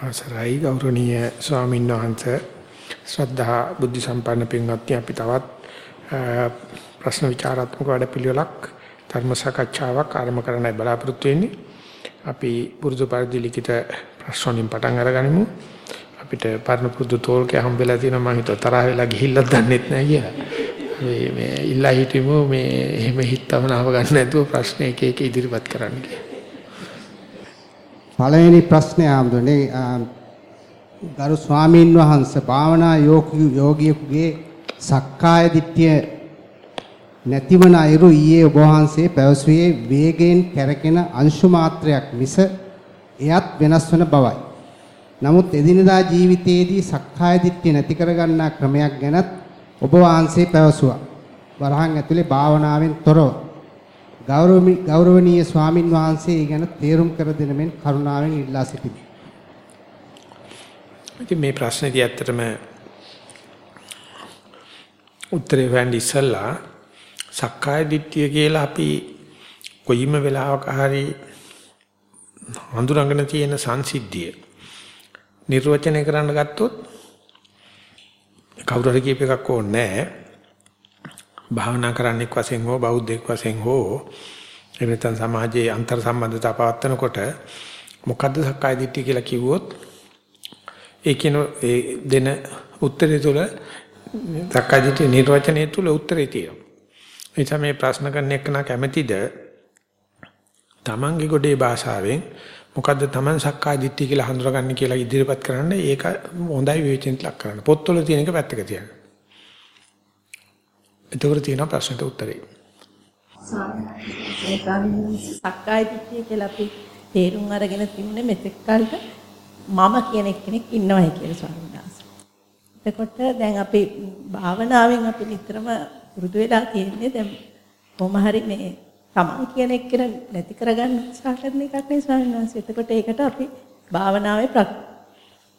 අවසරයි ගෞරවනීය ස්වාමීන් වහන්සේ ශ්‍රද්ධා බුද්ධ සම්පන්න පින්වත්නි අපි තවත් ප්‍රශ්න විචාරාත්මක වැඩපිළිවෙලක් ධර්ම සාකච්ඡාවක් ආරම්භ කරන්නයි බලාපොරොත්තු වෙන්නේ. අපි පුරුදු පරිදි ලිඛිත ප්‍රශ්න වලින් පටන් අරගනිමු. අපිට පරණ පුරුදු තෝල්කේ හම්බෙලා තියෙනවා මම හිතුවා තරහ වෙලා ගිහිල්ලා දන්නෙත් නැහැ කියලා. මේ මේ ඉල්ලා හිටිමු මේ එහෙම හිතවනාව ගන්න නැතුව ප්‍රශ්න එක එක ඉදිරිපත් කරන්න කියලා. පළවෙනි ප්‍රශ්නය ආම්දුනේ ගරු ස්වාමීන් වහන්සේ භාවනා යෝගියෙකුගේ සක්කාය දිට්ඨිය නැතිවන අයුරු ඊයේ ඔබ වහන්සේ පැවසුවේ වේගයෙන් කැරකෙන අංශු මාත්‍රයක් මිස එයත් වෙනස් වන බවයි. නමුත් එදිනදා ජීවිතයේදී සක්කාය දිට්ඨිය නැති කරගන්නා ක්‍රමයක් ගැනත් ඔබ වහන්සේ පැවසුවා. වරහන් ඇතුලේ භාවනාවෙන් තොරව ගෞරවනීය ස්වාමින් වහන්සේ ගැන තේරුම් කර දෙන මෙන් කරුණාවෙන් ඉල්ලා සිටිමි. ඉතින් මේ ප්‍රශ්නේදී ඇත්තටම උත්තරේ හොයන්න ඉස්සෙල්ලා සක්කාය දිට්ඨිය කියලා අපි කොයිම වෙලාවක හරි හඳුනගෙන තියෙන සංසිද්ධිය නිර්වචනය කරන්න ගත්තොත් කවුරු හරි කියප එකක් ඕනේ නැහැ. භාවනා කරන්නෙක් වශයෙන් හෝ බෞද්ධෙක් වශයෙන් හෝ එහෙම නැත්නම් සමාජයේ අන්තර් සම්බන්ධතා පවත්නකොට මොකද්ද සක්කාය දිට්ඨිය කියලා කිව්වොත් ඒ කියන ඒ දෙන උත්තරය තුළ සක්කාය දිට්ඨිය නිර්වචනය තුළ උත්තරේ තියෙනවා. එනිසා මේ ප්‍රශ්න කරන එක නා කැමැතිද තමන්ගේ ගොඩේ භාෂාවෙන් මොකද්ද තමන් සක්කාය දිට්ඨිය කියලා හඳුනගන්නේ කියලා ඉදිරිපත් කරන්න ඒක හොඳයි විවේචනයට ලක් කරන්න. පොත්වල තියෙන එක පැත්තක තියන්න. එතකොට තියෙන ප්‍රශ්නට උත්තරේ. සක්කාය දිට්ඨිය කියලා අපි තේරුම් අරගෙන තින්නේ මෙතෙක් කල්ට මම කියන කෙනෙක් ඉන්නවයි කියලා ස්වාමීන් වහන්සේ. එතකොට දැන් අපි භාවනාවෙන් අපි නිතරම පුරුදු වෙලා තියෙන්නේ දැන් කොහොම හරි මේ තමන් කියන එක නැති කරගන්න උත්සාහ කරන එකක් නේ ස්වාමීන් වහන්සේ. එතකොට ඒකට අපි භාවනාවේ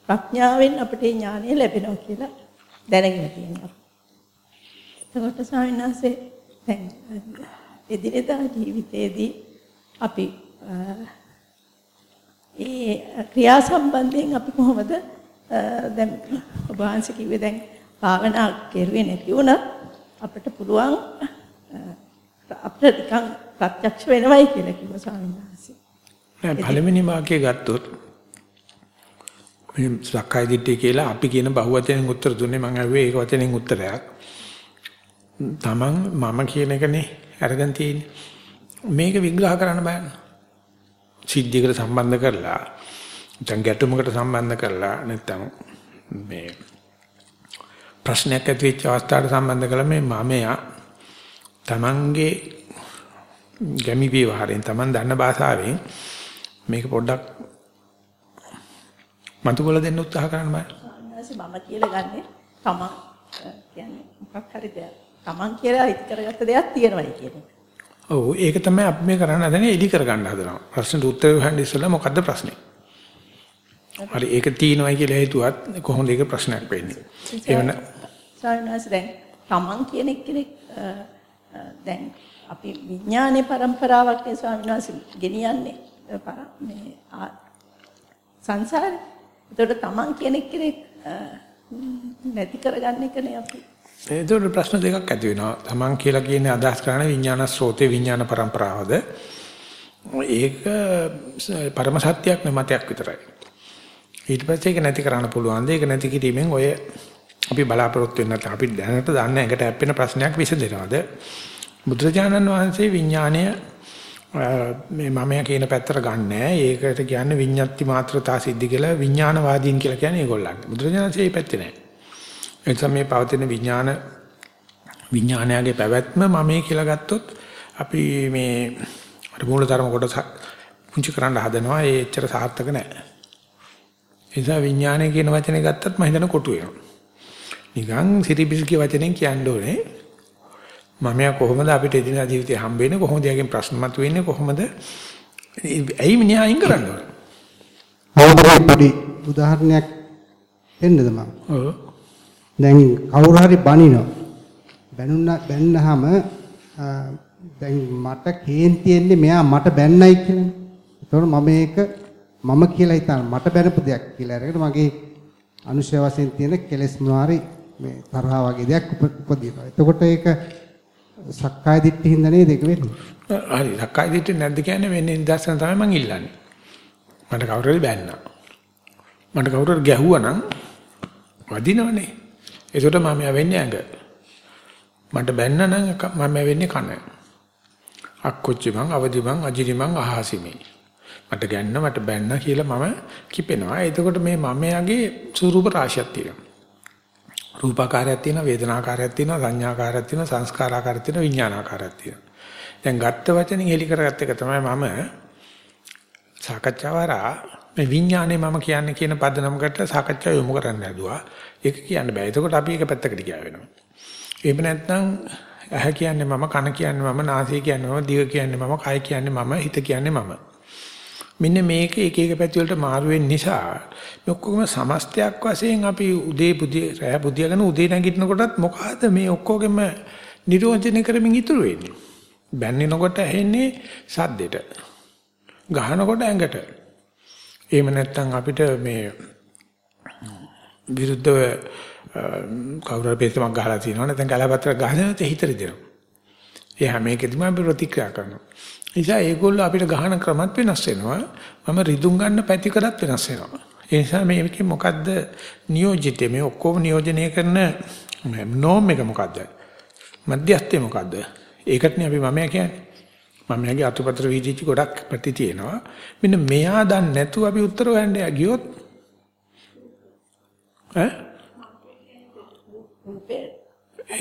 ප්‍රඥාවෙන් අපිට ඥානය ලැබෙනවා කියලා දැනගෙන තියෙනවා. එතකොට ස්වාමීන් වහන්සේ දැන් එදිනෙදා ජීවිතයේදී අපි ඒ ක්‍රියා සම්බන්ධයෙන් අපි කොහොමද දැන් ඔබ වහන්සේ කිව්වේ දැන් භාවනා කරුවේ නැති වුණා අපිට පුළුවන් අපිට නිකන් ප්‍රත්‍යක්ෂ වෙනවයි කියලා කිව්වා ස්වාමීන් වහන්සේ. නෑ පළවෙනි වාක්‍යය ගත්තොත් මේ සක්කාය දිට්ඨිය කියලා අපි කියන බහුවචනෙන් උත්තර දුන්නේ මම අහුවේ ඒක වචනෙන් උත්තරයක්. Taman මම කියන එකනේ අරගෙන තියෙන්නේ. මේක විග්‍රහ කරන්න බෑනේ. සිද්ධියකට සම්බන්ධ කරලා නැත්නම් ගැටුමකට සම්බන්ධ කරලා නැත්නම් මේ ප්‍රශ්නයක් ඇති වෙච්ච අවස්ථාවට සම්බන්ධ කරලා මේ මමයා තමන්ගේ ගැමි විවහාරයෙන් තමන් දන්න භාෂාවෙන් මේක පොඩ්ඩක් මතු කළ දෙන්න උත්සාහ කරන්න බෑ. මම කියලා ගන්නෙ තමන් කියන්නේ මොකක් හරි දෙයක්. තමන් කියලා හිත කරගත්ත දෙයක් තියෙනවායි කියන එක. ඔව් ඒක තමයි අපි මේ කරන්න හදන්නේ එලි කරගන්න හදනවා. ප්‍රශ්නට උත්තර හොයන්න ඉස්සෙල්ලා මොකද්ද ප්‍රශ්නේ? හරි ඒක තියෙනවයි කියලා හිතුවත් කොහොමද ඒක ප්‍රශ්නයක් වෙන්නේ? එවන සාරණස් දැන් තමන් කියන කෙනෙක් දැන් අපි විඥානයේ પરම්පරාවක් නේ ස්වාමීන් වහන්සේ ගෙනියන්නේ මේ සංසාරේ. ඒතකොට තමන් කියන කෙනෙක් නැති කරගන්න එකනේ අපි ඒතකොට ප්‍රශ්න දෙකක් ඇති වෙනවා. Taman කියලා කියන්නේ අදහස් කරන විඥාන ස්රෝතේ විඥාන પરම්පරාවද? ඒක පරම සත්‍යයක් නෙමතයක් විතරයි. ඊට පස්සේ ඒක නැති කරන්න පුළුවන්. ඒක නැති කිරීමෙන් ඔය අපි බලාපොරොත්තු වෙන නැත්නම් අපි දැනට දන්න එකට හැප්පෙන ප්‍රශ්නයක් විසඳෙනවද? බුදුරජාණන් වහන්සේ විඥාණය මේ මමයා කියන පැත්තට ගන්නෑ. ඒකට කියන්නේ විඤ්ඤාති මාත්‍රතා සිද්ධි කියලා විඥානවාදීන් කියලා කියන්නේ ඒගොල්ලන්ට. බුදුරජාණන්සේ මේ පැත්තේ නෑ. එතන මේ පවතින විඥාන විඥානයගේ පැවැත්ම මමයි කියලා ගත්තොත් අපි මේ අර මූලධර්ම කොටස පුංචි කරන්න හදනවා ඒ එච්චර සාර්ථක නැහැ. ඒ නිසා විඥානය කියන වචනේ ගත්තත් මම හිතන කොටු වෙනවා. නිකන් සිරිබිස්කි වචනෙන් කියන්න ඕනේ. මමයා කොහොමද අපිට එදිනදා ජීවිතේ හම්බෙන්නේ කොහොමද යකින් ප්‍රශ්න මතුවෙන්නේ කොහොමද ඇයි මිනිහා අයින් කරන්නේ? අවුරුදු පොඩි උදාහරණයක් දෙන්නද මම? ඔව්. දැන් කවුරු හරි බනිනවා. බැනුන්න බැන්නාම දැන් මට කේන්ති එන්නේ මෙයා මට බැන්නයි කියලානේ. ඒතකොට මම මේක මම කියලා හිතන මට බැනපු දෙයක් කියලා අරගෙන මගේ අනුශය වශයෙන් තියෙන කෙලෙස් මොනවාරි මේ තරහ වගේ දෙයක් උපදිනවා. එතකොට ඒක සක්කාය දිට්ඨි හින්දා නේද ඒක වෙන්නේ? හරි සක්කාය දිට්ඨිය නැද්ද කියන්නේ වෙන්නේ නිදර්ශන තමයි මං ඉල්ලන්නේ. මට කවුරු හරි බැන්නා. මට කවුරු හරි ගැහුවා නම් වදිනවනේ. ඒකට මම වෙන්නේ ඇඟ. මට බැන්න නම් මම වෙන්නේ කන. අක්කොච්චි මං අවදි මං අජිරි මං අහසිමි. මට ගන්න මට බැන්න කියලා මම කිපෙනවා. එතකොට මේ මමයාගේ ස්වරූප රාශියක් තියෙනවා. රූපාකාරයක් තියෙනවා, වේදනාකාරයක් තියෙනවා, සංඥාකාරයක් තියෙනවා, සංස්කාරාකාරයක් තියෙනවා, විඥානාකාරයක් තියෙනවා. දැන් ගත්ත වචනින් හෙලි කරගත්ත එක තමයි මම සාකච්ඡාව හරහා මේ විඥානේ මම කියන්නේ කියන පදනමකට සාකච්ඡාව යොමු කරන්න හැදුවා. ඒක කියන්න බෑ. එතකොට අපි එක පැත්තකට ගියා වෙනවා. එහෙම නැත්නම් ඇහැ කියන්නේ මම, කන කියන්නේ මම, නාසය කියන්නේ මම, දිව කියන්නේ මම, කය කියන්නේ මම, හිත කියන්නේ මම. මෙන්න මේක එක එක පැති වලට මාරු වෙන නිසා මේ ඔක්කොම සමස්තයක් වශයෙන් අපි උදේ පුදිය රෑ පුදියගෙන උදේ නැගිටිනකොටත් මොකද්ද මේ ඔක්කොගෙම නිරෝධනය කරමින් ඉතුරු වෙන්නේ බැන්නනකොට ඇහෙන්නේ සද්දෙට ගහනකොට ඇඟට එහෙම නැත්නම් අපිට මේ විරුද්ධව කවුරු පෙත්තමක් ගහලා තියෙනවා නැත්නම් ගලපත්‍ර ගහන හිතට දෙනවා ඒ හැම එකෙදිම අපි ප්‍රතික්‍රියා කරනවා නිසා ඒගොල්ලෝ අපිට ගහන ක්‍රමත් වෙනස් වෙනවා. මම රිදුම් ගන්න පැතිකඩත් වෙනස් වෙනවා. ඒ නිසා මේකේ මොකද්ද නියෝජිතේ මේ ඔක්කොම නියෝජනය කරන නෝම් එක මොකද්ද? මධ්‍යස්ථේ මොකද්ද? ඒකටනේ අපි මම කියන්නේ. මම යගේ අතුපතර වීදිච්ච ගොඩක් ප්‍රති තියෙනවා. මෙන්න මෙයා දන්නේ නැතුව අපි උත්තර හොයන්න ගියොත් ඈ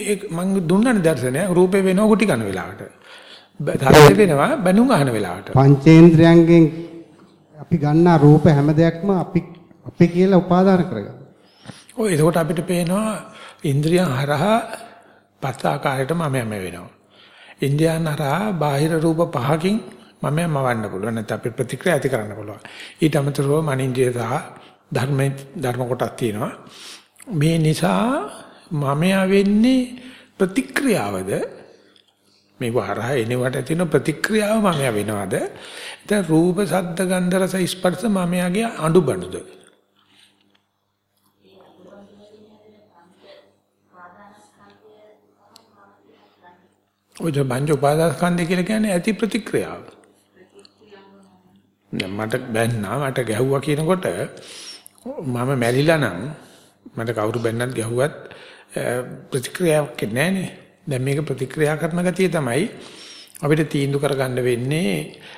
ඒ මං දුන්නනේ දර්ශනය රූපේ වෙනව කුටි කන වෙලාවට. ධර්ම වෙනවා බැනුම් අහන වෙලාවට. පංචේන්ද්‍රයන්ගෙන් අපි ගන්නා රූප හැම දෙයක්ම අපි අපි කියලා උපාදාන කරගන්නවා. ඔය එතකොට අපිට පේනවා ඉන්ද්‍රියන් හරහා පස් ආකාරයට මම වෙනවා. ඉන්ද්‍රියන් හරහා බාහිර රූප පහකින් මම යමවන්න පුළුවන්. නැත්නම් අපි ප්‍රතික්‍රියා ඇති කරන්න පුළුවන්. ඊට අමතරව මනින්ද්‍රිය සහ ධර්ම ධර්ම කොටස් තියෙනවා. මේ නිසා මම වෙන්නේ ප්‍රතික්‍රියාවද මේ වහරහ එනවට තියෙන ප්‍රතික්‍රියාව මම වෙනවද? දැන් රූප, ශබ්ද, ගන්ධ, රස, ස්පර්ශ මම යගේ අඬබඬුද? ඔය බංජ උපාදාස්කන්ධය කියලා කියන්නේ ඇති ප්‍රතික්‍රියාව. දැන් මට බැන්නා මට ගැහුවා කියනකොට මම මැරිලා නම් මට කවුරු බැන්නත් ගැහුවත් ප්‍රතික්‍රියාවක් නැහැ නේ. දැන් මේක ප්‍රතික්‍රියා කරන ගතිය තමයි අපිට තීන්දුව කරගන්න වෙන්නේ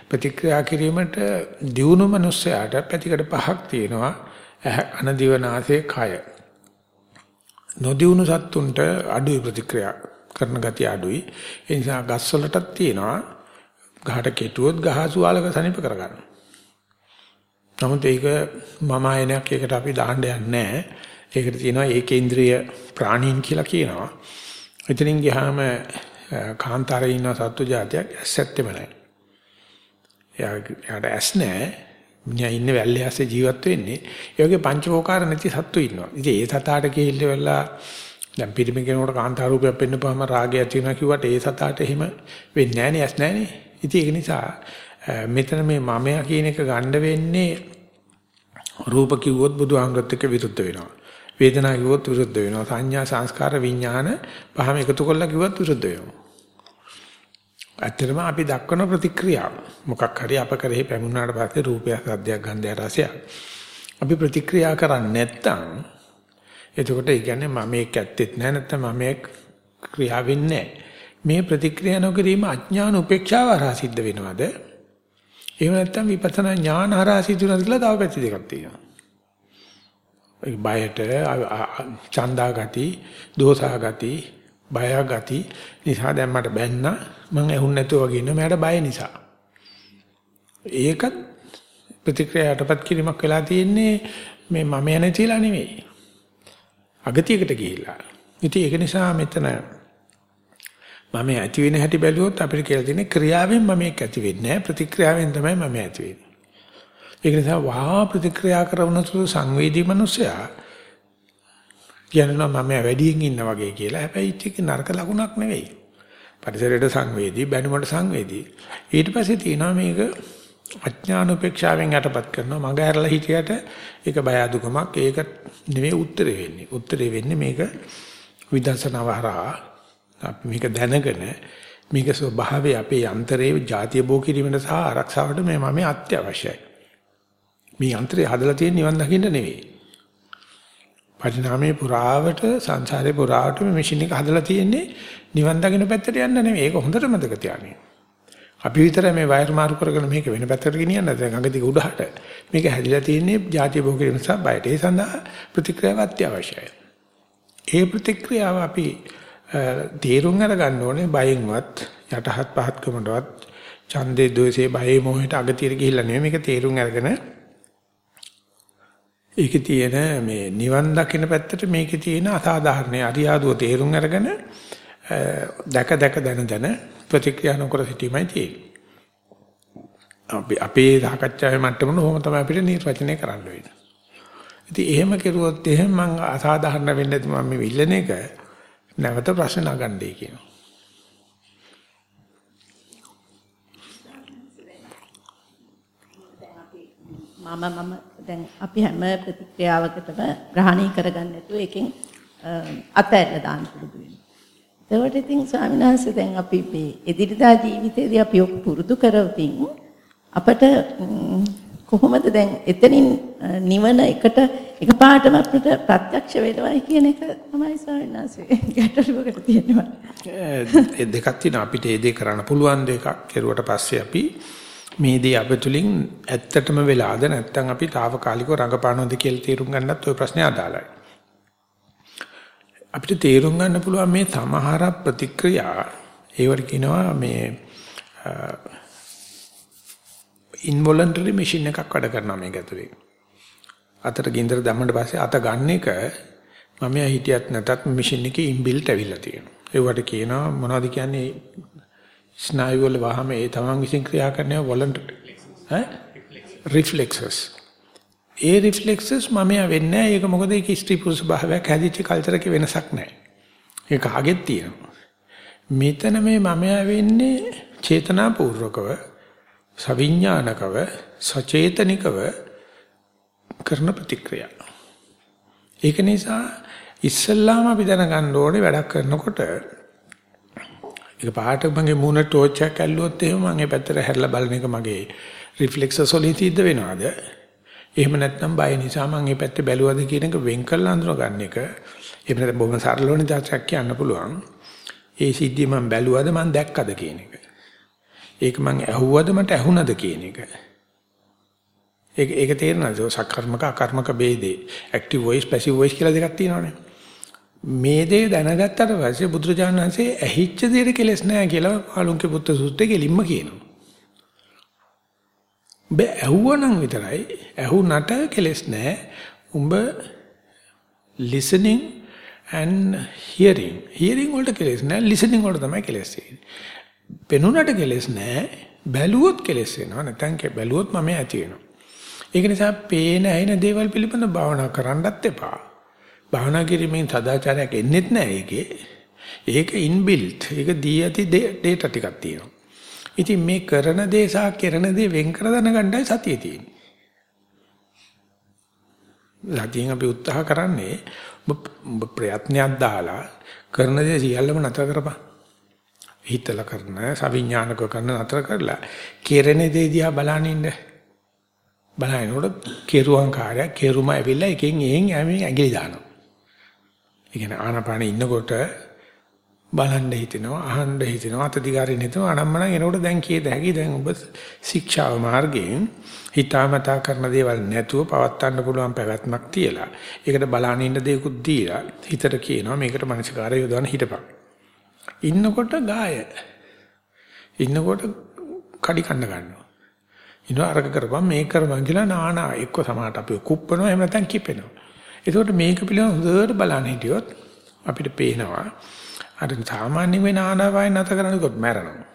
ප්‍රතික්‍රියා කිරීමට දියුණු මිනිස්සයාට පැතිකඩ පහක් තියෙනවා අන දිවනාසය කය නොදියුණු සත්තුන්ට අඩුයි ප්‍රතික්‍රියා කරන ගතිය අඩුයි ඒ නිසා ගස් වලටත් තියෙනවා ගහට කෙටුවොත් ගහ සුවාලක සනිප කරගන්න. නමුත් ඒක මම ආයනයක් ඒකට අපි දාන්න යන්නේ නැහැ. ඒකට තියෙනවා ඒකේන්ද්‍රීය ප්‍රාණීන් කියලා කියනවා. එතනින් ගියාම කාන්තාරේ ඉන්න සත්තු జాතියක් ඇස් ඇත්තෙම නැහැ. එයාට ඇස් නැහැ. මිනිහා ඉන්නේ වැල්ලේ ඇස්සේ ජීවත් වෙන්නේ. ඒ වගේ පංචවෝකාර නැති සත්තු ඉන්නවා. ඉතින් ඒ සතාට ගිහිල්ලා වෙලා දැන් පිරිමි කෙනෙකුට කාන්තාර රූපයක් පෙන්නපුවාම රාගය ඇති වෙනවා කිව්වට ඒ සතාට එහෙම වෙන්නේ නැහැ නේ ඇස් නැහනේ. ඉතින් ඒක නිසා මෙතන මේ මමයා කියන එක ගන්න වෙන්නේ රූප කිව්වොත් බුදුහාමුදුරුත් එක්ක විරුද්ධ වෙනවා. වේදනාව කිව්වොත් විරුද්ධ වෙනවා. සංඥා සංස්කාර විඥාන පහම එකතු කරලා කිව්වොත් විරුද්ධ වෙනවා. ඇත්තටම අපි දක්වන ප්‍රතික්‍රියාව මොකක් හරි අප කරේ පැමුණාට පස්සේ රූපයක්, සද්දයක්, ගන්ධයක්, රසයක් අපි ප්‍රතික්‍රියා කරන්නේ නැත්තම් එතකොට ඒ කියන්නේ මම මේක ඇත්තෙත් නැහැ නැත්නම් මම මේක ක්‍රියාවෙන්නේ මේ ප්‍රතික්‍රියා නොකිරීම අඥාන උපේක්ෂාව හරහා සිද්ධ වෙනවද? එහෙම නැත්නම් විපස්සනා ඥාන හරහා සිද්ධ වෙනවද කියලා තව පැති දෙකක් තියෙනවා. බයට චන්දා ගති, දෝසා ගති, බය ගති නිසා දැන් මට බැන්න මම ඇහුන් නැතුව වගේ ඉන්න මට බය නිසා. ඒකත් ප්‍රතික්‍රියාවටපත් කිරීමක් වෙලා තියෙන්නේ මේ මම නැතිලා නෙවෙයි. අගතියකට ගිහිල්ලා. ඉතින් ඒක නිසා මෙතන මම ඇති වෙන හැටි බැලුවොත් අපිට කියලා තියෙන්නේ ක්‍රියාවෙන් මම ඒක ඇති වෙන්නේ නැහැ ප්‍රතික්‍රියාවෙන් තමයි මම ඇති වෙන්නේ. ඒක නිසා වහා ප්‍රතික්‍රියා කරන සුළු සංවේදී මිනිසයා කියනවා මම වැඩියෙන් ඉන්න වගේ කියලා. හැබැයි ඒක නරක ලකුණක් නෙවෙයි. පරිසරයට සංවේදී, බැනුමට සංවේදී. ඊට පස්සේ තියෙනවා මේක අඥාන උපේක්ෂාවෙන් යටපත් කරනවා මග ඇරලා හිටියට ඒක බය අදුකමක් ඒක නෙවෙයි උත්තරේ වෙන්නේ උත්තරේ වෙන්නේ මේක විදර්ශනාව හරහා අපි මේක දැනගෙන මේක ස්වභාවය අපේ යන්ත්‍රයේ ಜಾතිය බෝ කිරීමට සහ ආරක්ෂාවට මේ මම අත්‍යවශ්‍යයි. මේ යන්ත්‍රය හදලා තියෙන නිවන් දකින්න නෙවෙයි. පරිණාමයේ පුරාවට සංසාරේ පුරාවට මේ මැෂින් එක හදලා තියෙන්නේ නිවන් දකින්න පැත්තට යන්න නෙවෙයි. ඒක හොඳට මතක තියාගන්න. අපි විතරයි මේ වයර් මාරු කරගෙන මේක වෙන පැත්තකට ගෙනියන්න දැන් අගදික උඩහට මේක හැදිලා තියෙන්නේ ಜಾතිය බෝ කිරීම නිසා බයට. ඒ සඳහා ප්‍රතික්‍රියාව අත්‍යවශ්‍යයි. ඒ ප්‍රතික්‍රියාව අපි තේරුම් අරගන්න ඕනේ බයෙන්වත් යටහත් පහත්කමටවත් ඡන්දේ ද්වේෂේ බයේ මොහේට අගතියට ගිහිල්ලා නෙමෙයි මේක තේරුම් අරගෙන ඒකේ තියෙන මේ නිවන් දකින්න පැත්තට මේකේ තියෙන අසාධාරණ අරියාදුව තේරුම් අරගෙන දැක දැක දන දන ප්‍රතික්‍රියා නොකර සිටීමයි තියෙන්නේ. අපි අපේ සාකච්ඡාවේ මට්ටමන ඕම තමයි අපිට නිර්වචනය කරන්න වෙන්නේ. ඉතින් එහෙම කෙරුවොත් එහෙම මම අසාධාරණ වෙන්නේ නැති මම මේ විල්ලන එක නැවත ප්‍රශ්න නගන්නේ කියනවා. මම මම දැන් අපි හැම ප්‍රතික්‍රියාවකටම ග්‍රහණය කරගන්න නැතුව එකෙන් අතහැරලා දාන්න පුරුදු වෙනවා. ඒකට ඉතින් ස්වාමීන් වහන්සේ දැන් අපි මේ එදිරිදා ජීවිතේදී අපි ඔක් පුරුදු කරවතින් අපට කොහොමද දැන් එතනින් නිවන එකට එකපාරටම අපිට ප්‍රත්‍යක්ෂ වෙනවා කියන එක තමයි ස්වාමීන් වහන්සේ ගැටලුවකට තියෙනවා. ඒ දෙකක් තියෙනවා අපිට ඒ දෙක කරන්න පුළුවන් දෙකක් කෙරුවට පස්සේ අපි මේ දේ අපතුලින් ඇත්තටම වෙලාද නැත්නම් අපි తాවකාලිකව රඟපානවද කියලා තීරුම් ගන්නත් ওই ප්‍රශ්නේ අදාළයි. අපිට තීරුම් ගන්න පුළුවන් මේ සමහර ප්‍රතික්‍රියා ඒවට කියනවා මේ involuntary machine එකක් වැඩ කරනවා මේක ඇතුලේ. අතට ගින්දර දැම්මට පස්සේ අත ගන්න එක මම හිටියත් නැතත් මැෂින් එකේ ඉන්බිල්ට් ඇවිල්ලා තියෙනවා. ඒවට කියනවා මොනවද කියන්නේ ස්නායු වල වහම ඒ තමන් විසින් ක්‍රියා කරන වොලන්ටරි ඈ රිෆ්ලෙක්සස්. ඒ රිෆ්ලෙක්සස් මම වෙන්නේ ඒක මොකද ඒක ස්ත්‍රී පුරුෂ භාවයක් හැදිච්ච කල්චර් එකේ වෙනසක් නැහැ. ඒක ආගෙත් තියෙනවා. මෙතන මේ මම වෙන්නේ චේතනාපූර්වකව සවිඥානිකව සචේතනිකව කරන ප්‍රතික්‍රියා. ඒක නිසා ඉස්සල්ලාම අපි දැනගන්න ඕනේ වැඩක් කරනකොට ඒක පාට මගේ මූණ ටෝච් එකක් ඇල්ලුවොත් එහෙම මම ඒ පැත්තට හැරිලා බලන එක මගේ රිෆ්ලෙක්සස් වලින් සිද්ධ වෙනවද? එහෙම නැත්නම් බය නිසා මම මේ පැත්තේ බැලුවද කියන එක වෙන් කරලා අඳුන ගන්න එක. එහෙම නැත්නම් බොහොම සරලවනේ දාචක් කියන්න පුළුවන්. ඒ සිද්ධිය මම බැලුවද මම දැක්කද කියන එක. ඒක මං ඇහුවද මට ඇහුණද කියන එක. ඒක ඒක තේරෙනවද? සකර්මක අකර්මක ભેදේ. ඇක්ටිව් වොයිස් පැසිව් වොයිස් කියලා දෙකක් තියෙනවානේ. මේ දේ දැනගත්තට පස්සේ බුදුරජාණන් වහන්සේ ඇහිච්ච දෙයට කෙලස් නැහැ කියලා ආලුන්ගේ පුත්‍ර සූත්‍රයේ කෙලින්ම කියනවා. ඔබ ඇහුවනම් විතරයි ඇහුණට කෙලස් නැහැ. උඹ listening and hearing. hearing වලට කෙලස් නැහැ. listening වලට තමයි කෙලස් තියෙන්නේ. පෙනුනට කෙලස් නැහැ. බැලුවොත් කෙලස් වෙනවා. නැත්නම් බැලුවොත් මම ඇති වෙනවා. ඒක නිසා පේන ඇහෙන දේවල් පිළිබඳ භාවනා කරන්නත් එපා. භාවනා කිරීමෙන් සදාචාරයක් එන්නේත් නැහැ ඒකේ. ඒක ඉන්බිල්ට්. ඒක දී ඇති ඩේටා ටිකක් තියෙනවා. ඉතින් මේ කරන දේ සහ කරන දේ වෙන් කර දැනගන්නයි සතිය තියෙන්නේ. සතියෙන් අපි උත්සාහ කරන්නේ ඔබ ප්‍රයත්නයක් දාලා කරන දේ සියල්ලම නතර කරපන්. හිතලා කරන, සවිඥානික කරන නතර කරලා කෙරෙන දේ දිහා බලන ඉන්න. බලනකොට කෙරුවන් කාර්යයක් කෙරුම ඇවිල්ලා එකෙන් එහෙන් ඇඟිලි දානවා. ඒ කියන්නේ ආනාපානෙ ඉන්නකොට බලන්න හිතෙනවා අහන්න හිතෙනවා අත දිගාරින් හිතෙනවා අනම්මන එනකොට දැන් කීයද හැකි? දැන් ඔබ ශික්ෂාව මාර්ගයෙන් හිතාමතා කරන දේවල් නැතුව පවත්වන්න පුළුවන් පැවැත්මක් තියලා ඒකට බලන්න ඉන්න දේකුත් දීලා හිතට කියනවා මේකට මනසිකාරය යොදවන්න හිටපන්. ඉන්නකොට ගාය. ඉන්නකොට කඩි කන්න ගන්නවා. ඉන්න අරක කරපන් මේක කරපන් කියලා නානා එක්ක සමාට අපි කුප්පනවා එහෙම නැත්නම් කිපෙනවා ඒකට මේක පිළිබඳව හොඳට බලන්න හිටියොත් අපිට පේනවා අර සාමාන්‍ය වෙන ආනාපාන නැත කරනකොට මැරෙනවා.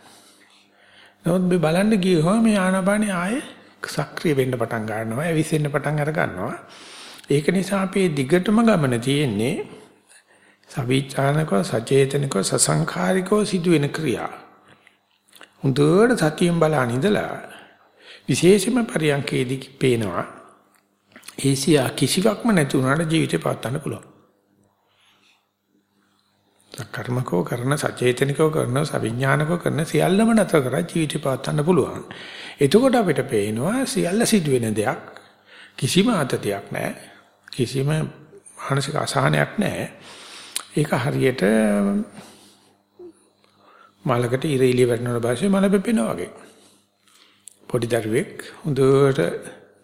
නමුත් මේ බලන්න ගියොත් මේ ආනාපානේ ආයේ සක්‍රිය වෙන්න පටන් ගන්නවා, ඇවිස්සෙන්න පටන් අර ගන්නවා. ඒක නිසා අපේ දිගටම ගමන තියෙන්නේ සවිචානකව, සචේතනිකව, සසංඛාරිකව සිදුවෙන ක්‍රියා. හොඳට සතියෙන් බලන ඉඳලා විශේෂම පරියන්කේදී පේනවා ඒසියා කිසිවක්ම නැති වුණාට ජීවිතේ පවත්වන්න පුළුවන්. කර්මකෝ කරන සචේතනිකෝ කරන සවිඥානිකෝ කරන සියල්ලම නතර කරලා ජීවිතේ පවත්වන්න පුළුවන්. එතකොට අපිට පේනවා සියල්ල සිදුවෙන දෙයක් කිසිම ආතතියක් නැහැ. කිසිම මානසික අසහනයක් නැහැ. ඒක හරියට මලකට ඉර එළිය වැටෙනවා පස්සේ මල පෙපෙනවා වගේ. පොඩි දරුවෙක් හොඳට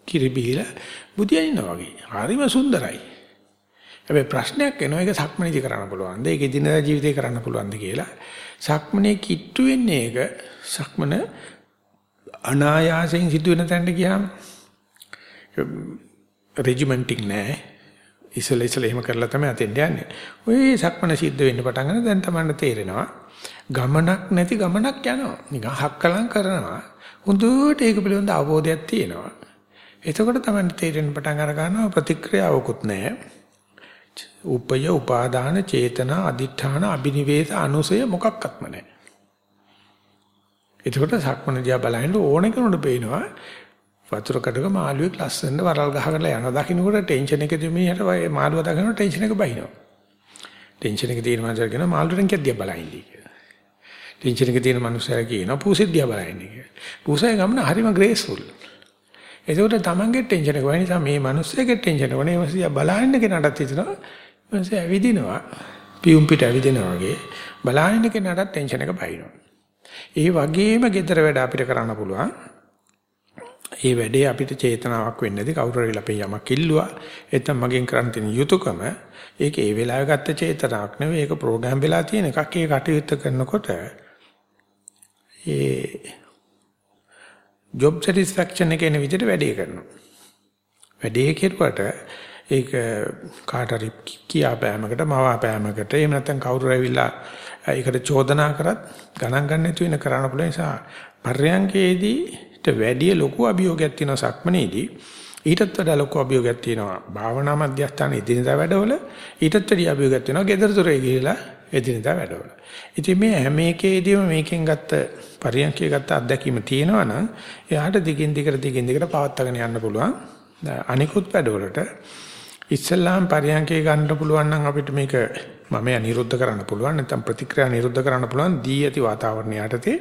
කිරි බීලා බුදියා ඉන්නවා වගේ. හරිම සුන්දරයි. හැබැයි ප්‍රශ්නයක් එනවා ඒක සක්මනේදී කරන්න පුළුවන්ද? ඒක දිනදා ජීවිතේ කරන්න පුළුවන්ද කියලා. සක්මනේ කිට්ටු වෙන්නේ ඒක සක්මන අනායාසයෙන් සිදුවෙන තැනට ගියාම රෙජිමෙන්ටින් නෑ. ඉසල ඉසල එහෙම කරලා තමයි අතෙන්ට යන්නේ. ඔය සක්මන සිද්ධ වෙන්න පටන් ගන්න දැන් තමයි තේරෙනවා. ගමනක් නැති ගමනක් යනවා. නිකන් හක්කලම් කරනවා. හොඳට ඒක පිළිබඳ අවබෝධයක් තියෙනවා. එතකොට තමයි තේරෙන්න පටන් අර ගන්නවා ප්‍රතික්‍රියාවකුත් නැහැ. උපය උපාදාන චේතනා අදිඨාන අබිනිවේෂ අනුසය මොකක්වත්ම නැහැ. එතකොට සක්මන දිහා බලහින්න ඕන කෙනෙකුට පේනවා වතුර කඩක මාළුවෙක් ලස්සනට වරල් ගහගෙන යන දකින්නකොට ටෙන්ෂන් එකදී මෙහෙට මාළුව දකින්නකොට ටෙන්ෂන් එක බහිනවා. ටෙන්ෂන් එක තියෙන මනුස්සයර කියන මාළුවෙන් කියද්දියා බලහින්දී කියලා. ටෙන්ෂන් එක තියෙන මනුස්සයර කියනවා පූසෙද්දියා බලහින්දී කියලා. පූසයේ ගමන හරිම ග්‍රේස්ෆුල්. ඒකෝට තමන්ගේ ටෙන්ෂන් එක වෙන නිසා මේ මිනිස්සෙගේ ටෙන්ෂන් එක නේ මිනිස්සයා බලහින්න කෙනාටත් හිතනවා මිනිස්සයා ඇවිදිනවා පියුම් පිට ඇවිදිනවා වගේ බලහින්න කෙනාටත් ටෙන්ෂන් එක බහිනවා. ඒ වගේම gedara වැඩ අපිට කරන්න පුළුවන්. ඒ වැඩේ අපිට චේතනාවක් වෙන්නේ නැති කවුරු හරි අපේ යමක් ඉල්ලුවා එතන මගෙන් කරන්න තියෙන යුතුයකම ඒක ඒ වෙලාවේ ගත්ත චේතනාවක් නෙවෙයි ඒක ප්‍රෝග්‍රෑම් වෙලා තියෙන එකක් ඒ කටයුත්ත කරනකොට ඒ ජොබ් සැටිස්ෆැක්ෂන් එක එන විදිහට වැඩේ කරනවා. වැඩේ කෙරුවට ඒක කාට හරි කියාපෑමකට මවාපෑමකට එහෙම නැත්නම් කවුරු ඇවිල්ලා ඒකට චෝදනා කරත් ගණන් ගන්න නැතුව ඉන්න කරන්න පුළුවන් නිසා පර්යංකේදීට වැඩි ලොකු අභියෝගයක් තියෙනවා සක්මනේදී ඊටත් වඩා ලොකු අභියෝගයක් තියෙනවා භාවනා මධ්‍යස්ථාන එදිනදා වැඩවල ඊටත් වැඩි අභියෝගයක් තියෙනවා gedara dore ගිහිලා එදිනදා වැඩවල. ඉතින් මේ හැම එකේදීම මේකෙන් ගත්ත පරියන්කේ ගත්ත අත්දැකීම තියෙනවා නම් එයාට දිගින් දිගට දිගින් දිගට පවත්වාගෙන යන්න පුළුවන්. අනිකුත් වැඩවලට ඉස්සල්ලාම් පරියන්කේ ගන්න පුළුවන් නම් අපිට මේක මම නිරුද්ධ කරන්න පුළුවන් නැත්නම් ප්‍රතික්‍රියා නිරුද්ධ කරන්න පුළුවන් දී ඇති වාතාවරණය යටතේ.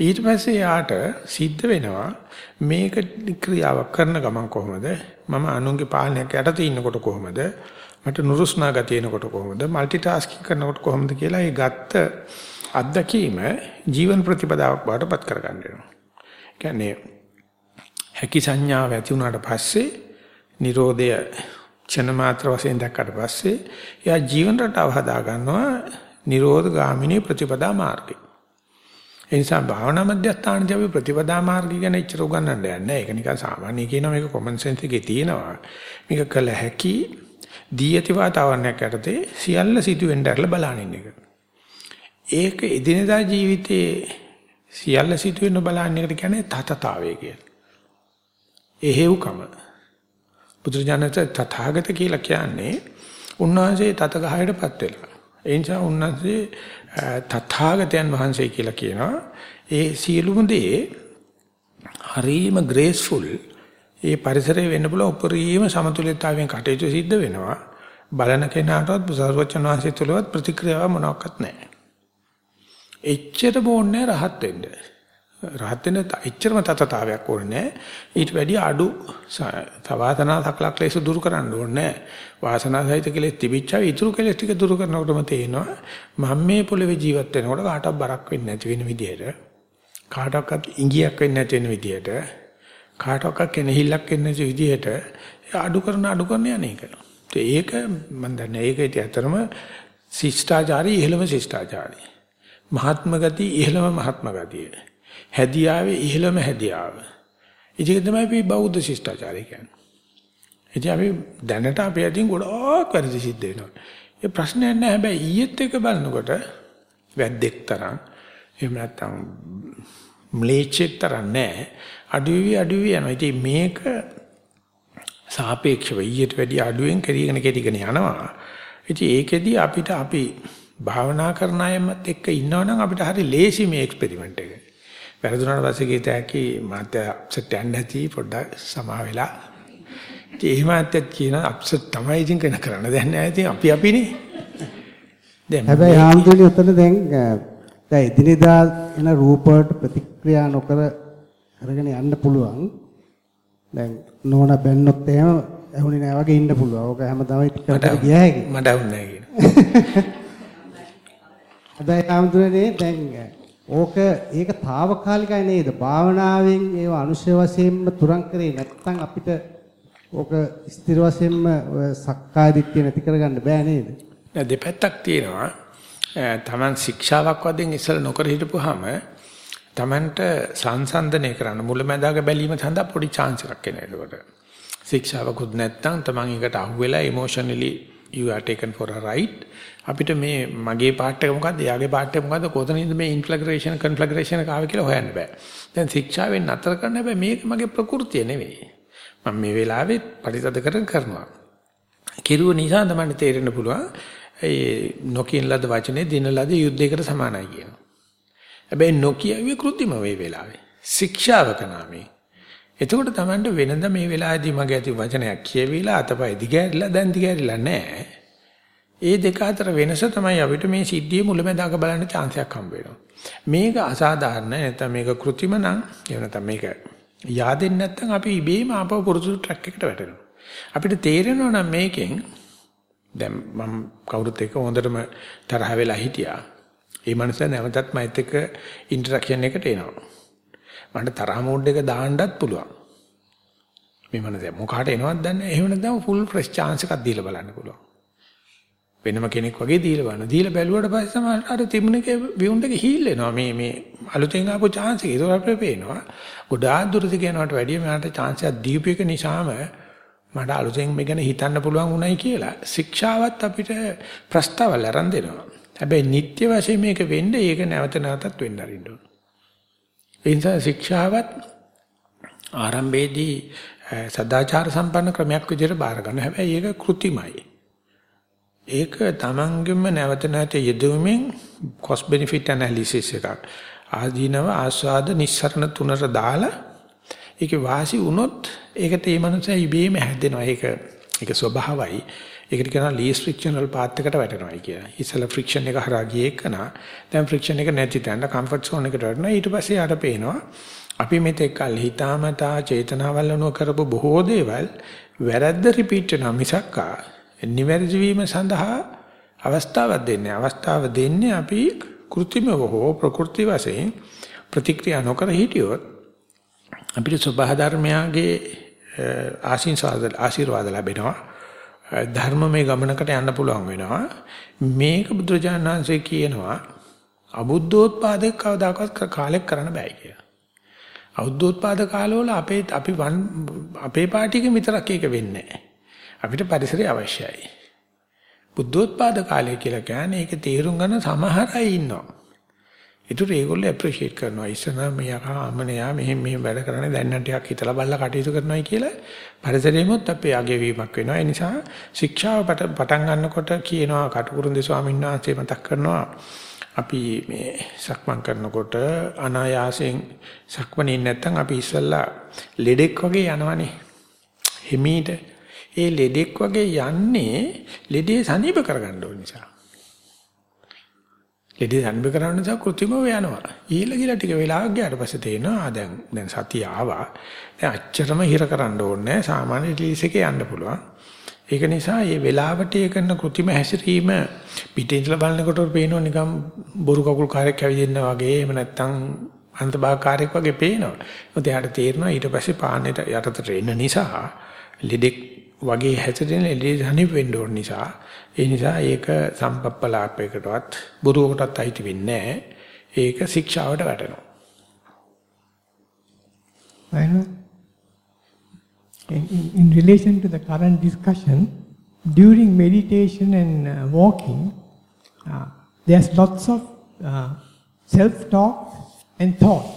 ඊට පස්සේ යාට සිද්ධ වෙනවා මේක ක්‍රියාවක් කරන ගමන් කොහොමද? මම අනුන්ගේ පාලනයක් යටතේ ඉන්නකොට කොහොමද? මට නුරුස්නා ගතිය එනකොට කොහොමද? মালටි ටාස්කින් කරනකොට කොහොමද කියලා ඒ ගත්ත අත්දැකීම ජීවන ප්‍රතිපදාවක් බවට පත් කරගන්න වෙනවා. කියන්නේ හැකි සංඥාව ඇති වුණාට පස්සේ Nirodha ක්ෂණ මාත්‍ර වශයෙන් දැක්කට පස්සේ එයා ජීවන රටාව හදා ගන්නවා Nirodha ගාමිනී ප්‍රතිපදා මාර්ගය. ඒ නිසා භාවනා මධ්‍යස්ථානදී අපි ප්‍රතිපදා මාර්ගය ගැන ඉච්චර උගන්වන්න යන්නේ නැහැ. ඒක නිකන් සාමාන්‍ය කියනවා මේක කොමන් සෙන්ස් එකේ තියෙනවා. මේක කළ හැකි දී ඇති වාතාවරණයක් යටතේ සියල්ල සිදුවෙන්න ඇරලා බලනින්න එක. ඒක එදිනදා ජීවිතයේ සියල්ල සිදුවෙන්න බලන්න එකට කියන්නේ තතතාවය කියලා. එහෙව්කම. බුදුරජාණන් තථාගත කියලා කියන්නේ උන්වහන්සේ තත ගහයටපත් වෙලා. ඒ නිසා උන්වහන්සේ තථාගතයන් වහන්සේ කියලා කියනවා. ඒ සියලුම දේ හරීම ග්‍රේස්ෆුල් ඒ පරිසරයේ වෙන්න පුළුවන් උපරිම සමතුලිතතාවයෙන් කටයුතු සිද්ධ වෙනවා. බලන කෙනාටවත් බුසාරවචන වහන්සේ තුලවත් ප්‍රතික්‍රියාවක් මොනවත් නැහැ. එච්චර බෝන්නේ රහත් වෙන්න. රහත් වෙන එච්චරම තතතාවයක් ඕනේ ඊට වැඩි අඩු සවාසනා සකලක් ලේස දුරු කරන්න ඕනේ වාසනා සහිත කෙලෙස් තිබිච්චා ඉතුරු කෙලෙස් ටික දුරු කරනකොටම තේනවා මම මේ පොළවේ ජීවත් වෙනකොට කාටවත් බරක් වෙන්නේ නැති වෙන විදිහට කාටවත් ඉංගියක් වෙන්නේ නැති වෙන විදිහට කාටවත් කෙනෙහිල්ලක් වෙන්නේ නැති විදිහට අඩු කරන අඩු කරන යන්නේක ඒක මම දන්නේ ඒක ඇත්තටම ශිෂ්ටාචාරී ඉහළම ශිෂ්ටාචාරී. මහත්ම ගති ඉහළම මහත්ම ගතිය හැදියාවේ ඉහළම හැදියාව. ඒක තමයි අපි බෞද්ධ ශිෂ්ටාචාරය කියන්නේ. ඉතින් අපි දැනට අපේ අතින් ගොඩාක් වැඩි සිද්ධ වෙනවා. ඒ ප්‍රශ්නයක් නෑ හැබැයි ඊයේත් එක බලනකොට වැද්දෙක් තරම් එහෙම නැත්නම් ම්ලේච්චෙක් තරම් නෑ අඩුවි අඩුවි යනවා. ඉතින් මේක සාපේක්ෂව ඊට වැඩි අඩුවෙන් කරගෙන කෙටිගෙන යනවා. ඉතින් ඒකෙදි අපිට අපි භාවනා කරන අයමත් එක්ක ඉන්නවනම් අපිට හරි ලේසි මේ එක්ස්පෙරිමන්ට් එක. වැරදුනාට පස්සේ ගිත හැකි මාත්‍ය අප්සෙට් යන්න ඇති පොඩ්ඩක් සමා වෙලා. ඒ මාත්‍යත් කියන අප්සෙට් තමයි ඉතින් කරන කරන්න දැන් නෑ ඉතින් අපි අපිනේ. දැන් හැබැයි ආම්දුනි උතන දැන් දැන් එදිනෙදා එන රූප වලට ප්‍රතික්‍රියා නොකර අරගෙන යන්න පුළුවන්. දැන් නෝන බැන්නොත් එහෙම ඇහුනේ නෑ වගේ ඉන්න පුළුවන්. ඕක හැමදාම ටිකකට ගියා හැකි. මට ඇහුන්නේ නෑ කියන. හැබැයි ආම්දුනේ දැන් ඕක ඒක తాවකාලිකයි නේද? භාවනාවෙන් ඒව අනුශය වශයෙන්ම තුරන් කරේ නැත්නම් අපිට ඕක ස්ථිර වශයෙන්ම සක්කාය දිට්ඨිය නැති කරගන්න බෑ නේද? දෙපැත්තක් තියෙනවා. තමන් ශික්ෂාවක් වශයෙන් ඉස්සල නොකර හිටපුවාම තමන්ට සංසන්දනය කරන්න මුලැමැදාක බැලීම සඳහා පොඩි chance එකක් එනවා ඒකට. ශික්ෂාවකුත් නැත්නම් තමන් එකට අහුවෙලා emotionally you are taken for a ride අපිට මේ මගේ පාර්ට් එක මොකද්ද? එයාගේ පාර්ට් එක මොකද්ද? කොතනින්ද මේ ඉන්ෆ්ලග්‍රේෂන් කන්ෆ්ලග්‍රේෂන් එක ආවේ කියලා හොයන්න බෑ. දැන් ශික්ෂාවෙන් නතර කරන්න හැබැයි මේක මගේ ප්‍රകൃතිය නෙවෙයි. මම මේ වෙලාවේ පරිතද කරන් කරනවා. කෙරුව නිසා තමයි තේරෙන්න පුළුවන් ඒ නොකියන ලද වචනේ දින ලද යුද්ධයකට සමානයි කියනවා. හැබැයි නොකියුවේ કૃතිම වේ වෙලාවේ. ශික්ෂාවක නාමේ එතකොට Tamanට වෙනද මේ වෙලාවේදී මගේ ඇති වචනයක් කියවිලා අතපය දිගෑරිලා දැන් දිගෑරිලා නැහැ. ඒ දෙක අතර වෙනස තමයි අපිට මේ සිද්ධියේ මුලැමැදාක බලන්න chance එකක් හම්බ වෙනවා. මේක අසාධාරණ නැත්නම් මේක કૃතිම නම් එහෙම නැත්නම් මේක yaadෙන්නේ නැත්නම් අපි ඉබේම ආපහු පුරුදු ට්‍රැක් එකට වැටෙනවා. අපිට තේරෙනවා නම් මේකෙන් දැන් මම කවුරුත් එක්ක හොඳටම තරහ වෙලා හිටියා. ඒ මනුස්සයා නැවතත් මයිත් එක්ක ඉන්ටරැක්ෂන් එකට එනවා. මට තරහ මෝඩ් එක දාන්නත් පුළුවන්. මේ මනුස්සයා මොකකට එනවද දන්නේ නැහැ. එහෙම නැත්නම් ෆුල් ෆ්‍රෙෂ් chance එකක් දීලා බලන්න පුළුවන්. වෙනම කෙනෙක් වගේ දීලා බලන. දීලා බැලුවට පස්සේ සමහරට අර තිබුණේක විවුන්ට ගිහිල් වෙනවා. මේ මේ අලුතෙන් ආපු chance එක. ඒක අපිට පේනවා. ගොඩාක් දුරට යනවට වැඩිය මට chance එකක් දීපු එක නිසාම මට අලුතෙන් මේ ගැන හිතන්න පුළුවන් උනායි කියලා ශික්ෂාවත් අපිට ප්‍රස්තාවල් අරන් දෙනවා. හැබැයි නිත්‍ය වශයෙන් මේක වෙන්න ඒක නැවත නැවතත් වෙන්න අරින්න ඕන. ඒ නිසා ශික්ෂාවත් ආරම්භයේදී සදාචාර සම්පන්න ක්‍රමයක් විදිහට බාර ගන්න. හැබැයි ඒක કૃතිමයි. ඒක තමන්ගෙම නැවත නැවත යෙදවීමෙන් cost benefit analysis එකක්. ආදීනව ආස්වාද නිස්සරණ තුනට දාලා ඒකේ වාසි වුණොත් ඒකට ඒ මනුස්සයා ඉබේම හැදෙනවා. ඒක ඒක ස්වභාවයි. ඒකට කියනවා least frictional path එකට වැටෙනවායි කියලා. ඉස්සලා friction එක හරහා ගියේ එකන. දැන් friction එක නැති තැන comfort zone එකට වැටෙනවා. ඊට පස්සේ යාට පේනවා අපි මෙතෙක් කල් හිතාමතා චේතනාවල් වුණ කරපු බොහෝ දේවල් වැරද්ද රිපීට් වෙනවා මිසක්කා. නිවැරදි වීම සඳහා අවස්ථාවක් දෙන්නේ. අවස්ථාව දෙන්නේ අපි કૃත්‍රිමව හෝ ප්‍රකෘති වශයෙන් ප්‍රතික්‍රියා නොකර හිටියොත් අපිට සබහා ධර්මයාගේ ආශිර්වාද ආශිර්වාද ලැබෙනවා. ධර්මමය ගමනකට යන්න පුළුවන් වෙනවා. මේක බුදුරජාණන් වහන්සේ කියනවා අබුද්ධෝත්පාදක කවදාකවත් කාලයක් කරන්න බෑ කියලා. අවුද්ධෝත්පාද කාලවල අපේ අපි අපේ පාටියක විතරක් ඒක වෙන්නේ නැහැ. අපිට පරිසරය අවශ්‍යයි. බුද්ධෝත්පාද කාලය කියලා කියන්නේ ඒක තේරුම් ගන්න සමහර අය ඉන්නවා. ඒතර ඒගොල්ලෝ ඇප්‍රීෂিয়েට් කරනවා. ඉස්සන මෙයා අමනයා මෙහෙම මෙහෙම වැඩ කරන්නේ දැන් නම් ටිකක් හිතලා බලලා කටයුතු කරනවායි කියලා පරිසරෙමුත් අපේ අගයවීමක් වෙනවා. ඒ නිසා ශික්ෂාව පටන් ගන්නකොට කියනවා කටුකුරුන්දේ ස්වාමීන් වහන්සේ මතක් කරනවා අපි මේ සක්මන් කරනකොට අනායාසයෙන් සක්මනේ නැත්තම් අපි ඉස්සල්ලා ලෙඩෙක් වගේ යනවනේ. හිමීට ඒ ලෙඩෙක් වගේ යන්නේ ලෙඩේ සනීප කරගන්න ඕන නිසා. ලෙඩේ සනීප කරගන්න නිසා કૃතිමව යනවා. ඊළ ගිල ටික වෙලාවක් ගියාට පස්සේ තේනවා දැන් දැන් සතිය ආවා. දැන් අච්චරම හිර කරන්න ඕනේ සාමාන්‍ය රිලීස් එකේ යන්න පුළුවන්. ඒක නිසා මේ වෙලාවට ඒ කරන કૃතිම හැසිරීම පිටින් ඉඳලා බලනකොට පේනවා නිකන් බොරු කකුල් කාර්යයක් ඇවිදින්න වගේ එහෙම නැත්නම් අන්තභාගකාරයක් වගේ පේනවා. මොකද එයාට තේරෙනවා ඊට පස්සේ පාන්නේට යටතට එන්න නිසා ලෙඩෙක් වගේ හැසිරෙන එළිය සනීප වෙන්න ඕන නිසා ඒ නිසා ඒක සම්පප්පලාපයකටවත් බුරුවකටත් අයිති වෙන්නේ නැහැ. ඒක ශික්ෂාවට වැටෙනවා. In, in, in relation to the current discussion, during meditation and uh, walking, uh, there's lots of uh, self-talk and thoughts.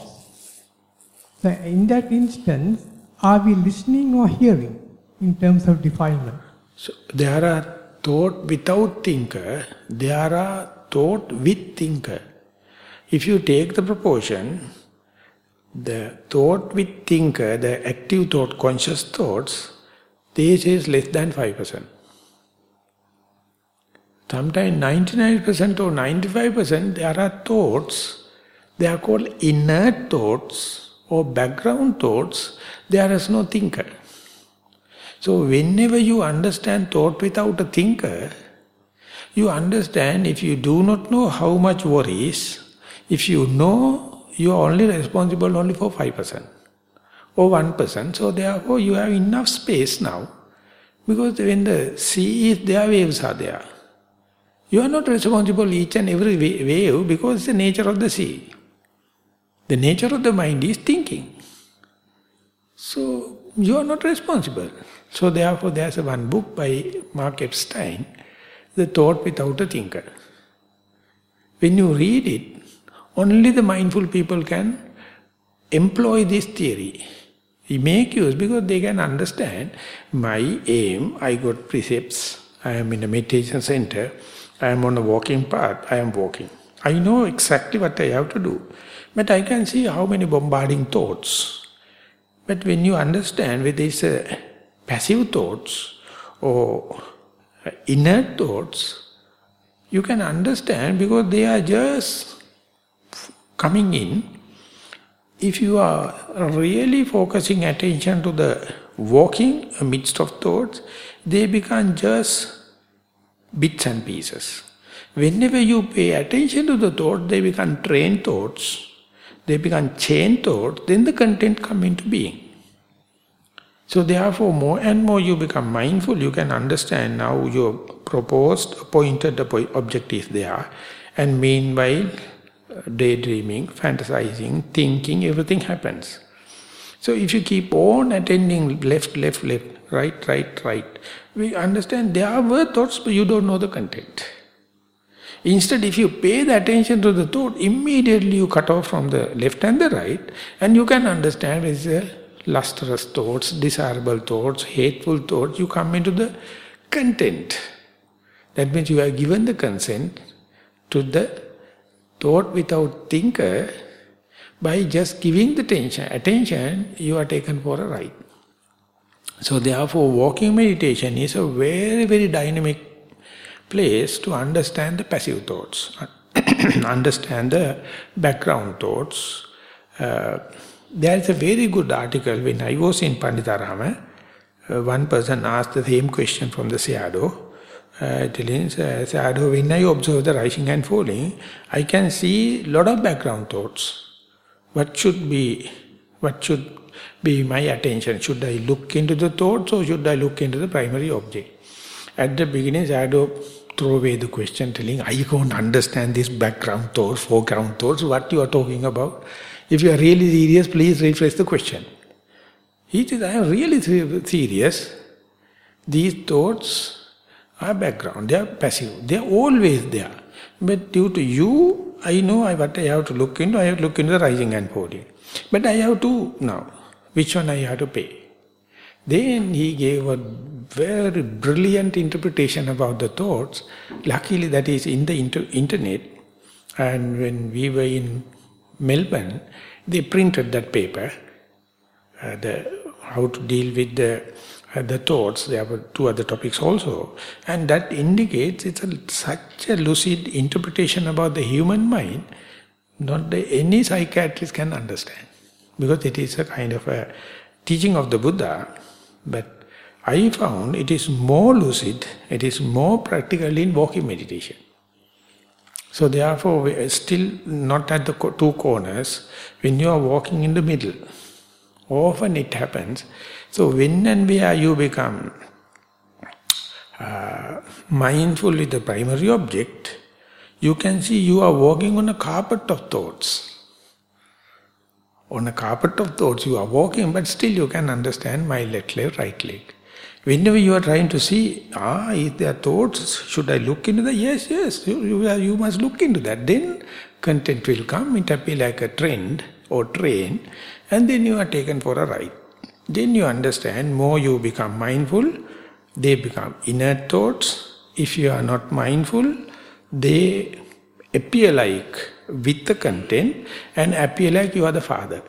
So in that instance, are we listening or hearing? In terms of defilement. So there are thought without thinker, there are thought with thinker. If you take the proportion, The thought with thinker, the active thought, conscious thoughts, this is less than 5%. Sometimes 99% or 95% there are thoughts, they are called inert thoughts or background thoughts, there is no thinker. So whenever you understand thought without a thinker, you understand if you do not know how much worries, if you know you are only responsible only for 5% or 1%, so therefore you have enough space now. Because when the sea is there, waves are there. You are not responsible each and every wave because the nature of the sea. The nature of the mind is thinking. So you are not responsible. So therefore there's one book by Mark Epstein, The Thought Without a Thinker. When you read it, only the mindful people can employ this theory. He make use because they can understand my aim, I got precepts, I am in a meditation center, I am on a walking path, I am walking. I know exactly what I have to do. But I can see how many bombarding thoughts. But when you understand it's a passive thoughts or inert thoughts, you can understand because they are just coming in. If you are really focusing attention to the walking amidst of thoughts, they become just bits and pieces. Whenever you pay attention to the thought, they become trained thoughts, they become chain thoughts, then the content come into being. So therefore, more and more you become mindful, you can understand now your proposed, appointed object is there. And meanwhile, uh, daydreaming, fantasizing, thinking, everything happens. So if you keep on attending left, left, left, right, right, right, we understand there are thoughts, but you don't know the content. Instead, if you pay the attention to the thought, immediately you cut off from the left and the right, and you can understand it's a lustrous thoughts, desirable thoughts, hateful thoughts, you come into the content. That means you have given the consent to the thought without thinker, by just giving the tension, attention, you are taken for a ride. So therefore, walking meditation is a very, very dynamic place to understand the passive thoughts, understand the background thoughts. Uh, there is a very good article when I was in Panditarama, uh, one person asked the same question from the Sayadaw, uh, telling uh, Sayadaw, when I observe the rising and falling, I can see lot of background thoughts. What should be, what should be my attention? Should I look into the thoughts or should I look into the primary object? At the beginning, Sayadaw throw away the question telling, I don't understand this background thoughts, foreground thoughts, what you are talking about. If you are really serious, please rephrase the question. He says, I am really serious. These thoughts are background, they are passive, they are always there. But due to you, I know I, what I have to look into, I have to look into the rising and falling. But I have to now, which one I have to pay? Then he gave a very brilliant interpretation about the thoughts. Luckily that is in the inter internet. And when we were in Melbourne, they printed that paper, uh, the, how to deal with the uh, the thoughts, there were two other topics also, and that indicates it's a, such a lucid interpretation about the human mind, not any psychiatrist can understand, because it is a kind of a teaching of the Buddha, but I found it is more lucid, it is more practical in walking meditation. So therefore, we are still not at the two corners, when you are walking in the middle, often it happens, so when and where you become uh, mindful with the primary object, you can see you are walking on a carpet of thoughts. On a carpet of thoughts you are walking, but still you can understand my left leg, right leg. Whenever you are trying to see, ah, is there thoughts, should I look into that? Yes, yes, you, you, you must look into that. Then content will come, it appear like a trend or train, and then you are taken for a ride. Then you understand, more you become mindful, they become inner thoughts. If you are not mindful, they appear like with the content and appear like you are the father.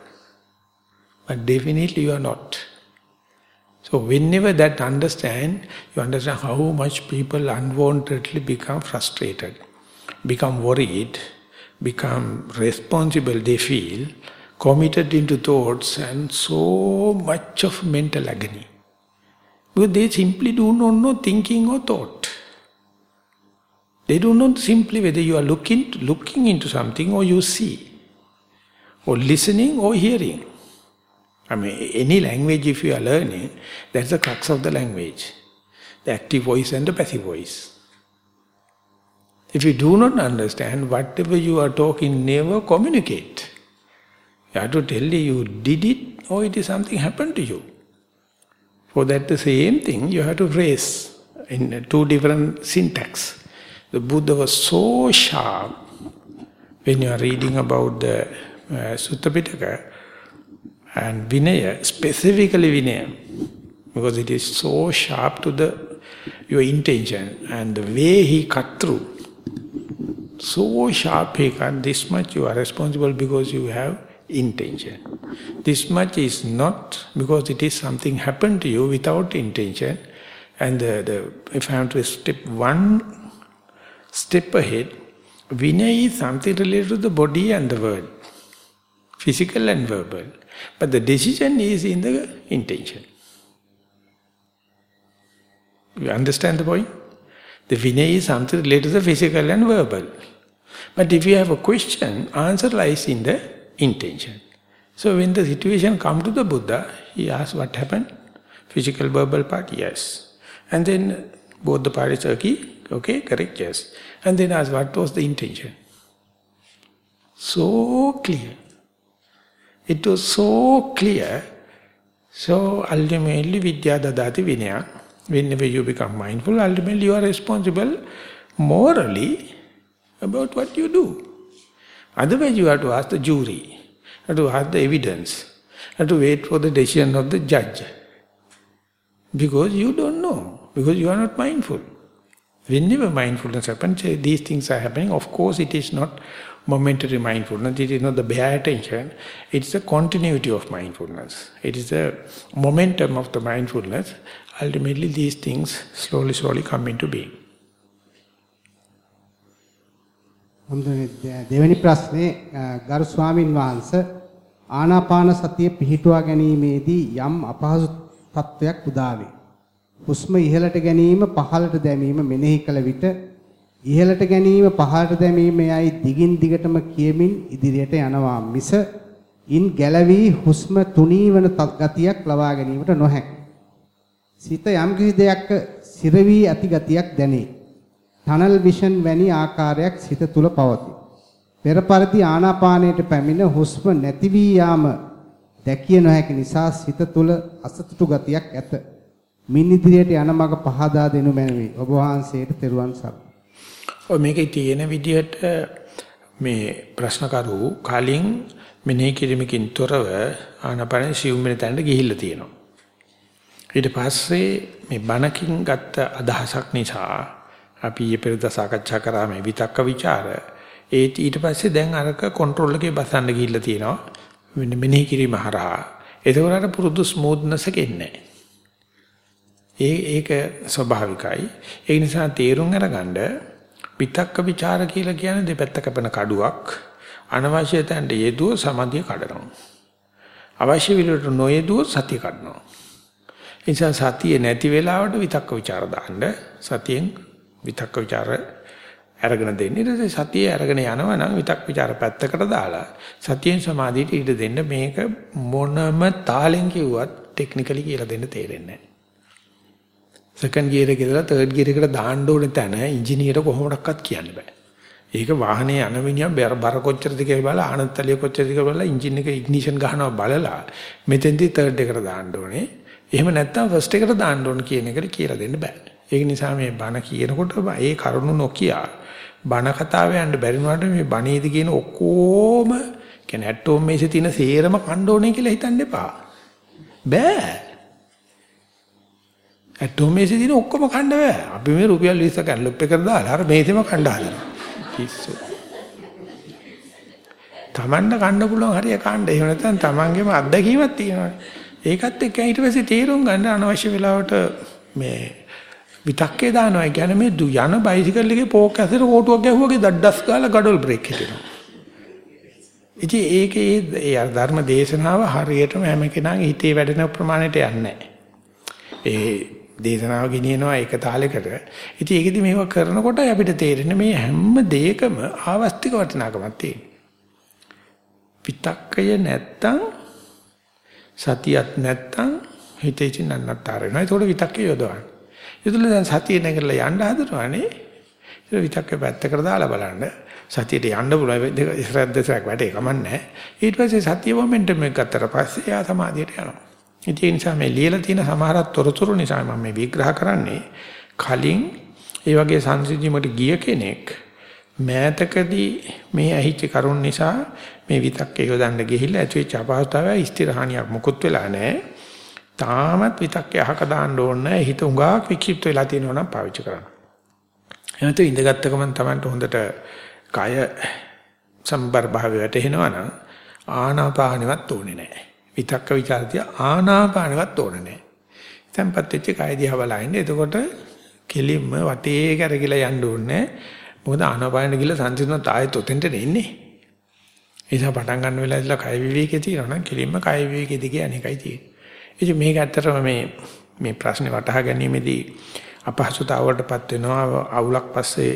but definitely you are not. So whenever that understand, you understand how much people unwantedly become frustrated, become worried, become responsible, they feel, committed into thoughts and so much of mental agony. Because they simply do not know thinking or thought. They do not simply whether you are looking, looking into something or you see, or listening or hearing. I mean, any language if you are learning, that's the crux of the language. The active voice and the passive voice. If you do not understand, whatever you are talking, never communicate. You have to tell you, you did it or it is something happened to you. For that the same thing, you have to raise in two different syntax. The Buddha was so sharp when you are reading about the uh, Sutta Pitaka, and Vinaya, specifically Vinaya, because it is so sharp to the your intention and the way he cut through. So sharp he cut, this much you are responsible because you have intention. This much is not because it is something happened to you without intention. And the, the, if I have to step one step ahead, Vinaya is something related to the body and the word, physical and verbal. But the decision is in the intention. You understand the point? The Vinay is something related to the physical and verbal. But if you have a question, answer lies in the intention. So when the situation come to the Buddha, he asks what happened? Physical, verbal part, yes. And then both the parties agree, okay, correct, yes. And then ask what was the intention? So clear. It was so clear. So ultimately vidya dadati vinaya. Whenever you become mindful, ultimately you are responsible morally about what you do. Otherwise you have to ask the jury, you have to ask the evidence, you have to wait for the decision of the judge. Because you don't know, because you are not mindful. Whenever mindfulness happens, these things are happening. Of course, it is not momentary mindfulness. It is not the bare attention. It's the continuity of mindfulness. It is the momentum of the mindfulness. Ultimately, these things slowly, slowly come into being. දෙවැනි ප්‍රශ්නේ ගරු ස්වාමින් වහන්සේ ආනාපාන සතිය පිහිටුවා ගැනීමේදී යම් අපහසු තත්වයක් උදා වේ. හුස්ම ඉහළට ගැනීම පහළට දැමීම මෙනෙහි කළ විට ඉහළට ගැනීම පහළට දැමීම යයි දිගින් දිගටම කියමින් ඉදිරියට යනවා මිස ඉන් ගැලවි හුස්ම තුනී වන ගතියක් ලබා ගැනීමට නොහැක. සිත යම් කිසි දෙයක් සිරවි ඇති ගතියක් දැනේ. ටනල් විෂන් වැනි ආකාරයක් සිත තුල පවතී. පෙර පරිදි ආනාපානයට පැමිණ හුස්ම නැති වී යාම දැකිය නොහැකි නිසා සිත තුල අසතුටු ගතියක් ඇත. මින් ඉදිරියට යන මඟ පහදා දෙනු මැනවි. ඔබ වහන්සේට තෙරුවන් සරණයි. ඔය මේකේ තියෙන විදිහට මේ ප්‍රශ්නකරු කලින් මෙනෙහි කිරීමකින් තොරව ආනපන සිවුම් වෙන තැනට ගිහිල්ලා තියෙනවා. ඊට පස්සේ මේ බණකින් ගත්ත අදහසක් නිසා අපි ඊපෙරද සාකච්ඡා කරා මේ විතක්ක ਵਿਚාර ඒ ඊට පස්සේ දැන් අරක කන්ට්‍රෝල් එකේ බසන්න ගිහිල්ලා තියෙනවා. මෙනෙහි කිරීම හරහා. ඒකවලට පුරුදු ස්මූත්නස් එක එන්නේ ඒ ඒක ස්වභාවිකයි. ඒ නිසා තේරුම් අරගන්න පිටක්ක ਵਿਚාර කියලා කියන්නේ දෙපැත්ත කැපෙන කඩුවක් අනවශ්‍ය තැනට යෙදුව සමාධිය කඩනවා. අවශ්‍ය විලට නොයෙදුව සතිය කඩනවා. ඒ නිසා සතිය නැති වෙලාවට විතක්ක ਵਿਚාර දාන්න සතියෙන් විතක්ක ਵਿਚාර අරගෙන දෙන්න. ඊට පස්සේ සතිය අරගෙන යනවා නම් විතක් ਵਿਚාර පැත්තකට දාලා සතියෙන් සමාධියට ඉඩ දෙන්න මේක මොනම තාලෙන් කිව්වත් ටෙක්නිකලි කියලා දෙන්න තේරෙන්නේ නැහැ. සෙකන්ඩ් ගියර් එකේ ඉඳලා තර්ඩ් ගියර් එකට දාන්න ඕනේ තැන ඉංජිනේර කොහොමඩක්වත් කියන්න බෑ. ඒක වාහනේ යන මිනිහා බර කොච්චරද කියලා බලලා ආනත්තලිය කොච්චරද කියලා බලලා එන්ජින් එක ඉග්නිෂන් ගහනවා බලලා මෙතෙන්දී තර්ඩ් එකට දාන්න ඕනේ. එහෙම නැත්නම් ෆස්ට් එකට දාන්න ඕන කියන එකට කියලා දෙන්න බෑ. ඒක නිසා මේ බණ කියනකොට ඒ කරුණු නොකිය බණ කතාව යන්න බැරි වුණාට මේ බණේදී කියන ඔක්කොම කියන්නේ ඇටෝම් මේසේ තියෙන සේරම කණ්ඩ ඕනේ කියලා හිතන්න එපා. බෑ. ඇටෝමේසේ දින ඔක්කොම කන්න බෑ. අපි මේ රුපියල් 20 කැන්ලොප් එකට දාලා අර මේසෙම කන්න හදනවා. පිස්සු. Tamanne කන්න පුළුවන් හරිය කන්න. එහෙම නැත්නම් Tamanගේම අත්දැකීමක් තියෙනවානේ. ඒකත් එක්ක ඊට පස්සේ තීරුම් ගන්න අනවශ්‍ය වෙලාවට මේ විතක්කේ දානවා. ඒ කියන්නේ මේ දු යන බයිසිකල් එකේ පෝක් ඇසට කෝටුවක් ගැහුවාගේ දඩඩස් ගාලා ගඩොල් බ්‍රේක් හිටිනවා. ඉතින් ඒකේ ඒ ධර්ම දේශනාව හරියටම හැම කෙනාගේ හිතේ වැඩෙන ප්‍රමාණයට යන්නේ ඒ දේශනාව ගෙනියනවා ඒක තාලයකට. ඉතින් ඒකෙදි මේව කරනකොට අපිට තේරෙන්නේ මේ හැම දෙයකම ආවස්තික වටිනාකමක් තියෙනවා. විතක්කය නැත්තම් සතියක් නැත්තම් හිතේ චින්නන්නතර වෙනවා. ඒකට විතක්කය යොදවන්න. ඒතුළ දැන් සතිය නැගලා යන්න හදනවානේ. ඒක විතක්කේ පැත්තකට දාලා බලන්න. සතියට යන්න පුළුවන් දෙක ඉස්සරහ දෙසක් වැඩේ කමන්නේ. ඊට පස්සේ සතිය මොමන්ටම් එක ගත්තට පස්සේ යා සමාධියට යනවා. ඒ නිසා මේ ලියලා තියෙන සමහරක් තොරතුරු නිසා මම මේ විග්‍රහ කරන්නේ කලින් ඒ වගේ සංසිද්ධියකට ගිය කෙනෙක් මෑතකදී මේ ඇහිච්ච කරුණ නිසා මේ විතක්කේ යොදන්න ගිහිල්ලා ඇතුලේ චපාස්තාවය ස්ථිරහානියක් මොකුත් වෙලා නැහැ. තාමත් විතක්කේ අහක දාන්න ඕනේ හිත උඟාක් වික්ෂිප්ත වෙලා තියෙනවා නම් පාවිච්චි කරන්න. එනතු ඉඳගත්ත ගමන් Tamanට හොඳට කය සම්බර භාවය වැටෙනවා නම් ආනාපානෙවත් ඕනේ නැහැ. විතක්ක ਵਿਚාරතිය ආනාපානෙවත් ඕනේ නැහැ. තැම්පත් වෙච්ච කය දිහා බලන්නේ. එතකොට කෙලින්ම වටේ කරගිලා යන්න ඕනේ. මොකද ආනාපානෙ ගිහලා සංසිඳුණත් ආයෙත් ඔතෙන්ට එන්නේ. ඒ නිසා පටන් ගන්න වෙලාවේදලා කය විවේකේ තියෙනවා නම් කෙලින්ම කය විවේකේ දිගේ අනේකයි තියෙන්නේ. ඉතින් මේක ඇත්තටම මේ මේ ප්‍රශ්නේ වටහා ගැනීමේදී අපහසුතාවකටපත් වෙනවා අවුලක් පස්සේ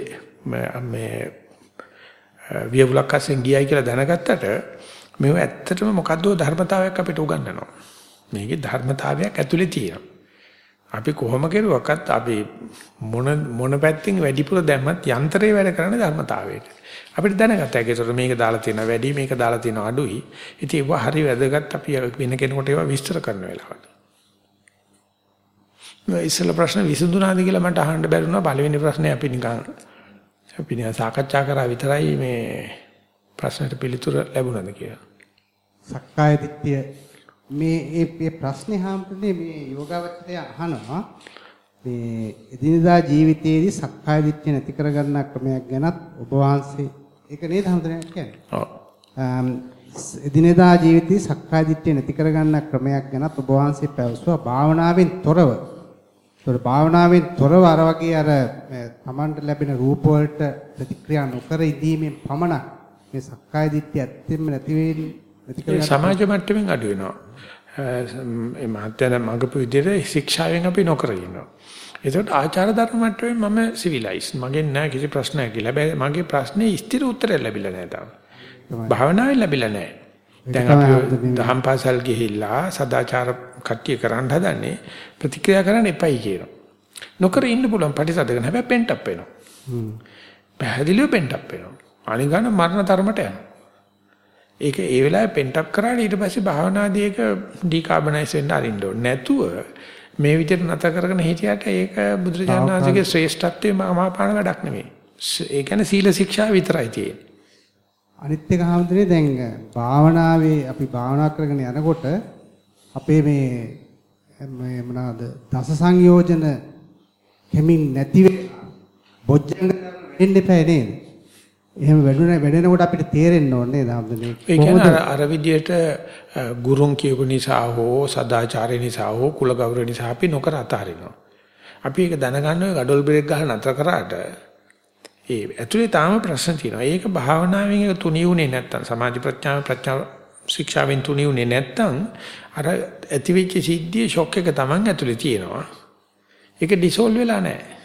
මේ වියවුලක් අස්සෙන් ගියයි කියලා දැනගත්තට මේව ඇත්තටම මොකද්ද ධර්මතාවයක් අපිට උගන්වනවා. මේකේ ධර්මතාවයක් ඇතුලේ තියෙනවා. අපි කොහොම කෙරුවක්වත් අපි මොන මොන පැත්තෙන් වැඩිපුර දැම්මත් යන්ත්‍රේ වැඩ කරන්නේ ධර්මතාවයට. අපිට දැනගත්තා ඒකේතර මේක දාලා තියෙන වැඩි මේක දාලා තියෙන අඩුයි. ඉතින් ඒව හරි වැදගත් අපි වෙන කෙනෙකුට ඒවා විස්තර කරන වෙලාවට. මේ ඉස්සෙල්ලා ප්‍රශ්න විසඳුණාද කියලා මට අහන්න බැරිුණා පළවෙනි ප්‍රශ්නේ අපි නිකන් අපි නිකන් සාකච්ඡා කරා විතරයි මේ ප්‍රශ්නෙට පිළිතුර ලැබුණාද කියලා. සක්කාය දිට්ඨිය මේ මේ ප්‍රශ්නේ හැමෝටම මේ යෝගාවචරය අහනවා මේ එදිනදා ජීවිතයේදී සක්කාය දිට්ඨිය නැති කරගන්න ක්‍රමයක් ගැනත් ඔබ වහන්සේ ඒක නේද හැමෝටම කියන්නේ. ඔව්. එදිනදා ජීවිතයේ සක්කාය දිට්ඨිය නැති කරගන්න ක්‍රමයක් ගැනත් ඔබ වහන්සේ පැවසුවා භාවනාවෙන් තොරව ඒතර භාවනාවෙන් තොරව අර වගේ අර තමන්ට ලැබෙන රූප වලට ප්‍රතික්‍රියා නොකර ඉදීමෙන් පමණක් මේ සක්කාය දිට්ඨිය ඇත්තෙම නැති වෙන්නේ කරගන්න සමාජ මට්ටමින් අඩු වෙනවා. ඒ මාත්‍යන මගපු විදිහට ශික්ෂාවෙන් අපි නොකර ඉන්නවා. ඒකට ආචාර ධර්ම මට්ටමේ මම සිවිලයිස්. මගෙන් නෑ කිසි ප්‍රශ්නයක් කියලා. හැබැයි මගේ ප්‍රශ්නේ ස්ථිර උත්තරයක් ලැබිලා නෑ තාම. භාවනාවෙන් ලැබිලා නෑ. දැන් අපි දහම් පාසල් ගිහිල්ලා සදාචාර කට්ටිය කරන්න හදන්නේ ප්‍රතික්‍රියා කරන්න එපයි කියනවා. නොකර ඉන්න පුළුවන් පරිසදගෙන හැබැයි පෙන්ට් අප් වෙනවා. හ්ම්. පැහැදිලිව පෙන්ට් අප් වෙනවා. අනිගාන මරණ තරමට යනවා. ඒක ඒ වෙලාවේ පෙන්ට් අප් කරාට ඊට පස්සේ භාවනාදී ඒක ඩිකාබනයිස් වෙන්න අරින්න ඕනේ. නැතුව මේ විදිහට නැත කරගෙන හිටියට ඒක බුදුරජාණන් වහන්සේගේ ශ්‍රේෂ්ඨත්වයේ මාපාන වැඩක් නෙමෙයි. ඒ කියන්නේ සීල ශික්ෂා විතරයි තියෙන්නේ. අනිත් එක හැමදෙනේ දැන් භාවනාවේ අපි භාවනා කරගෙන යනකොට අපේ මේ මේ මොනවාද දස සංයෝජන කෙමින් නැති බොජ්ජංග වෙන්න එපා නේද? එහෙම වැඩුණ වැඩෙනකොට අපිට තේරෙන්න ඕනේ නේද ඒ කියන්නේ අර විදියට ගුරුන් කියපු නිසා හෝ සදාචාරය නිසා හෝ කුල ගෞරව නිසා අපි නොකර අතාරිනවා. අපි ඒක දැනගන්න ඔය gadol බ්‍රේක් ගහලා නතර කරාට ඒ ඇතුලේ තාම ප්‍රශ්න තියෙනවා. ඒක භාවනාවෙන් ඒක තුනී වුණේ නැත්තම් සමාධි ප්‍රඥා ප්‍රඥා ශික්ෂාවෙන් තුනී වුණේ නැත්තම් අර ඇතිවෙච්ච සිද්ධියේ ෂොක් එක Taman ඇතුලේ තියෙනවා. ඒක ඩිසෝල්ව් වෙලා නැහැ.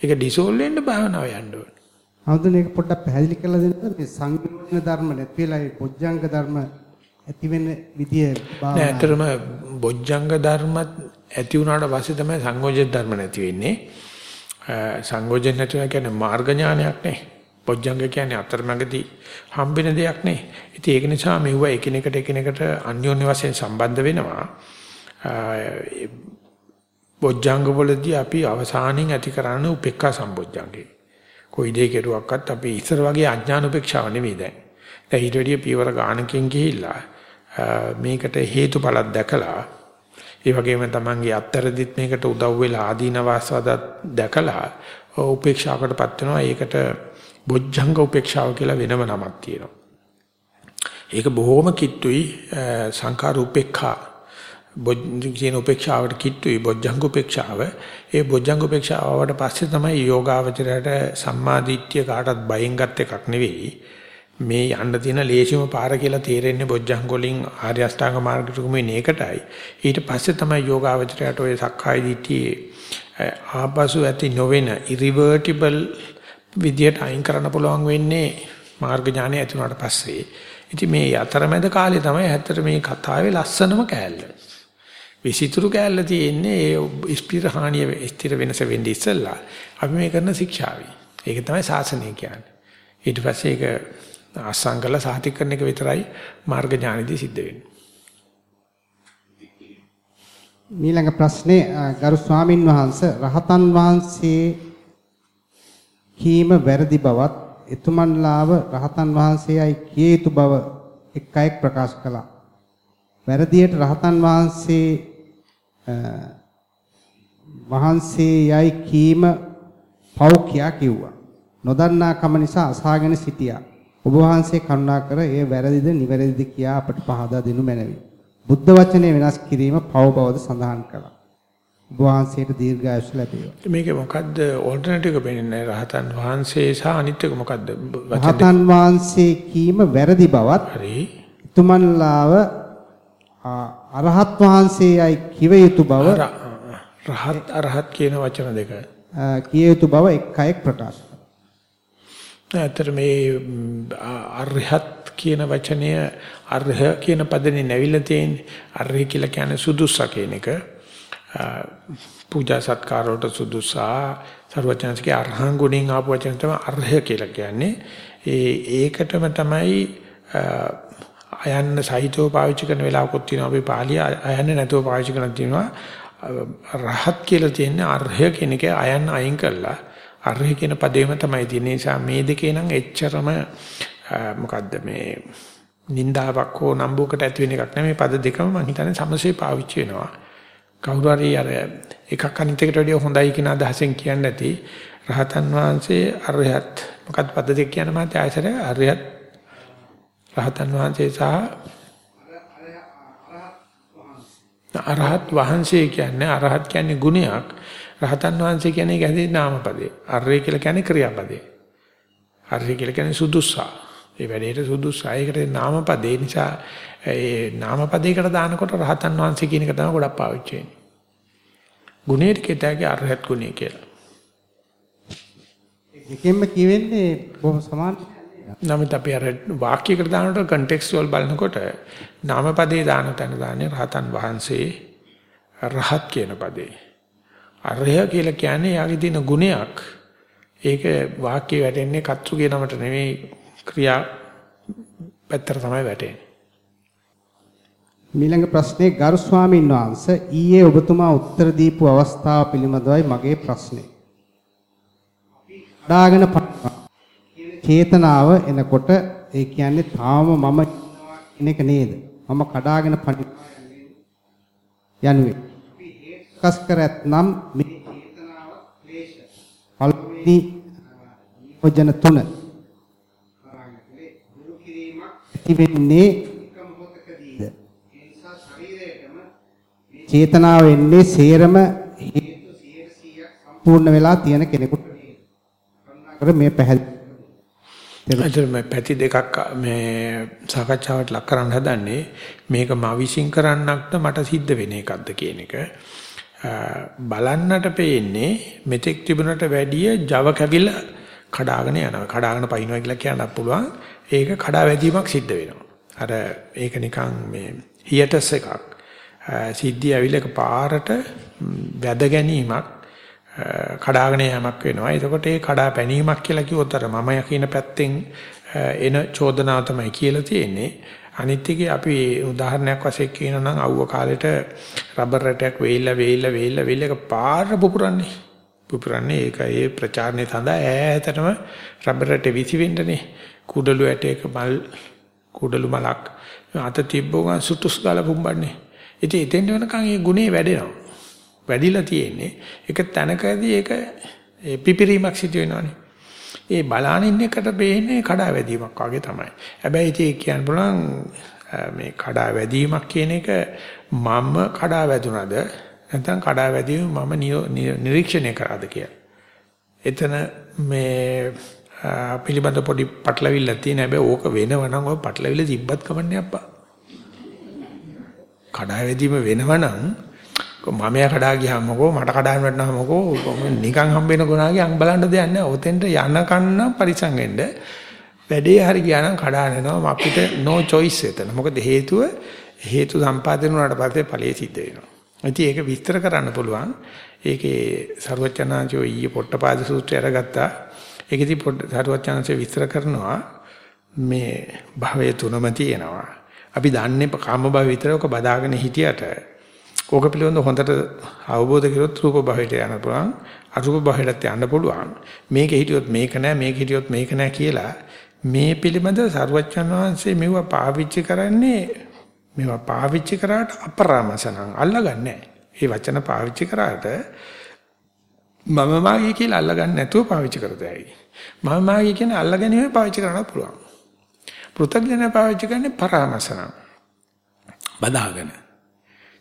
ඒක ඩිසෝල්ව් වෙන්න භාවනාව යන්න ඕනේ. හවුදන ඒක පොඩ්ඩක් පැහැදිලි කරලා දෙන්න මේ සංයෝජන ධර්ම නැති වෙලා ඒ බොජ්ජංග ධර්ම ඇති වෙන විදිය නෑ ඇත්තටම බොජ්ජංග ධර්ම ඇති වුණාට පස්සේ තමයි සංයෝජන ධර්ම නැති වෙන්නේ. සංයෝජන නැති වෙන කියන්නේ මාර්ග ඥානයක් නේ. බොජ්ජංග කියන්නේ අතරමඟදී හම්බෙන දෙයක් නේ. ඉතින් ඒක නිසා මෙවුව එකිනෙකට එකිනෙකට අන්‍යෝන්‍ය වශයෙන් සම්බන්ධ වෙනවා. බොජ්ජංග වලදී අපි අවසානයේ ඇති කරන්නේ උපේක්ඛා සම්බොජ්ජංගේ. කොයි දෙයක් කෙරුවක්වත් අපි ඉස්සර වගේ අඥාන උපේක්ෂාව නෙවෙයි දැන්. දැන් ඊට වැඩිය පියවර ගානකින් ගිහිල්ලා මේකට හේතුඵලක් දැකලා ඒ වගේම තමන්ගේ අත්තරදිත් මේකට උදව් වෙලා ආදීනවාසවද දැකලා උපේක්ෂාවකටපත් වෙනවා. ඒකට බොජ්ජංග උපේක්ෂාව කියලා වෙනම නමක් තියෙනවා. ඒක බොහොම කිට්ටුයි සංඛාර උපේක්ඛා බොජ්ජ කියන උපේක්ෂාවට කිට්ටුයි බොජ්ජංග උපේක්ෂාව. ඒ බොජ්ජංග උපේක්ෂාවට පස්සේ තමයි යෝගාවචරයට සම්මාදිට්ඨිය කාටත් බයෙන් ගත් එකක් නෙවෙයි. මේ යන්න තියෙන ලේසිම පාර කියලා තේරෙන්නේ බොජ්ජංග වලින් ආර්ය අෂ්ටාංග මාර්ගයට කුමේ ඒකටයි. ඊට පස්සේ තමයි යෝගාවචරයට ඔය සක්කාය දිට්ඨියේ ආපසු ඇති නොවන irreversible විදියට අයින් කරන්න පුළුවන් වෙන්නේ මාර්ග ඥානය ඇති වුණාට පස්සේ. ඉතින් මේ අතරමැද කාලේ තමයි ඇත්තට මේ කතාවේ ලස්සනම කෑල්ල. විසිතුරු කෑල්ල තියෙන්නේ ඒ ස්ථිර හානිය ස්ථිර වෙනස වෙන්නේ ඉස්සෙල්ලා. අපි මේ කරන ශික්ෂාවයි. ඒක තමයි සාසනය කියන්නේ. ඊට පස්සේ ඒක අසංකල සාහිතික කරන එක විතරයි මාර්ග ඥානෙදී සිද්ධ වෙන්නේ. ඊළඟ ප්‍රශ්නේ ගරු ස්වාමින් වහන්සේ රහතන් වහන්සේ කීම වැරදි බවත් එතුමන්ලාව රහතන් වහන්සේයි කිය යුතු බව එක් අයෙක් ප්‍රකාශ කළා. වැරදියට රහතන් වහන්සේ වහන්සේයයි කීම පව් කියා කිව්වා. නොදන්නා කම නිසා අසාගෙන සිටියා. ඔබ වහන්සේ කරුණාකර එය වැරදිද නිවැරදිද කියා අපට පහදා දෙනු මැනවි. බුද්ධ වචනේ වෙනස් කිරීම පව බවද සඳහන් කළා. ඔබ වහන්සේට දීර්ඝායුෂ ලැබේවා. මේක මොකද්ද ඕල්ටර්නටිව් එක වෙන්නේ රහතන් වහන්සේ සහ අනිත් එක මොකද්ද? රහතන් වහන්සේ කීම වැරදි බවත් හරි. තුමන්ලාව අරහත් වහන්සේයි කිව යුතු බව රහත් අරහත් කියන වචන දෙක කිය යුතු බව එක් අයෙක් ප්‍රකාශ ඇත්තට මේ අරහත් කියන වචනය අරහ කියන පදනේ නැවිලා තියෙන්නේ. අරහ කියලා කියන්නේ සුදුස්සා කියන එක. පූජා සත්කාර වලට සුදුසා සර්වචනස්ගේ අරහං ගුණෙන් ආපු වචන තමයි අරහ කියලා කියන්නේ. ඒ ඒකටම තමයි අයන්න සහිතව පාවිච්චි කරන වෙලාවකුත් තියෙනවා. අපි පාලිය අයන්න නැතුව පාවිච්චි කරන තියෙනවා. රහත් කියලා තියෙන්නේ අරහ කියන එක අයන්න අයින් කරලා අරහි කියන පදේම තමයි තියෙන නිසා මේ දෙකේ නම් එච්චරම මොකද්ද මේ නින්දාවක් හෝ නම්බුවකට ඇති වෙන එකක් නෙමෙයි. පද දෙකම මම හිතන්නේ සමසේ පාවිච්චි වෙනවා. කවුරු හරි අර එකක් අනිත් එකට වඩා හොඳයි කියන අදහසෙන් කියන්නේ නැති රහතන් වහන්සේ අරහත්. මොකද්ද පද දෙක කියන මාතේ ආයතන අරහත් රහතන් වහන්සේ සහ අරහත් වහන්සේ කියන්නේ අරහත් කියන්නේ ගුණයක් රහතන් වහන්සේ කියන්නේ ඒක හැදෙන්නේ නාමපදේ. අර්ය කියලා කියන්නේ ක්‍රියාපදේ. අර්ය කියලා කියන්නේ සුදුස්සා. ඒ වැඩේට සුදුස්සා. ඒකට නාමපදේ නිසා ඒ නාමපදයකට දානකොට රහතන් වහන්සේ කියන එක තමයි ගොඩක් පාවිච්චි වෙන්නේ. ගුණේට කියතයි අරහත් ගුණය කියලා. දෙකෙන්ම කියවෙන්නේ බොහොම සමාන නමුත් අපි අර වාක්‍යයකට දානකොට කන්ටෙක්ස්ටුවල් බලනකොට නාමපදේ දාන තැන දාන්නේ රහතන් වහන්සේ රහත් කියන පදේ. අරය කියලා කියන්නේ යාගේ තියෙන ගුණයක්. ඒක වාක්‍යය වැටෙන්නේ කත්රුගේ නමට නෙවෙයි ක්‍රියා පැත්තට තමයි වැටෙන්නේ. ඊළඟ ප්‍රශ්නේ ගරු ස්වාමීන් වහන්සේ ඊයේ ඔබතුමා උත්තර දීපු අවස්ථාව පිළිබඳවයි මගේ ප්‍රශ්නේ. දාගෙන චේතනාව එනකොට ඒ කියන්නේ තාම මම කෙනෙක් නේද? මම කඩාගෙන පණි යනුවේ. සකස් කර ඇතනම් මේ චේතනාව ක්ලේශ පළවෙනි නියෝජන තුන දුරු කිරීමක් ඇති වෙන්නේ එක මොහොතකදීද ඒ නිසා ශරීරයටම චේතනාව එන්නේ සේරම හේතු 100ක් සම්පූර්ණ වෙලා තියෙන කෙනෙකුට කර මේ පැහැදිලි අතර මේ පැති දෙකක් මේ සාකච්ඡාවට ලක් කරන්න හදන්නේ මේක මා විශ්ින් කරන්නක්ද මට සිද්ධ වෙන එකක්ද කියන එක. බලන්නට පේන්නේ මෙතෙක් තිබුණට වැඩිය Java කැවිල කඩාගෙන යනවා. කඩාගෙන පයින්නවා කියලා කියන්නත් පුළුවන්. ඒක කඩා වැදීමක් සිද්ධ වෙනවා. අර ඒක නිකන් මේ හියටස් එකක්. සිද්ධිය ඇවිල්ලා පාරට වැද ගැනීමක් කඩාගෙන යෑමක් වෙනවා. එතකොට ඒ කඩා පැනීමක් කියලා කිව්වොත් අර මම යකින පැත්තෙන් එන චෝදනාව තමයි කියලා තියෙන්නේ. අනිත් එකේ අපි උදාහරණයක් වශයෙන් කියනවා නම් අවුව කාලෙට රබර් රැටයක් වේිලා වේිලා වේිලා වේිලා පාර පුපුරන්නේ. පුපුරන්නේ ඒක ඒ ප්‍රචාරණය සඳහා ඈතටම රබර් රැට විසි වෙන්නනේ. කුඩලු ඇටයක මල් කුඩලු මලක් අත තිබ්බෝගන් සුටුස් ගාලා පුම්බන්නේ. ඉතින් එතෙන් වෙනකන් ඒ ගුණේ වැඩෙනවා. වැඩිලා තියෙන්නේ. ඒක තැනකදී ඒක පිපිරීමක් සිදු වෙනවානේ. ඒ බලාන ඉන්න එකට පේන්නේ කඩා වැදීමක් වගේ තමයි. හැබැයි ඉතින් කියන්න පුළුවන් මේ කඩා වැදීමක් කියන එක මම කඩා වැදුනද නැත්නම් කඩා වැදීම මම නිරීක්ෂණය කරාද කියලා. එතන මේ පිළිබඳ පොඩි පටලවිල්ලක් තියෙන හැබැයි ඕක වෙනවනම් ඔය පටලවිල්ල තිබ්බත් කමන්නේ අප්පා. කඩා වැදීම වෙනවනම් මමයා කඩා ගියාමකෝ මට කඩාන වැටෙනාමකෝ නිකන් හම්බ වෙන ගුණාගේ අං බලන්න දෙයක් නැහැ. ඔතෙන්ට යනකන්න පරිසං වෙන්න. වැඩේ හරි ගියා නම් කඩාන යනවා අපිට no choice එතන. මොකද හේතුව හේතු සම්පාදනය වුණාට පස්සේ ඵලයේ සිද්ධ වෙනවා. ඉතින් ඒක විස්තර කරන්න පුළුවන්. ඒකේ ਸਰවචනාංශෝ ඊයේ පොට්ටපාද සූත්‍රය අරගත්තා. ඒකෙදි පොඩ්ඩ සරුවචාන්සේ විස්තර කරනවා මේ භවය තුනම තියෙනවා. අපි දන්නේ කාම භව විතරක බදාගෙන හිටියට ඕක පිළිබඳ හොඳට අවබෝධ කරගොත් රූප භවයට යන්න පුළුවන් අරූප භවයට යන්න පුළුවන් මේක හිටියොත් මේක නෑ මේක හිටියොත් මේක නෑ කියලා මේ පිළිබඳ සරුවචන් වහන්සේ මෙව පාවිච්චි කරන්නේ මේවා පාවිච්චි කරාට අපරාමසනම් අල්ලගන්නේ ඒ වචන පාවිච්චි කරාට මම මාගේ කියලා අල්ලගන්න නැතුව පාවිච්චි කරතයි. මම මාගේ කියන අල්ලගැනීම පාවිච්චි කරන්න පුළුවන්. පෘථග්ජන පාවිච්චි කරන්නේ පරාමසනම්. බදාගෙන.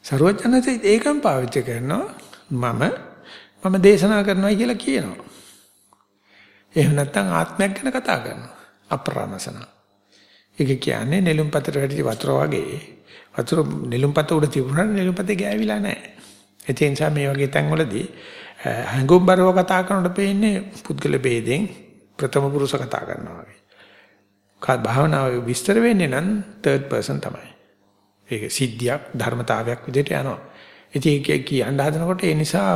සරුවචනසේ ඒකම පාවිච්චි කරනවා මම මම දේශනා කරනවා කියලා කියනවා. එහෙම නැත්නම් ආත්මයක් ගැන කතා කරනවා. අප්‍රාමසන. ඒක කියන්නේ නෙළුම් පතට වැටිච්ච වතුර වගේ. වතුර නෙළුම් පත උඩ තිබුණාට නෙළුම් පතේ ගෑවිලා නැහැ. ඒ නිසා මේ වගේ තැන්වලදී හංගුම්බරව කතා කරනකොට පේන්නේ පුද්ගල ભેදෙන් ප්‍රථම පුරුෂ කතා කරනවා වගේ. කා භාවනාවේ විස්තර වෙන්නේ නම් third person තමයි. ඒක සිද්ධියක් ධර්මතාවයක් විදිහට යනවා. ඉතින් ඒක කියන්න හදනකොට ඒ නිසා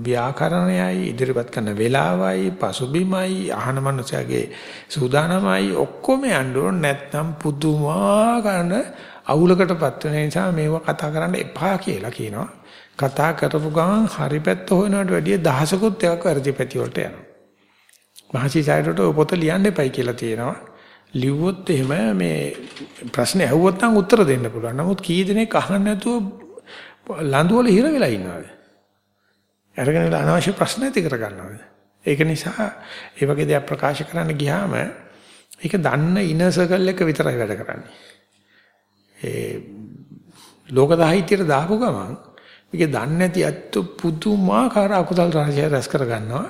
ව්‍යාකරණයයි ඉදිරිපත් කරන වෙලාවයි පසුබිමයි අහන මනුස්සයාගේ සූදානමයි ඔක්කොම යන්න ඕන නැත්නම් පුදුමාකාර අවුලකටපත් වෙන නිසා මේව කතා කරන්න එපා කියලා කියනවා. කතා කරපු ගමන් හරි පැත්ත හොයනවට වැඩිය දහසකුත් එකක් වැරදි පැති වලට යනවා. මහසි සයිඩට ඔය පොත ලියන්න එපයි කියලා තියෙනවා. ලිව්වොත් එහෙම මේ ප්‍රශ්නේ ඇහුවොත් නම් උත්තර දෙන්න පුළුවන්. නමුත් කී දෙනෙක් අහන්න නැතුව ලඳු වල හිර වෙලා ඉන්නවද? අරගෙන අනවශ්‍ය ප්‍රශ්න ඇති කර ගන්නවද? ඒක නිසා ඒ වගේ දේවල් ප්‍රකාශ කරන්න ගියාම ඒක දන්න ඉන සර්කල් එක විතරයි වැඩ කරන්නේ. ඒ ලෝක සාහිත්‍යයට දාපු ගමන් මේක දන්නේ නැති අත්තු පුදුමාකාර අකුසල් රාශිය රැස් කර ගන්නවා.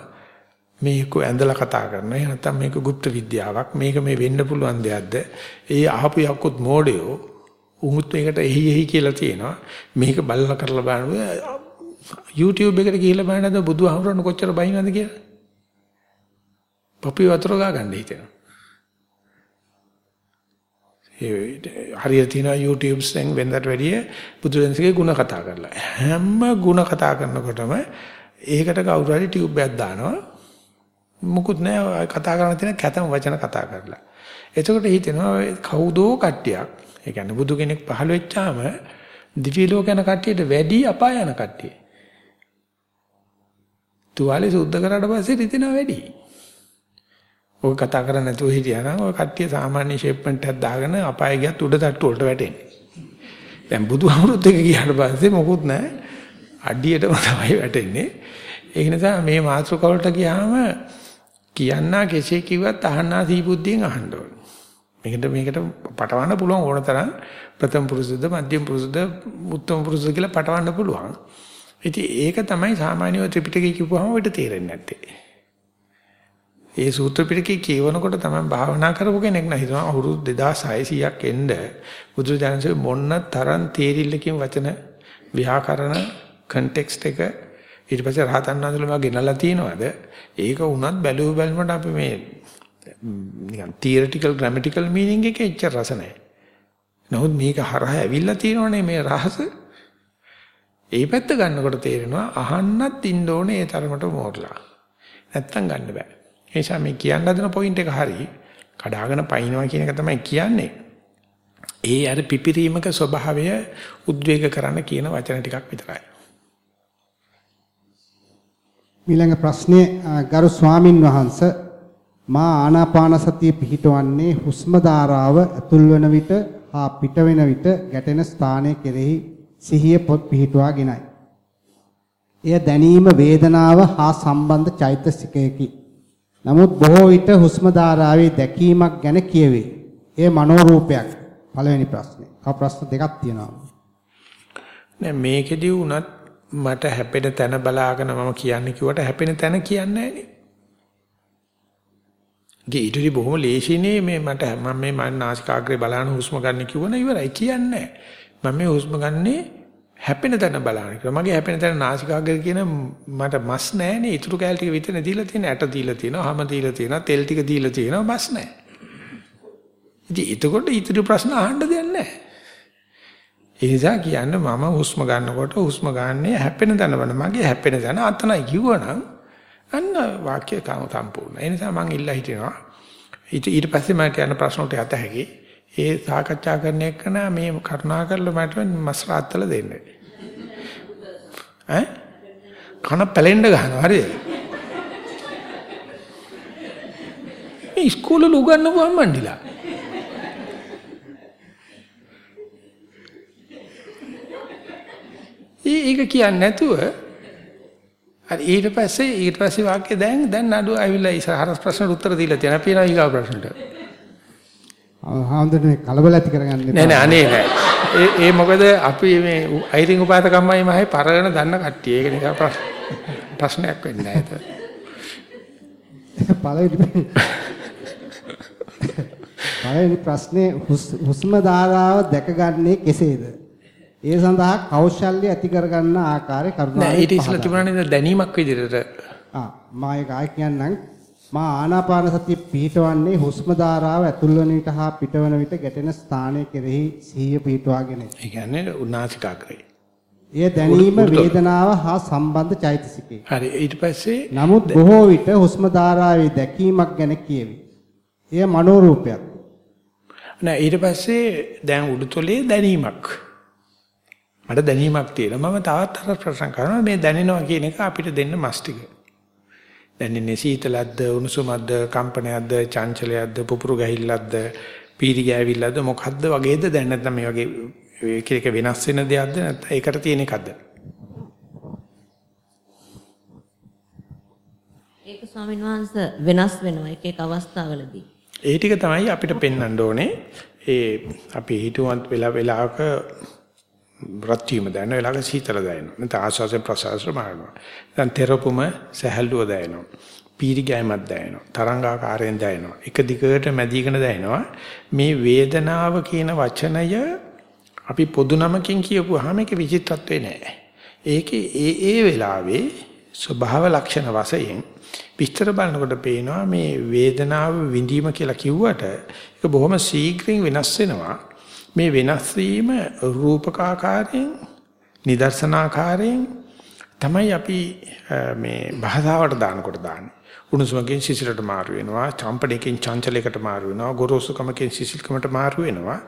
මේක ඇඳලා කතා කරනවා. එහෙනම් නැත්නම් මේක গুপ্ত විද්‍යාවක්. මේක මේ වෙන්න පුළුවන් දෙයක්ද? ඒ අහපු යක්කුත් මෝඩයෝ උමුත් මේකට එහි එහි කියලා තියෙනවා. මේක බලලා කරලා බලන්න YouTube එකට ගිහිල්ලා බලන්නද බුදුහාමුදුරන් කොච්චර බයිනවද කියලා. පපුව වතුර ගා ගන්න හිතෙනවා. ඒ හරියට තියෙනවා YouTube සෙන් වෙනදට වැඩිය බුදුරජාණන්සේගේ ಗುಣ කතා කරලා. හැම ಗುಣ කතා කරනකොටම ඒකට කවුරු හරි ටියුබ් එකක් දානවා. මුකුත් නෑ කතා කරන්න තියෙන කැතම වචන කතා කරලා. එතකොට හිතෙනවා කවුදෝ කට්ටියක් ඒ කියන්නේ බුදු කෙනෙක් පහළ වෙච්චාම දිවි ලෝක යන කට්ටියට වැඩි අපාය යන කට්ටිය. තුවාලේ සුද්ධ කරාට පස්සේ රිදෙනවා වැඩි. ඔය කතා කරන්නේ නැතුව හිටියා නම් ඔය කට්ටිය සාමාන්‍ය ෂේප්මන්ට් එකක් දාගෙන අපාය ගියත් උඩ තට්ටු වලට වැටෙන්නේ. දැන් බුදුහාමුදුරුත් එක ගියාට පස්සේ මොකුත් නැහැ. අඩියටම තමයි වැටෙන්නේ. ඒක නිසා මේ මාතෘකාවලට ගියාම කියන්නා කෙසේ කිව්වත් අහන්නා සීබුද්ධියෙන් අහන්න ඕනේ. මේකට මේකට පටවන්න පුළුවන් ඕන තරම් ප්‍රථම පුරුෂද මධ්‍යම පුරුෂද උත්තම පුරුෂද කියලා පටවන්න පුළුවන්. ඉතින් ඒක තමයි සාමාන්‍යව ත්‍රිපිටකය කියපුවම ඔයිට තේරෙන්නේ නැත්තේ. ඒ සූත්‍ර පිටකේ කියවනකොට තමයි භාවනා කරපු කෙනෙක් නම් හිතනවා අවුරුදු 2600ක් එන්න බුදුරජාණන්සේ මොන්න තරම් තේරිල්ලකින් වචන ව්‍යාකරණ කන්ටෙක්ස්ට් එක ඊට පස්සේ රහතන් වහන්සේලා ගෙනල්ලා තියනවාද ඒක වුණත් බැලුව බැලමට අපි මේ නිකන් තියරිටිකල් ග්‍රැමටිකල් මීනින්ග් එකේ එච්චර රස නැහැ. නමුත් මේක හරහා ඇවිල්ලා තියෙනවනේ මේ රහස. ඒ පැත්ත ගන්නකොට තේරෙනවා අහන්නත් ඉන්න ඕනේ ඒ තරමට මෝරලා. නැත්තම් ගන්න බෑ. ඒ නිසා මේ කියන්න හදන පොයින්ට් එක හරි කඩාගෙන පයින්නවා කියන එක තමයි කියන්නේ. ඒ අර පිපිරීමක ස්වභාවය උද්වේග කරන්න කියන වචන ටිකක් විතරයි. ඊළඟ ප්‍රශ්නේ ගරු ස්වාමින් වහන්සේ මා ආනාපාන සතිය පිහිටවන්නේ හුස්ම ධාරාව ඇතුල් වන විට හා පිට වෙන විට ගැටෙන ස්ථානයේ කෙරෙහි සිහිය පොත් පිහිටුවාගෙනයි. එය දැනීම වේදනාව හා සම්බන්ධ චෛතසිකයකි. නමුත් බොහෝ විට හුස්ම ධාරාවේ දැකීමක් ගැන කියවේ. ඒ මනෝරූපයක්. පළවෙනි ප්‍රශ්නේ. කව ප්‍රශ්න දෙකක් තියෙනවා. නෑ මේකෙදි වුණත් මට හැපෙන තැන බලාගෙන මම කියන්නේ කිව්වට හැපෙන තැන කියන්නේ නෑනේ. ගේ ඊටදී බොහොම ලේසිනේ මේ මට මම මේ මම නාසිකාග්‍රේ බලන හුස්ම ගන්න කිව්වන ඉවරයි කියන්නේ මම මේ හුස්ම ගන්නේ හැපෙන තැන බලන්න කියලා. මගේ හැපෙන තැන නාසිකාග්‍රේ කියන මට මස් නැහැනේ. ඊටු කැල් ටික විතරනේ දීලා තියෙන්නේ. ඇට දීලා තියෙනවා, හැම දීලා තියෙනවා, තෙල් ටික දීලා තියෙනවා, මස් නැහැ. ඉතින් එතකොට ඊටු ප්‍රශ්න අහන්න දෙයක් නැහැ. ඒ නිසා කියන්නේ මම හුස්ම ගන්නකොට හුස්ම ගන්නේ හැපෙන තැන බලන. මගේ හැපෙන තැන අතනයි කිව්වනම් අන්න වාක්‍ය කාම සම්පූර්ණ. ඒ නිසා මම ඉල්ලා හිටිනවා. ඊට ඊට පස්සේ මට යන ප්‍රශ්න වලට යත හැකි. ඒ සාකච්ඡා කරන එක මේ කරුණා කරලා මට මස් රාත්තල දෙන්න. ඈ? කන පැලෙන්න ගන්නවා හරිද? මේ ඉස්කෝලේ උගන්වපුවාම මණ්ඩිලා. ඒක කියන්නේ නැතුව හරි ඊට පස්සේ ඊට පස්සේ වාක්‍ය දැන් දැන් නඩුව ඇවිල්ලා ඉස්සරහ ප්‍රශ්නට උත්තර දීලා තියෙනවා. අපි යනවා ඊගාව ප්‍රශ්නට. හාමුදුරනේ කලබල ඇති කරගන්න නෑ නෑ අනේ නෑ. ඒ ඒ මොකද අපි මේ අයිරින් උපාතකම්මයි මහයි පරගෙන දන්න කට්ටිය. ඒක නිසා ප්‍රශ්නයක් වෙන්නේ නෑ ඒක. පළවෙනි පළවෙනි ප්‍රශ්නේ හුස්ම ධාරාව දැකගන්නේ කෙසේද? ඒ සඳහා කෞශල්‍ය ඇති කරගන්න ආකාරය කරුණාවෙන් නෑ ඊට ඉස්සෙල්ලා තිබුණානේ දැනීමක් විදිහට. ආ මා ඒක ආයෙ කියන්නම්. මා ආනාපාන සතිය පිහිටවන්නේ හුස්ම ධාරාව ඇතුල් වන විට හා පිටවන විට ගැටෙන ස්ථානයේ කෙරෙහි සිහිය පිහිටවාගෙන. ඒ කියන්නේ උනාසිකාග්‍රේ. එය දැනීම වේදනාව හා සම්බන්ධ චෛතසිකේ. හරි ඊට පස්සේ නමුත් බොහෝ විට හුස්ම ධාරාවේ දැකීමක් ගැන කියවි. එය මනෝරූපයක්. නෑ ඊට පස්සේ දැන් උඩුතොලේ දැනීමක්. මට දැනීමක් තියෙනවා. මම තවත් අර ප්‍රශ්න කරනවා මේ දැනෙනවා කියන එක අපිට දෙන්න මස් ටික. දැනෙන්නේ සීතලක්ද, උණුසුමක්ද, කම්පනයක්ද, චංචලයක්ද, පුපුරු ගැහිල්ලක්ද, පීරි ගෑවිල්ලක්ද මොකද්ද වගේද දැන් නැත්නම් මේ වගේ එක එක වෙනස් වෙන දෙයක්ද නැත්නම් ඒකට තියෙන එකක්ද? ඒක ස්වාමීන් වහන්සේ වෙනස් වෙනවා එක එක අවස්ථාවලදී. ඒ ටික තමයි අපිට පෙන්වන්න ඕනේ. ඒ අපි හිතුවත් වෙලා වෙලාවක රත් වීම දැනෙන වෙලාවක සීතල දැනෙනවා. නැත්නම් ආශ්වාස ප්‍රශ්වාස මාරනවා. දැන් තෙරපුම සැහැල්ලුව දැනෙනවා. පීරි ගෑමක් දැනෙනවා. තරංගාකාරයෙන් දැනෙනවා. එක දිගට මැදීගෙන දැනෙනවා. මේ වේදනාව කියන වචනය අපි පොදු නමකින් කියපුවාම ඒක විචිත්‍රත්වේ නෑ. ඒකේ ඒ ඒ වෙලාවේ ස්වභාව ලක්ෂණ වශයෙන් විස්තර බලනකොට පේනවා මේ වේදනාව විඳීම කියලා කිව්වට ඒක බොහොම ශීඝ්‍රයෙන් වෙනස් වෙනවා. මේ වෙනස් වීම රූපකාකාරයෙන් නිදර්ශනාකාරයෙන් තමයි අපි මේ භාෂාවට දානකොට දාන්නේ. උණුසුමකින් සිසිලට මාරු වෙනවා, චම්පඩේකින් චංචලයකට මාරු වෙනවා, ගොරෝසුකමකින් සිසිල්කමට මාරු වෙනවා.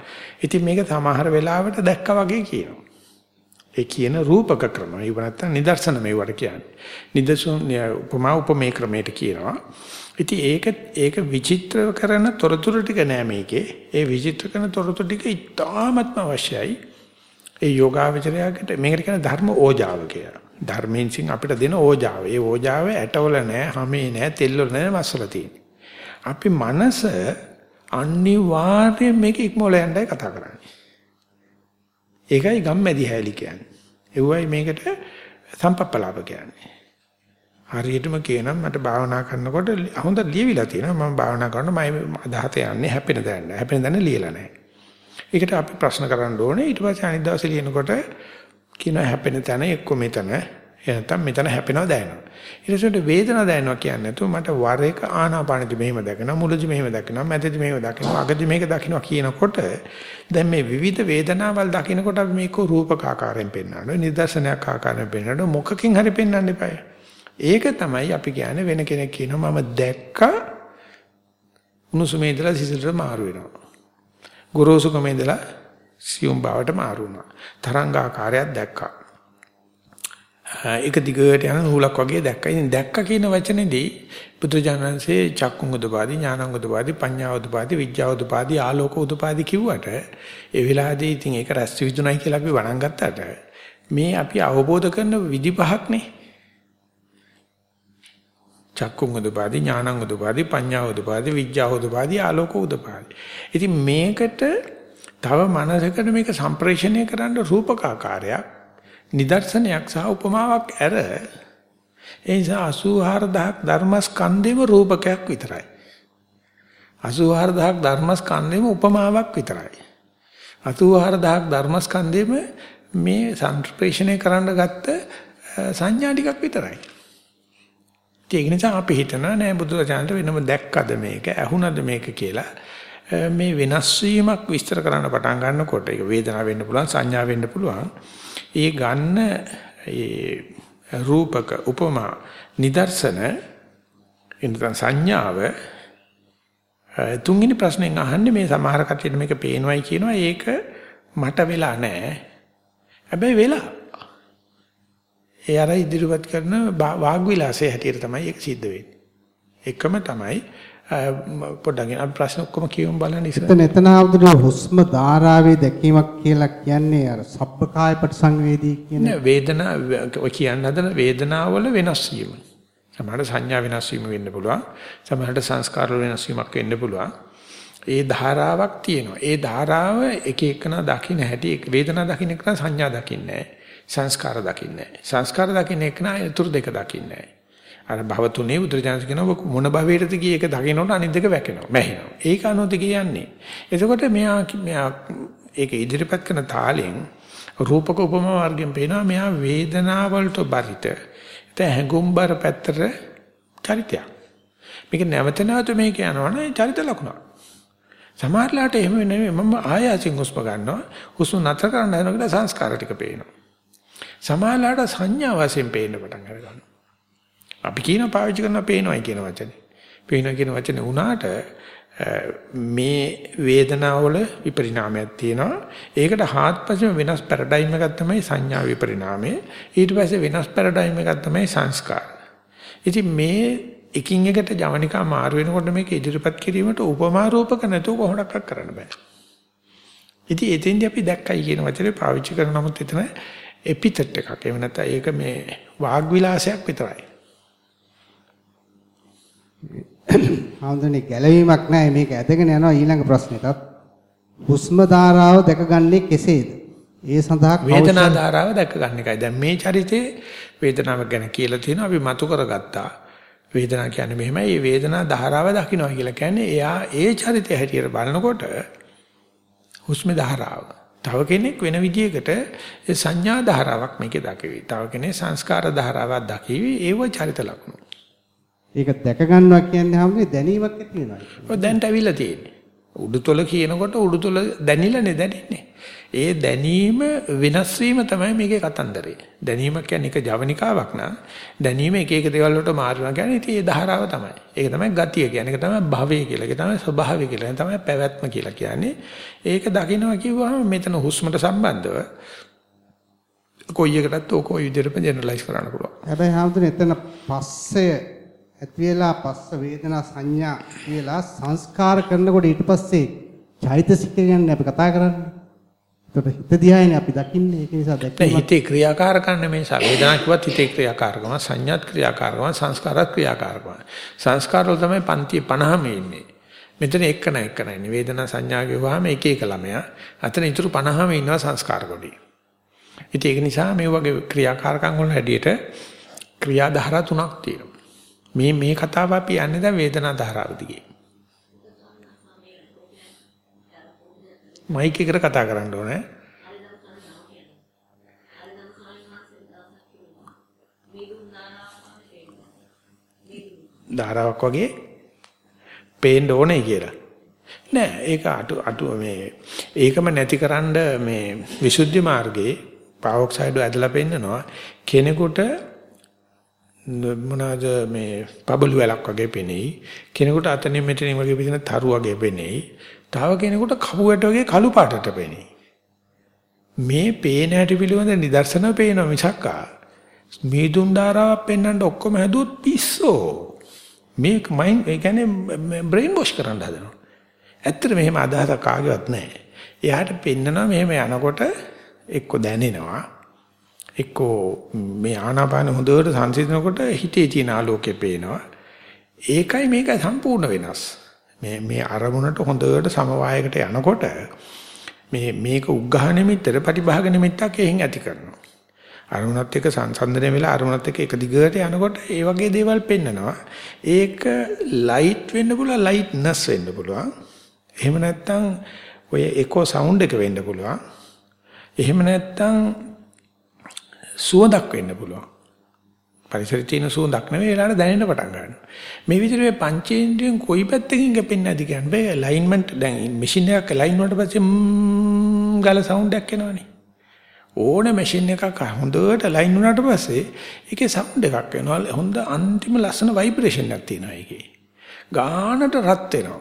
ඉතින් මේක සමහර වෙලාවට දැක්කා වගේ කියනවා. ඒ කියන රූපක ක්‍රම. ඒව නැත්තම් නිදර්ශන මේවට කියන්නේ. නිදර්ශන උපමා උපමේ ක්‍රමයට කියනවා. ඉතින් ඒක ඒක විචිත්‍ර කරන තොරතුරු ටික නෑ මේකේ. ඒ විචිත්‍ර කරන තොරතුරු ටික ඉතාමත්ම අවශ්‍යයි. ඒ යෝගාවචරයකට මේකට කියන ධර්ම ඕජාව කියලා. ධර්මයෙන් සිං අපිට දෙන ඕජාව. ඒ ඕජාව ඇටවල නෑ, හැමේ නෑ, තෙල්වල නෑ, මස්වල තියෙන්නේ. අපි මනස අනිවාර්යයෙන් මේක ඉක්මවල යන්නයි කතා කරන්නේ. ඒකයි ගම්මැදි හැලී කියන්නේ. ඒවයි මේකට සම්පප්පලාප කියන්නේ. හරියටම කියනම් මට භාවනා කරනකොට හොඳ ලියවිලා තියෙනවා මම භාවනා කරනකොට මම අදහත යන්නේ හැපෙන දැන. හැපෙන දැන ලියලා නැහැ. ඒකට අපි ප්‍රශ්න කරන්න ඕනේ ඊට පස්සේ අනිත් දවසේ ලියනකොට කියන හැපෙන තැන එක්ක මෙතන එනතම් මෙතන හැපෙනවා දැනෙනවා. ඊට පස්සේ වේදනාව දැනෙනවා කියන්නේ නැතුව මට වර එක ආනාපානෙදි මෙහෙම දැකනවා මුලදි මෙහෙම දැකනවා මැදදි මෙහෙම දැකනවා අගදි මේක දකින්නවා කියනකොට දැන් මේ විවිධ වේදනාවල් දකිනකොට අපි මේක රූපක ආකාරයෙන් පෙන්වනවා නිදර්ශනයක් ආකාරයෙන් පෙන්වනවා මොකකින් හරි පෙන්වන්න එපායි. ඒක තමයි අපි කියන්නේ වෙන කෙනෙක් කියනවා මම දැක්කා උණුසුමේ ඉඳලා සිසිලට මාරු වෙනවා. ගොරෝසුකමේ ඉඳලා සියුම් බවට මාරු වුණා. තරංගාකාරයක් දැක්කා. ඒක දිගට යන නූලක් වගේ දැක්කා. ඉතින් දැක්ක කියන වචනේදී බුදුජානන්සේ චක්කුං උදපාදි ඥානං උදපාදි පඤ්ඤා උදපාදි විඥා උදපාදි ආලෝක උදපාදි කිව්වට ඒ වෙලාවේදී ඉතින් ඒක රැස් විදුණයි කියලා අපි වණන් ගත්තට මේ අපි අවබෝධ කරන විදි පහක්නේ. චක්කුං උදපාදි ඥානං උදපාදි පඤ්ඤා උදපාදි විඥා උදපාදි ආලෝක උදපාදි. ඉතින් මේකට තව මනසකට මේක සම්ප්‍රේෂණය කරන්න රූපකාකාරයක් නිදර්ශනයක් සහ උපමාවක් ඇර ඒ නිසා 84000ක් ධර්මස්කන්ධෙම රූපකයක් විතරයි. 84000ක් ධර්මස්කන්ධෙම උපමාවක් විතරයි. 84000ක් ධර්මස්කන්ධෙම මේ සම්ප්‍රේෂණය කරන්න ගත්ත සංඥා ටිකක් විතරයි. ඒක නිසා අපි හිතනවා නෑ බුදුරජාණන්ට වෙනම දැක්කද මේක ඇහුණද මේක කියලා. මේ වෙනස් වීමක් විස්තර කරන්න පටන් ගන්නකොට ඒක වේදනාව වෙන්න පුළුවන් සංඥා වෙන්න පුළුවන්. ඒ ගන්න ඒ රූපක උපමා නිදර්ශන එනතන සංඥාව තුන්වෙනි ප්‍රශ්නෙන් අහන්නේ මේ සමහර කටියට මේක පේනවයි කියනවා ඒක මට වෙලා නැහැ. හැබැයි වෙලා. ඒ අර ඉදිරිපත් කරන වාග් විලාසයේ හැටියට තමයි ඒක සිද්ධ වෙන්නේ. එකම තමයි පොඩ්ඩක් අපි ප්‍රශ්න ඔක්කොම කියමු බලන්න ඉස්සර. එතන එතන ආවුදුනේ හුස්ම ධාරාවේ දැකීමක් කියලා කියන්නේ අර සබ්බකාය පරිසංවේදී කියන වේදනා ඔය කියන්න හදන වේදනාවල වෙනස් වීම. සමහරට සංඥා වෙනස් වීම වෙන්න පුළුවන්. සමහරට සංස්කාර වෙනස් වීමක් වෙන්න පුළුවන්. ඒ ධාරාවක් තියෙනවා. ඒ ධාරාව එක එකන දකින්න හැටි වේදනා දකින්න එක සංඥා දකින්නේ සංස්කාර දකින්නේ සංස්කාර දකින්න එක නා තුරු දෙක දකින්නේ අර භව තුනේ බුදුරජාණන් කියනවා මොන භවයටද ගියේ ඒක දකින්නට අනිත් දෙක වැටෙනවා මැහෙනවා. ඒක අනෝද කියන්නේ. එතකොට මෙයා මෙයා ඒක ඉදිරිපත් කරන තාලෙන් රූපක උපමා වර්ගයෙන් පේනවා මෙයා වේදනාවලට බරිත. ඒ හැඟුම්බර පැත්තට චරිතයක්. මේක නැවත නැවත මේක යනවනේ චරිත ලකුණක්. සමහරලාට එහෙම නෙමෙයි මම ආයාසින් හුස්ම ගන්නවා. හුස්ම නැතර කරන්න යනකොට සංස්කාර ටික පේනවා. සමහරලාට සංඥා වශයෙන් පේන්න පටන් ගන්නවා. අපි කියන පාවිච්චි කරන පේනවයි කියන වචනේ. පේනවා කියන වචනේ උනාට මේ වේදනාවල විපරිණාමයක් තියෙනවා. ඒකට හාත්පසම වෙනස් පැරඩයිම් එකක් තමයි සංඥා විපරිණාමය. ඊට පස්සේ වෙනස් පැරඩයිම් එකක් තමයි සංස්කාර. ඉතින් මේ එකින් එකට ජවනිකා මාරු වෙනකොට මේක ඉදිරිපත් කිරීමට උපමා රූපක නැතුව කොහොමඩක්වත් කරන්න බෑ. ඉතින් එතෙන්දී අපි දැක්කයි කියන වචනේ පාවිච්චි කරන නමුත් එතන එපිතට් එකක්. එහෙම නැත්නම් ඒක මේ වාග් විලාසයක් විතරයි. හඳුනේ ගැළවීමක් නැහැ මේක ඇදගෙන යනවා ඊළඟ ප්‍රශ්නෙටත්. හුස්ම ධාරාව දැකගන්නේ කෙසේද? ඒ සඳහා වේදනා ධාරාව දැකගන්න එකයි. දැන් මේ චරිතේ වේදනාව ගැන කියලා තියෙනවා අපි මතු කරගත්තා. වේදනාව කියන්නේ මෙහෙමයි. මේ වේදනා ධාරාව දකින්නවා කියලා කියන්නේ එයා ඒ චරිතය හැටියට බලනකොට හුස්ම ධාරාව. තව කෙනෙක් වෙන විදියකට සංඥා ධාරාවක් මේකේ දකිවි. තව කෙනෙක් සංස්කාර ධාරාවක් දකිවි. ඒව චරිත ලක්ෂණ. ඒක දැක ගන්නවා කියන්නේ හැමෝම දැනීමක් ඇති වෙනවා. ඔය දැන්ට අවිල්ල තියෙන්නේ. උඩුතොල කියනකොට උඩුතොල දැනිලානේ දැනෙන්නේ. ඒ දැනීම වෙනස් වීම තමයි මේකේ කතන්දරේ. දැනීම කියන්නේ එක ජවනිකාවක් නා. දැනීම එක එක දේවල් වලට මාරුනවා කියන්නේ ඉතින් ඒ ධාරාව තමයි. ඒක තමයි ගතිය කියන්නේ. ඒක තමයි භවය කියලා. ඒක තමයි ස්වභාවය කියලා. ඒක තමයි පැවැත්ම කියලා කියන්නේ. ඒක දකින්නවා කිව්වහම මෙතන හුස්මට සම්බන්ධව කොයි එකටත් ඕක ඔය විදිහට ජෙනරලයිස් කරන්න පුළුවන්. හැබැයි හැමෝටම එතන පස්සය ඇති වෙලා පස්ස වේදනා සංඥා කියලා සංස්කාර කරනකොට ඊට පස්සේ චෛතසික ගැන අපි කතා කරන්නේ. ඒකට හිත දිහානේ අපි දකින්නේ ඒක නිසා දැක්කම හිතේ ක්‍රියාකාරකම් නෙමෙයි වේදනා කිව්වත් හිතේ ක්‍රියාකාරකම සංඥාත් ක්‍රියාකාරකම සංස්කාරත් ක්‍රියාකාරකම. සංස්කාර වල තමයි පන්ති 50ම ඉන්නේ. මෙතන එක නැ එක නැ වේදනා සංඥා කියවහම එක එක ළමයා. අතන ඉතුරු 50ම ඉන්නවා සංස්කාර කොටි. ඉතින් ඒක නිසා මේ වගේ ක්‍රියාකාරකම් වල හැටියට ක්‍රියාධාරා තුනක් තියෙනවා. මේ මේ කතාව අපි යන්නේ දැන් වේදනා ධාරාව දිගේ. මයික් එකට කතා කරන්න ඕනේ. ධාරාවක් වගේ පේන්න ඕනේ කියලා. නෑ ඒක අටු අටු මේ ඒකම නැතිකරන්න මේ විසුද්ධි මාර්ගයේ පාවොක්සයිඩ් ඇදලා පෙන්නනවා කෙනෙකුට මොනවාද මේ පබළු වැලක් වගේ පෙනෙයි කෙනෙකුට අතනින් මෙතනින් වගේ පිටින තරු වගේ පෙනෙයි තව කෙනෙකුට කපුවට වගේ කළු පාටට පෙනෙයි මේ පේන හැටි පිළිබඳ නිදර්ශන පේන මිසක් මීදුම් ධාරාවක් පෙන්වන්න ඔක්කොම හැදුවොත් පිස්සෝ. මේ මයින් ඒ කියන්නේ බ්‍රේන් වොෂ් කරන්න හදනවා. ඇත්තට මෙහෙම අදහසක් කාගේවත් නැහැ. එයාට පෙන්නනවා මෙහෙම යනකොට එක්ක දැනෙනවා. එක්කෝ මේ ආනාපාන හොඳට සංසිඳනකොට හිතේ තියෙන ආලෝකය පේනවා. ඒකයි මේක සම්පූර්ණ වෙනස්. මේ මේ අරමුණට හොඳට සමவாயකට යනකොට මේ මේක උග්ඝහ නිමිත්තට ප්‍රතිභාග නිමිත්තක් එහෙන් ඇති කරනවා. අරමුණත් එක්ක සංසන්දනය වෙලා අරමුණත් එක්ක එක දිගට යනකොට ඒ වගේ දේවල් පෙන්නනවා. ඒක ලයිට් වෙන්න පුළුවන් ලයිට්නස් වෙන්න පුළුවන්. එහෙම නැත්නම් ඔය එකෝ සවුන්ඩ් එක වෙන්න පුළුවන්. එහෙම නැත්නම් සුවඳක් වෙන්න පුළුවන්. පරිසරයේ තියෙන සුවඳක් නෙවෙයි ඒලාට දැනෙන්න පටන් ගන්නවා. මේ විදිහට මේ පංචේන්ද්‍රියෙන් කොයි පැත්තකින් කැපෙන්නේ නැති කියන්නේ බෑ ඇලයින්මන්ට් දැන් මැෂින් එකක් ඇලයින් වුණාට පස්සේ ම්ම් ගාලා සවුන්ඩ් එකක් එනවනේ. ඕන මැෂින් එකක් හොඳට ලයින් වුණාට පස්සේ ඒකේ සවුන්ඩ් එකක් එනවා. හොඳ අන්තිම ලස්සන ভাইබ්‍රේෂන් එකක් තියෙනවා ඒකේ. ගානට රත් වෙනවා.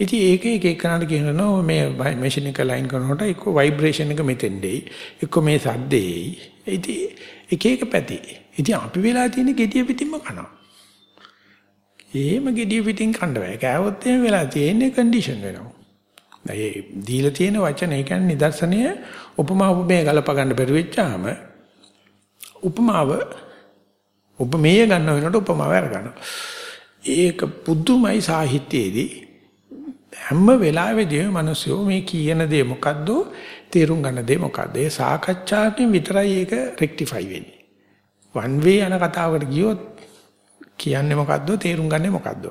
ඉතින් ඒක එක එකනට කියනවා මේ මැෂින් එක ලයින් කරනකොට එක්ක ভাইබ්‍රේෂන් එක මෙතෙන්දෙයි එක්ක මේ සද්දෙයි. ඉතින් එක එක පැති. ඉතින් අපි වෙලා තියෙන gediya පිටින්ම කනවා. එහෙම gediya පිටින් කන්න බෑ. කෑවොත් එහෙම වෙලා තියෙන්නේ කන්ඩිෂන් වෙනවා. ඒ දීලා තියෙන වචන ඒ කියන්නේ නිදර්ශනය උපමා උපමේය ගලප ගන්න බැරි වෙච්චාම උපමාව උපමේය ගන්න වෙනකොට උපමාව අරගන්නවා. ඒක පුදුමයි සාහිත්‍යයේදී හැම වෙලාවෙදීම මිනිස්සු මේ කියන දේ මොකද්ද තේරුම් ගන්න දේ මොකද්ද? ඒ සාකච්ඡාවෙන් විතරයි ඒක රෙක්ටිෆයි වෙන්නේ. වන් වේ යන කතාවකට ගියොත් කියන්නේ මොකද්ද? තේරුම් ගන්නේ මොකද්ද?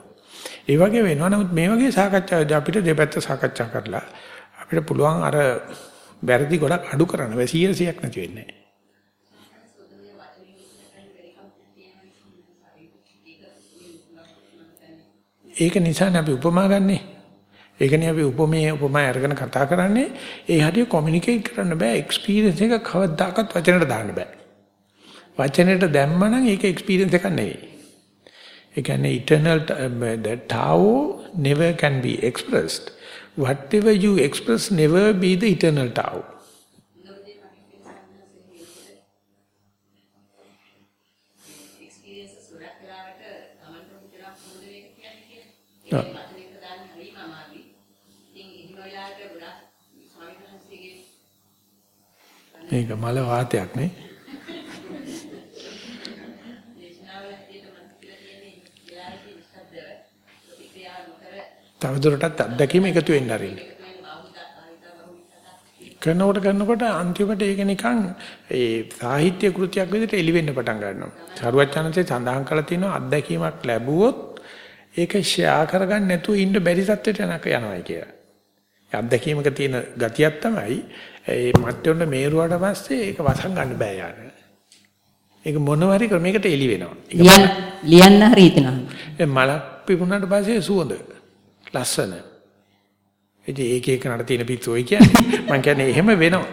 ඒ වගේ වෙනවා. නමුත් මේ වගේ සාකච්ඡාවේදී අපිට දෙපැත්ත සාකච්ඡා කරලා අපිට පුළුවන් අර වැරදි ගොඩක් අඩු කරන්න. බෑ 100ක් නැති වෙන්නේ ඒක නිසානේ අපි උපමා ගන්නේ ඒකනේ අපි උපමේය උපමා අරගෙන කතා කරන්නේ. ඒ හැටි කොමියුනිකේට් කරන්න බෑ. එක්ස්පීරියන්ස් එක කවදාකවත් වචනට දාන්න බෑ. වචනයට දැම්මනම් ඒක එක්ස්පීරියන්ස් එකක් නෙවෙයි. ඒ කියන්නේ eternal the tau never can be expressed. Whatever you express never be the eternal tau මේක මල වාතයක් නේ. තවදුරටත් අත්දැකීම එකතු වෙන්න ආරින්න. කරනකොට කරනකොට අන්තිමට ඒක නිකන් ඒ සාහිත්‍ය කෘතියක් විදිහට එළි වෙන්න පටන් ගන්නවා. සරුවච්චානන්සේ සඳහන් කරලා තියෙනවා අත්දැකීමක් ලැබුවොත් ඒක ෂෙයා කරගන්න නැතුව ඉන්න බැරි තත්ත්වයට යනවා කියලා. අත්දැකීමක තියෙන ගතියක් තමයි ඒ මට්ටොන්න මේරුවාට පස්සේ ඒක වසන් ගන්න බෑ යාර. ඒක මොනවාරි ක්‍රමයකට එලි වෙනවා. ලියන්න ලියන්න හරි හිතනවා. ඒ මලක් පිපුණාට පස්සේ සුවඳ ලස්සන. ඉතින් ඒක එක නඩ තියෙන පිටුවයි කියන්නේ. මම කියන්නේ එහෙම වෙනවා.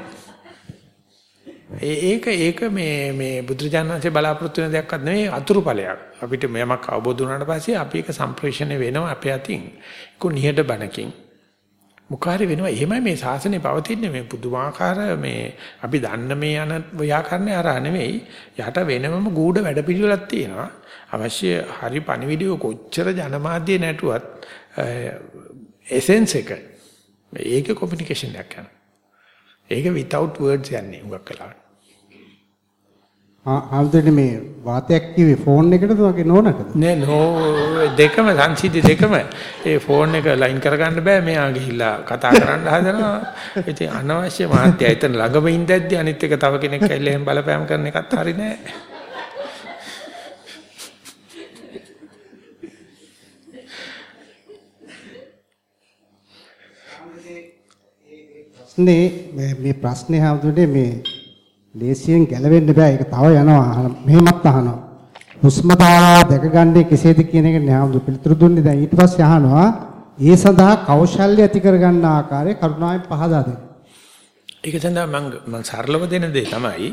ඒක ඒක මේ මේ බුදුරජාණන්සේ බලාපොරොත්තු වෙන දෙයක්වත් නෙවෙයි අතුරුඵලයක්. අපිට යමක් අවබෝධ වුණාට පස්සේ අපි ඒක සම්ප්‍රේෂණය වෙනවා අපේ අතින්. ඒක නිහඬ බණකින්. මුඛාරි වෙනවා. එහෙමයි මේ ශාසනය පවතින්නේ මේ පුදුමාකාර මේ අපි දන්න මේ යන ව්‍යාකරණය අර නෙවෙයි. යට වෙනමම ගූඪ වැඩපිළිවෙලක් තියෙනවා. අවශ්‍ය හරි පණිවිඩය කොච්චර ජනමාධ්‍ය නැටුවත් එසෙන්ස් එක ඒක කොමියුනිකේෂන් එකක් යනවා. ඒක without words යන්නේ උගක් කලාවට. ආම්දෙන්නේ මේ වාතයක් කිව්වේ ෆෝන් එකටද වගේ නෝනටද? නෑ නෝ දෙකම සංසිද්ධි දෙකම ඒ ෆෝන් එක ලයින් කරගන්න බෑ මෙයා ගිහිල්ලා කතා කරන්න හදනවා. ඉතින් අනවශ්‍ය මාත්‍ය එතන ළඟම ඉඳද්දි අනිත් එක තව කෙනෙක් ඇවිල්ලා එහෙම බලපෑම් කරන එකත් හරි නෑ. ප්‍රශ්නේ මේ ප්‍රශ්නේ හැමදෙන්නේ මේ ලේසියෙන් ගැලවෙන්න බෑ. ඒක තව යනවා. මෙහෙමත් අහනවා. හුස්ම තාරා දැකගන්නේ කෙසේද කියන එක න්යාම පිළිතුරු දුන්නේ. දැන් ඊට පස්සේ අහනවා ඒ සඳහා කෞශල්‍ය ඇති කරගන්න ආකාරය කරුණාවෙන් පහදා දෙන්න. ඒක සඳහා මම මම සරලව දෙන දේ තමයි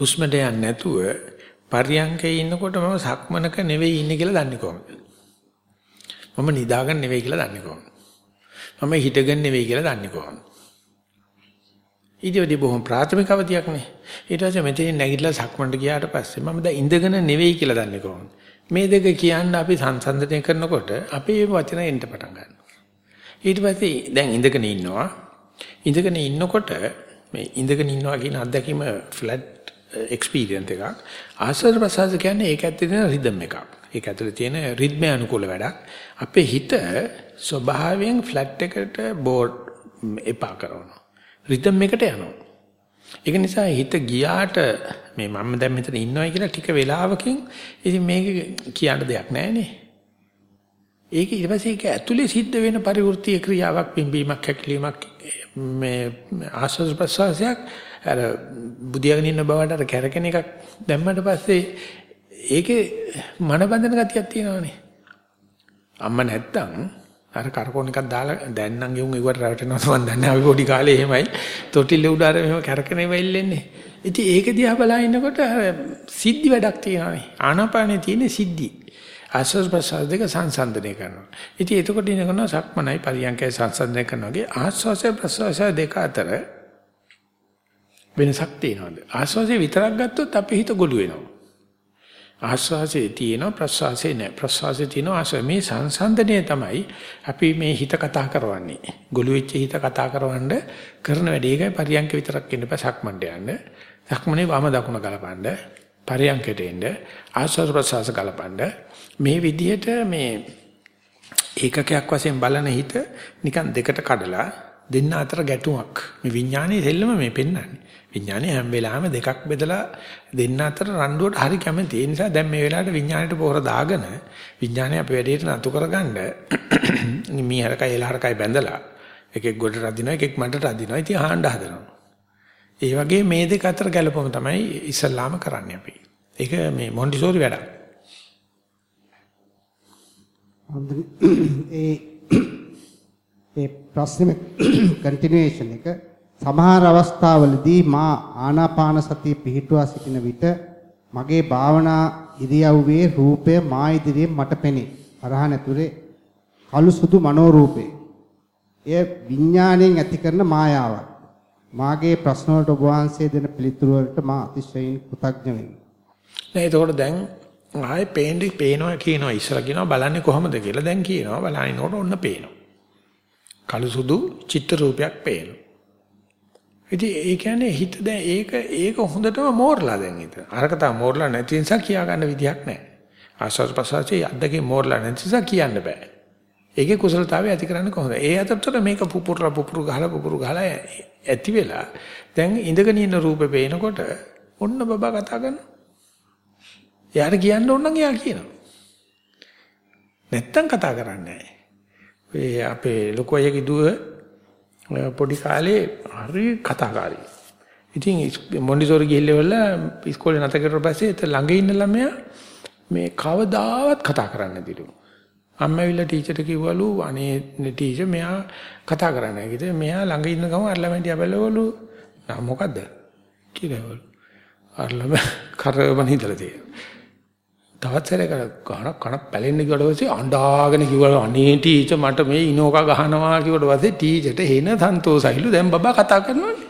හුස්මට යන්නේ නැතුව පරියංකේ ඉන්නකොට මම සක්මනක නෙවෙයි ඉන්නේ කියලා දන්නේ කොහොමද? මම නිදාගන්න නෙවෙයි කියලා දන්නේ කොහොමද? මම හිටගෙන නෙවෙයි කියලා දන්නේ කොහොමද? ඊටවදී බොහොම ප්‍රාථමික අවධියක් නේ. ඊට පස්සේ මෙතනින් නැගිටලා සක්මන්ට ගියාට පස්සේ මම දැන් ඉඳගෙන නෙවෙයි කියලා දන්නේ කොහොමද? මේ දෙක කියන්න අපි සංසන්දනය කරනකොට අපේ වචන එන්න පටන් ගන්නවා. ඊට පස්සේ දැන් ඉඳගෙන ඉන්නවා. ඉඳගෙන ඉන්නකොට මේ ඉඳගෙන ඉන්නවා කියන අත්දැකීම ෆ්ලැට් එක්ස්පීරියන්ස් eh, එකක්. ආස්වාද ප්‍රසආස කියන්නේ ඒක ඇත්තේ රිද්ම් එකක්. ඒක ඇතුලේ තියෙන රිද්මය අනුකූල වැඩක්. අපේ හිත ස්වභාවයෙන් ෆ්ලැට් එකට බෝඩ් mm, එපා කරනවා. රිද්ම් එකට යනවා. ඒක නිසා හිත ගියාට මේ මම දැන් මෙතන ඉන්නවයි කියලා ටික වෙලාවකින් ඉතින් මේක කියන්න දෙයක් නැහැ නේ. ඒක ඊට පස්සේ ඒක ඇතුලේ සිද්ධ වෙන පරිවෘත්තීය ක්‍රියාවක් පිම්බීමක් හැකිලීමක් මේ ආස්වාද ප්‍රසවාසයක් අර බුදියාගෙන ඉන්න බවට අර කැරකෙන එකක් දැම්මට පස්සේ ඒකේ මනබඳන ගතියක් තියෙනවනේ. අම්මා නැත්තම් අර කරකෝන එකක් දාලා දැන් නම් ගෙවුන් ඒවට රැවටෙනවද මන් දන්නේ අපි පොඩි කාලේ එහෙමයි. තොටිල්ල උඩ අර මෙහෙම කරකනේ වෙල්ලෙන්නේ ඉතින් ඒක දිහා බලා ඉන්නකොට සිද්ධි වැඩක් තියෙනවානේ ආනාපානේ තියෙන සිද්ධි. ආස්වාද ප්‍රසාර දෙක සංසන්දනය කරනවා. ඉතින් එතකොට ඉනකන සක්මනයි පරියන්කයි සංසන්දනය කරනවා වගේ ආස්වාසය ප්‍රසවාසය දෙක අතර වෙනසක් තියෙනවද? ආස්වාසය විතරක් ගත්තොත් අපේ හිත ගොළු වෙනවා. ආස්වාසේ තියෙනවා ප්‍රස්වාසේ නැහැ. ප්‍රස්වාසේ තියෙනවා ආස්වාසේ මේ සංසන්දනය තමයි අපි මේ හිත කතා කරවන්නේ. ගොළු වෙච්ච හිත කතා කරවන්න කරන වැඩේ ඒකයි පරියන්ක විතරක් ඉන්න බෑ සක්මන්ට යන්න. සක්මනේ වම දකුණ ගලපන්න. පරියන්කයට එන්න. ආස්වාද ප්‍රස්වාස ගලපන්න. මේ විදිහට මේ ඒකකයක් වශයෙන් බලන හිත නිකන් දෙකට කඩලා දෙන්න අතර ගැටුමක්. මේ විඥානයේ දෙල්ලම මේ පෙන්වන්නේ. විඥානේ හැම වෙලාවෙම දෙකක් බෙදලා දෙන්න අතර රණ්ඩුවට හරි කැමති. ඒ නිසා දැන් මේ වෙලාවට විඥාණයට පොහොර දාගෙන විඥානේ අපේ වැඩේට නතු කරගන්න මේ හරකයි එලහරකයි බැඳලා එකෙක් ගොඩට රදිනවා එකෙක් මඩට රදිනවා. ඉතින් ආහඬ හදනවා. ඒ වගේ මේ දෙක අතර ගැළපෙම තමයි ඉස්සල්ලාම කරන්නේ අපි. ඒක මේ මොන්ටිසෝරි වැඩක්. ඒ ඒ ප්‍රශ්නේ කන්ටිනියුේෂන් එක සමහර අවස්ථාවලදී මා ආනාපාන සතිය පිහිටුවා සිටින විට මගේ භාවනා ඉරියව්වේ රූපය මා ඉදිරියෙන් මට පෙනේ. අරහන් ඇතුලේ කළු සුදු මනෝරූපේ. එය විඥාණයෙන් ඇති කරන මායාවක්. මාගේ ප්‍රශ්න වලට ඔබ වහන්සේ දෙන පිළිතුරු වලට මා අතිශයින් කෘතඥ වෙමි. නෑ එතකොට දැන් ආයේ පේන්නේ පේනවා කියනවා ඉස්සර කියනවා බලන්නේ කොහොමද කියලා දැන් කියනවා බලනකොට ඔන්න පේනවා. කළු සුදු චිත්‍ර රූපයක් පේනවා. ඉතින් ඒ කියන්නේ හිත දැන් ඒක ඒක හොඳටම මෝරලා දැන් හිත. අරක තමයි මෝරලා නැති නිසා කියා ගන්න විදියක් නැහැ. ආස්වාද ප්‍රසාරයේ අද්දකේ මෝරලා නැති නිසා කියන්න බෑ. ඒකේ කුසලතාවය ඇති කරන්නේ කොහොමද? ඒ අතරතුර මේක පුපුරලා පුපුරු ගහලා පුපුරු ගහලා ඇති වෙලා දැන් ඉඳගෙන ඉන්න රූපේ පේනකොට ඔන්න බබා කතා කරනවා. එයාට කියන්න ඕන නම් එයා කියනවා. නැත්තම් කතා කරන්නේ නැහැ. ඔය අපේ ලොකු අයගේ දුව පොඩි කාලේ හරි කතාකාරී. ඉතින් මොන්ඩිසෝරි ගිහිල්ලා ඉස්කෝලේ නැත කරලා පස්සේ එතන ළඟ ඉන්න ළමයා මේ කවදාවත් කතා කරන්නේ නැතිලු. අම්මා ඇවිල්ලා ටීචර්ට කිව්වලු අනේ ටීචර් මෙයා කතා කරන්නේ නැහැ. ඉතින් මෙයා ළඟ ඉන්න ගමන් අර ළමයි දිහා බැලුවලු "නා මොකද්ද?" කියලාවලු. අර ළමයා කරවන හිතලා තියෙනවා. තවත් සැරයක් කන කන පැලෙන්න ගියට පස්සේ අඬාගෙන කිව්වලු අනේ ටීචර් මට මේ ඉනෝකා ගහනවා කිව්වට පස්සේ ටීචර්ට හේන සන්තෝසයිලු දැන් බබා කතා කරනවානේ.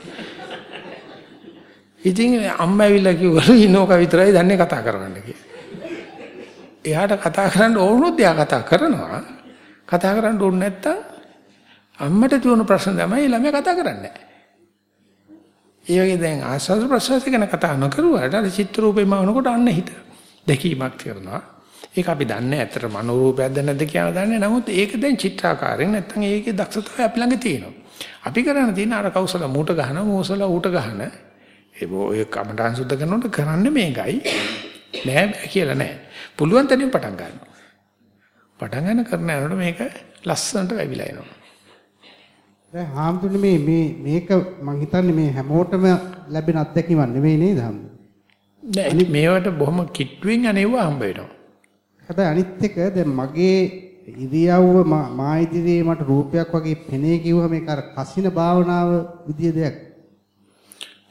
ඉතින් අම්මා ඇවිල්ලා කිව්වලු ඉනෝකා විතරයි දන්නේ කතා කරන්න කියලා. එයාට කතා කරන්න ඕනොත් එයා කතා කරනවා. කතා කරන්න ඕනේ නැත්තම් අම්මට තියෙන ප්‍රශ්න තමයි ළමයා කතා කරන්නේ. ඒ වගේ දැන් ආස්වාද ප්‍රසවාස ගැන කතා නොකරුවාට අර චිත්‍ර රූපේ මවනකොට අන්න හිත දැකීමක් කරනවා. ඒක අපි දන්නේ ඇත්තට මනෝරූපයක්ද නැද්ද කියලා දන්නේ. නමුත් ඒක දැන් චිත්‍රාකාරයෙන් නැත්තම් ඒකේ දක්ෂතාවය අපි ළඟ තියෙනවා. අපි කරන්න තියෙන අර කෞසල මූට ගහන මෝසල ඌට ගහන ඒ ඔය කමඨාන් සුද්ධ කරනකොට කරන්නේ මේකයි. නෑ කියලා නෑ. පුළුවන් තැනින් පටන් ගන්නවා. පටන් ගන්න කරන යනකොට මේක ලස්සනට වැවිලා එනවා. දැන් හාමුදුරනේ මේ මේ මේක මං හිතන්නේ මේ හැමෝටම ලැබෙන අත්දැකීමක් නෙවෙයි නේද හාමුදුරනේ? නෑ මේවට බොහොම කිට්ටුවෙන් අනේව හම්බ වෙනවා. හැබැයි අනිත් එක දැන් මගේ ඉරියව්ව මා ඉදිරියේ මට රූපයක් වගේ පෙනේ කිව්වම මේක අර කසින භාවනාව විදිය දෙයක්.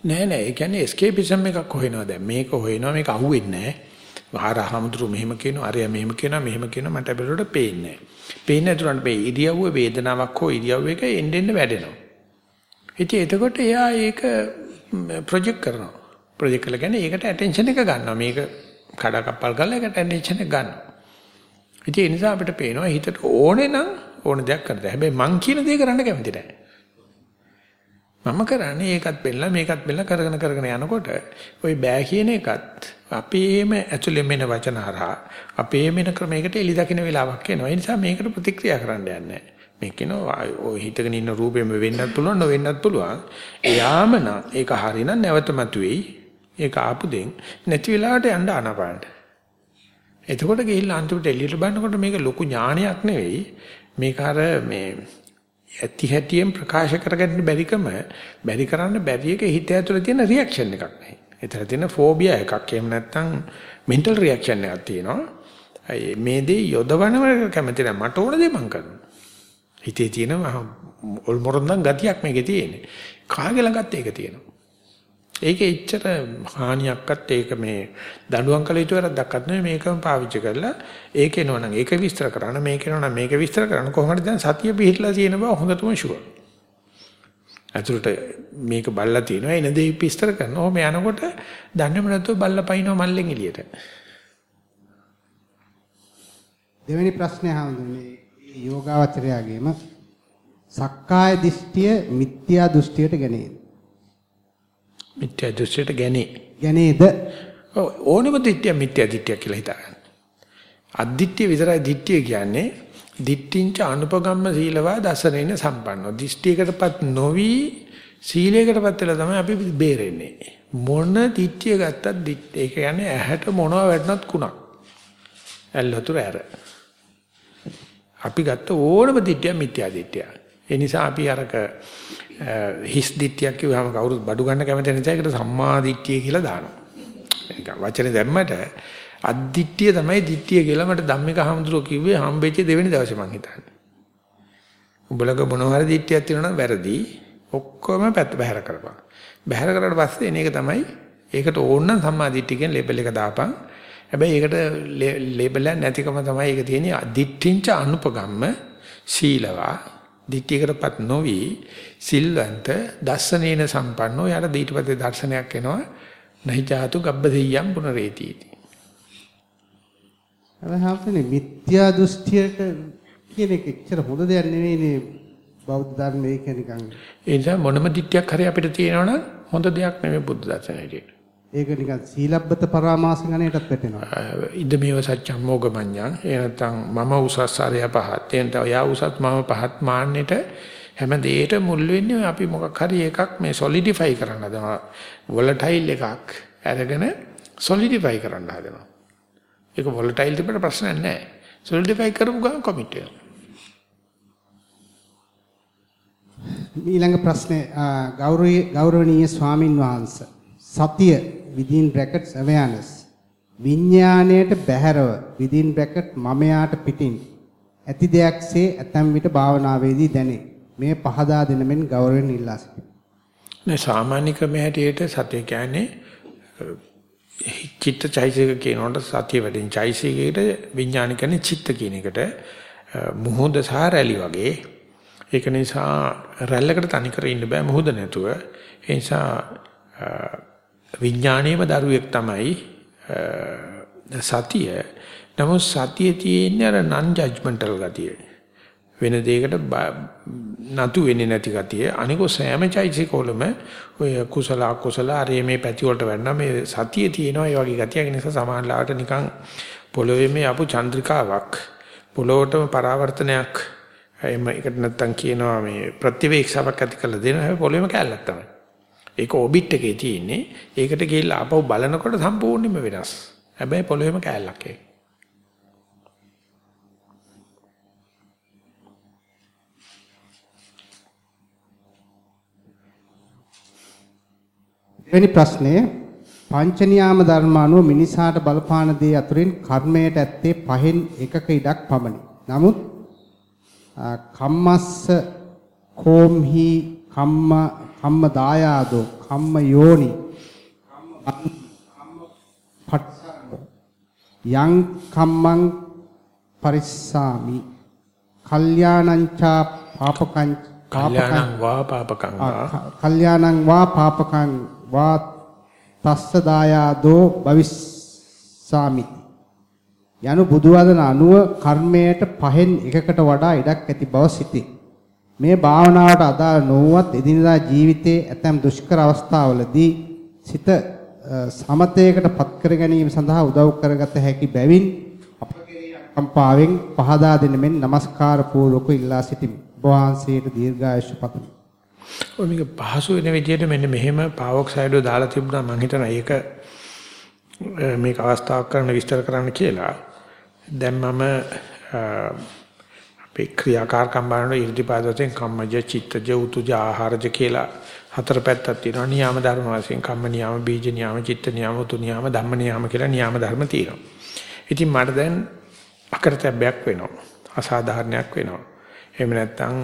නෑ නෑ ඒ කියන්නේ escapeism එකක් හොයනවා දැන් මේක හොයනවා මේක අහුවෙන්නේ නෑ. ආරහමතුරු මෙහෙම කියනවා අරයා මෙහෙම කියනවා මෙහෙම කියනවා මට බැලුවට පේන්නේ නැහැ. පේන්නේ නැතුනට මේ ඉරියව්ව වේදනාවක් හෝ ඉරියව් එක එන්න එන්න වැඩෙනවා. ඉතින් එතකොට එයා ඒක ප්‍රොජෙක්ට් කරනවා. ප්‍රොජෙක්ට් කළා කියන්නේ ඒකට ඇටෙන්ෂන් එක ගන්නවා. මේක කඩ කප්පල් කරලා ඒකට ඇටෙන්ෂන් එක ගන්නවා. ඉතින් ඒ නිසා අපිට පේනවා හිතට ඕනේ නම් ඕන දෙයක් කරද. හැබැයි මං කියන දේ කරන්න කැමති නැහැ. මම කරන්නේ ඒකත් බෙල්ල මේකත් බෙල්ල කරගෙන කරගෙන යනකොට ওই බෑ කියන එකත් අපේම ඇතුළේ මෙන වචන හරහා අපේ මෙන ක්‍රමයකට එලි දකින්න වෙලාවක් එනවා. ඒ නිසා මේකට ප්‍රතික්‍රියා කරන්න යන්නේ මේ කියනවා ඔය හිතගෙන ඉන්න රූපෙම වෙන්නත් පුළුවන් නොවෙන්නත් පුළුවන්. එයාම නම් ඒක හරිනම් නැවත මතුවේයි. ඒක ආපු දෙන් නැති වෙලාවට යන්න ආනපානට. එතකොට ගිහිල්ලා අන්තිමට එළියට බලනකොට මේක ලොකු ඥානයක් නෙවෙයි. මේක අර මේ ඇති හැටියෙන් ප්‍රකාශ කරගන්න බැරිකම බැරි කරන්න බැරි එක හිත ඇතුලේ තියෙන රියැක්ෂන් එකක් නෙවෙයි. ඒතර තියෙන ෆෝබියා එකක්. එහෙම නැත්නම් මෙන්ටල් රියැක්ෂන් එකක් තියෙනවා. මේ දේ යොදවනව කැමති නැහැ. මට ඕන දේ මං කරනවා. හිතේ තියෙන ඔල්මොරන්දන් ගතියක් මේකේ තියෙන්නේ. කාගේ ළඟත් ඒක තියෙනවා. ඒකේ ඉච්ඡර හානියක්වත් ඒක මේ දඬුවම් කළ යුතු වැරද්දක්වත් නෙමෙයි මේකම පාවිච්චි කරලා ඒක එනවනම් ඒක විස්තර කරන්න මේක එනවනම් මේක විස්තර කරන්න කොහොමද දැන් සතිය පිහිටලා තියෙන බව හොඳටම ෂුවර්. අතුරට මේක බල්ලා තියෙනවා එන දේ විස්තර කරනවා. ඔහොම යනකොට දන්නේම නැතුව බල්ලා පයින්නවා මල්ලෙන් එළියට. දෙවෙනි ප්‍රශ්නේ හඳුන්නේ යෝගාවචරයාගේම සක්කාය දිෂ්ටිය මිත්‍යා දෘෂ්ටියට ගැනීම. මිත්‍යා දෘෂ්ටියට ගැනේ. ගැනේද? ඔව් ඕනෙම දිට්ඨිය මිත්‍යා දිට්ඨිය කියලා හිතාගන්න. අද්දිට්ඨිය විතරයි දිට්ඨිය කියන්නේ. දිට්ඨිංච අනුපගම්ම සීලවා දසරේන සම්පන්නෝ. දිෂ්ඨියකටපත් නොවි සීලයකටපත් වෙලා තමයි අපි බේරෙන්නේ. මොන දිට්ඨිය ගත්තත් ඒක කියන්නේ ඇහැට මොනවා වැටුණත් කුණක්. ඇල්ලතුර ඇර. අපි ගත්ත ඕනම දිට්ඨිය මිත්‍යා දිට්ඨිය. ඒ නිසා අපි අරක හිස් දිට්ඨියක් කිව්වම කවුරුත් බඩු ගන්න කැමති නිසා ඒකට සම්මා දිට්ඨිය කියලා දානවා. ඒක වචනේ දැම්මට අද්දිට්ඨිය තමයි දිට්ඨිය කියලා මට ධම්මික හඳුරෝ කිව්වේ හම්බෙච්ච දෙවෙනි දවසේ මං හිතන්නේ. උඹලක මොනවා හරි දිට්ඨියක් තියෙනවා නම් වැරදි. ඔක්කොම පැත්ත බහැර කරපන්. බහැර කරලා පස්සේ එන එක තමයි ඒකට ඕන නම් සම්මා දිට්ඨිය කියන ලේබල් එක දාපන්. හැබැයි ඒකට ලේබල් එක නැතිකම තමයි ඒක තියෙන්නේ අදිට්ඨිංච අනුපගම්ම සීලවා දිට්ඨියකටපත් නොවි සිල්වන්ත දස්සනේන සම්පන්නෝ. යාට දීටපතේ දර්ශනයක් එනවා. නහි ජාතු ගබ්බදෙය්‍යම් පුනරේතිති අවහාපනේ මිත්‍යා දෘෂ්ටියට කියන එක එච්චර හොඳ දෙයක් නෙවෙයිනේ බෞද්ධ ධර්මයේ කියන නිකන් ඒ නිසා මොනම දිට්ඨියක් හරි අපිට තියෙනවනම් හොඳ දෙයක් නෙමෙයි බුද්ධ දර්ශනයේ ඒක නිකන් සීලබ්බත පරාමාස ගණයටත් වැටෙනවා. ඉද මේව සත්‍යම් මොගමඤ්ඤං. ඒ නැත්නම් මම උසස් ආරය පහත්. එතන යා උසස් මම පහත් මාන්නෙට හැම දෙයකට මුල් වෙන්නේ අපි මොකක් හරි එකක් මේ සොලිඩිෆයි කරන්න හදනවා. වොලටයිල් එකක් අරගෙන සොලිඩිෆයි කරන්න හදනවා. ඒක වොලටයිල් තිබුණ ප්‍රශ්නයක් නැහැ. සොලිඩිෆයි කරපු ගමන් කොමිට් වෙනවා. ඊළඟ ප්‍රශ්නේ ගෞරවනීය ස්වාමින් වහන්සේ සතිය within brackets awareness විඥාණයට බැහැරව within bracket මමයාට පිටින් ඇති දෙයක්සේ ඇතැම් විට භාවනාවේදී දැනේ. මේ පහදා දෙන මෙන් ගෞරවයෙන් ඉල්ලා සිටිනවා. මේ සාමාන්‍ය ක්‍රමයේ හැටියට සතිය කියන්නේ චිත්ත චෛසික කියනකොට සතිය වැඩෙන චෛසිකයකට විඥාන කියන්නේ චිත්ත කියන එකට මුහුද සහ රැලි වගේ ඒක නිසා රැල්ලකට තනි කර ඉන්න බෑ මුහුද නැතුව ඒ නිසා විඥාණයම දරුවෙක් තමයි සතිය. නමුත් සතිය තියෙන්නේ අර නන් ජජ්මන්ටල් ගතිය. වෙන දෙයකට නතු වෙන්නේ නැති ගතිය. අනිකෝ සෑම චෛතසිකවලම ඔය කුසල අකුසල ආරේ මේ පැති වලට වෙන්න මේ සතිය තියෙනවා ඒ වගේ ගතියක් නිසා සමානලාවට නිකන් පොළොවේ මේ අපු චන්ද්‍රිකාවක් පොළොවටම පරාවර්තනයක් එම එකට නැත්තම් කියනවා මේ ප්‍රතිවේක්ෂාවක් ඇති කරලා දෙනවා හැබැයි පොළොවේම කැලලක් තමයි. ඒක ඔබිට් එකේ තියෙන්නේ. ඒකට ගිහිල්ලා ආපහු බලනකොට සම්පූර්ණයෙන්ම වෙනස්. හැබැයි පොළොවේම කෑල්ලක් ඒක. දෙවෙනි ප්‍රශ්නය පංච නියාම ධර්ම අනුව මිනිසාට බලපාන දේ අතුරින් කර්මයට ඇත්තේ පහෙන් එකක ඉඩක් පමණි. නමුත් කම්මස්ස කෝම්හි කම්ම කම්ම දායාදෝ කම්ම යෝනි යං කම්මං පරිස්සාමි කල්යාණංචා පාපකං කල්යාණං වා පාපකං වා. කල්යාණං වා පාපකං වා තස්ස දායාදෝ භවිස්සාමි. යනු බුදුවදන අනුව කර්මයට පහෙන් එකකට වඩා ඉඩක් ඇති බව සිටී මේ භාවනාවට අදාළ නොවුවත් එදිනදා ජීවිතයේ ඇතැම් දුෂ්කර අවස්ථාවලදී සිත සමතයකට පත් කර ගැනීම සඳහා උදව් කරගත හැකි බැවින් අපගේ අකම්පාවෙන් පහදා දෙන මෙන් নমස්කාර පූර්වක ඉල්ලා සිටිමි. වහන්සේට දීර්ඝායුෂ පතමි. ඔය මේක පහසු වෙන විදිහට මෙන්න මෙහෙම පාවොක්සයිඩෝ දාලා තිබුණා මම හිතනවා ඒක මේක අවස්ථාවක් කරන්න විස්තර කරන්න කියලා. දැන් මම අපේ ක්‍රියාකාරකම් බලන ඉර්ධිපාද වශයෙන් කම්මජ චිත්තජ උතුජ ආහාරජ කියලා හතර පැත්තක් තියෙනවා. නියාම ධර්ම වශයෙන් කම්ම නියාම බීජ නියාම චිත්ත නියාම උතු නියාම ධම්ම නියාම කියලා නියාම ධර්ම තියෙනවා. ඉතින් මට දැන් අකරතැබ්බයක් වෙනවා. අසාධාරණයක් වෙනවා. එහෙම නැත්නම්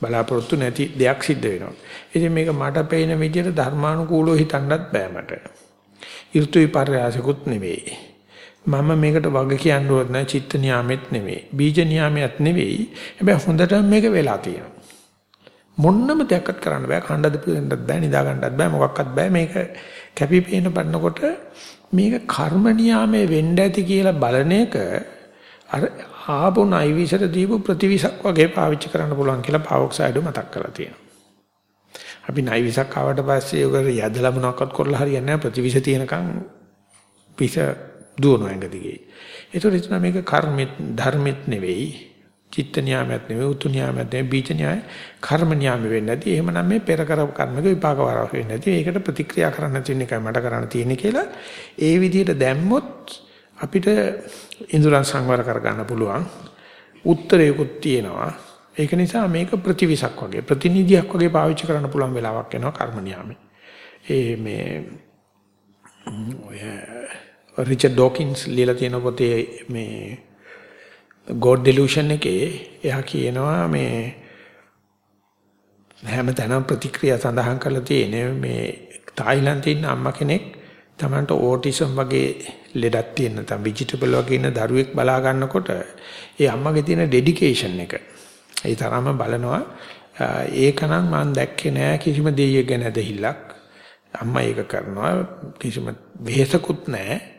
බලාපොරොත්තු නැති දෙයක් සිද්ධ වෙනවා. ඉතින් මේක මට පේන විදිහට ධර්මානුකූලව හිතන්නත් බෑ මට. ඍතු විපර්යාසකුත් නෙවෙයි. මම මේකට වග කියන්න ඕන නැහැ චිත්ත නියාමෙත් නෙවෙයි. බීජ නියාමයක් නෙවෙයි. හැබැයි හොඳටම මේක වෙලා තියෙනවා. මොන්නම දෙයක්වත් කරන්න බෑ. කණ්ඩද පිළිඳත් බෑ, නිදා ගන්නත් බෑ, මොකක්වත් බෑ. මේක කැපිපේන බannකොට මේක කර්ම නියාමයේ වෙන්න ඇති කියලා බලන එක අර ආපු නයිවිසට දීපු ප්‍රතිවිසක් වගේ පාවිච්චි කරන්න පුළුවන් කියලා පාවොක්සයිඩ් මතක් කරලා තියෙනවා. අපි නයිවිසක් ආවට පස්සේ ඔක යදලා මොනවක්වත් කරලා හරියන්නේ නැහැ ප්‍රතිවිස තියෙනකන් පිස දුවන ඇඟ දිගේ. ඒතකොට එතන මේක කර්මෙත් ධර්මෙත් නෙවෙයි චිත්ත න්යාමයක් නෙවෙයි උතු න්යාමයක් නෙවෙයි බීජ න්යාය කර්ම න්යාම වෙන්නේ නැති. එහෙමනම් මේ පෙර කර කර්මක විපාක වරක් වෙන්නේ නැති. ඒකට ප්‍රතික්‍රියා කරන්න තියෙන එකයි මට කරන්න තියෙන්නේ කියලා ඒ විදිහට දැම්මොත් අපිට ඉන්ද්‍රයන් සංවර කරගන්න පුළුවන්. උත්තරයකුත් තියෙනවා. ඒක නිසා මේක ප්‍රතිවිසක් වගේ ප්‍රතිනිධියක් වගේ පාවිච්චි කරන්න පුළුවන් වෙලාවක් එනවා කර්ම නියාමේ. ඒ මේ ඔය රිචඩ් ඩොකින්ස් ලියලා තියෙන පොතේ මේ God delusion එකේ එයා කියනවා මේ හැමතැනම ප්‍රතික්‍රියා සඳහන් කරලා තියෙන මේ තායිලන්තේ ඉන්න අම්මා කෙනෙක් තමන්ට ඕටිසම් වගේ ලෙඩක් තියෙන නැත්නම් වෙජිටබල් වගේ ඉන්න දරුවෙක් බලා ගන්නකොට ඒ අම්මගේ තියෙන ඩෙඩිකේෂන් එක. ඒ තරම බලනවා ඒකනම් මම දැක්කේ නෑ කිසිම දෙයක් ගැන දෙහිල්ලක් අම්මා ඒක කරනවා කිසිම වෙහෙසකුත් නෑ.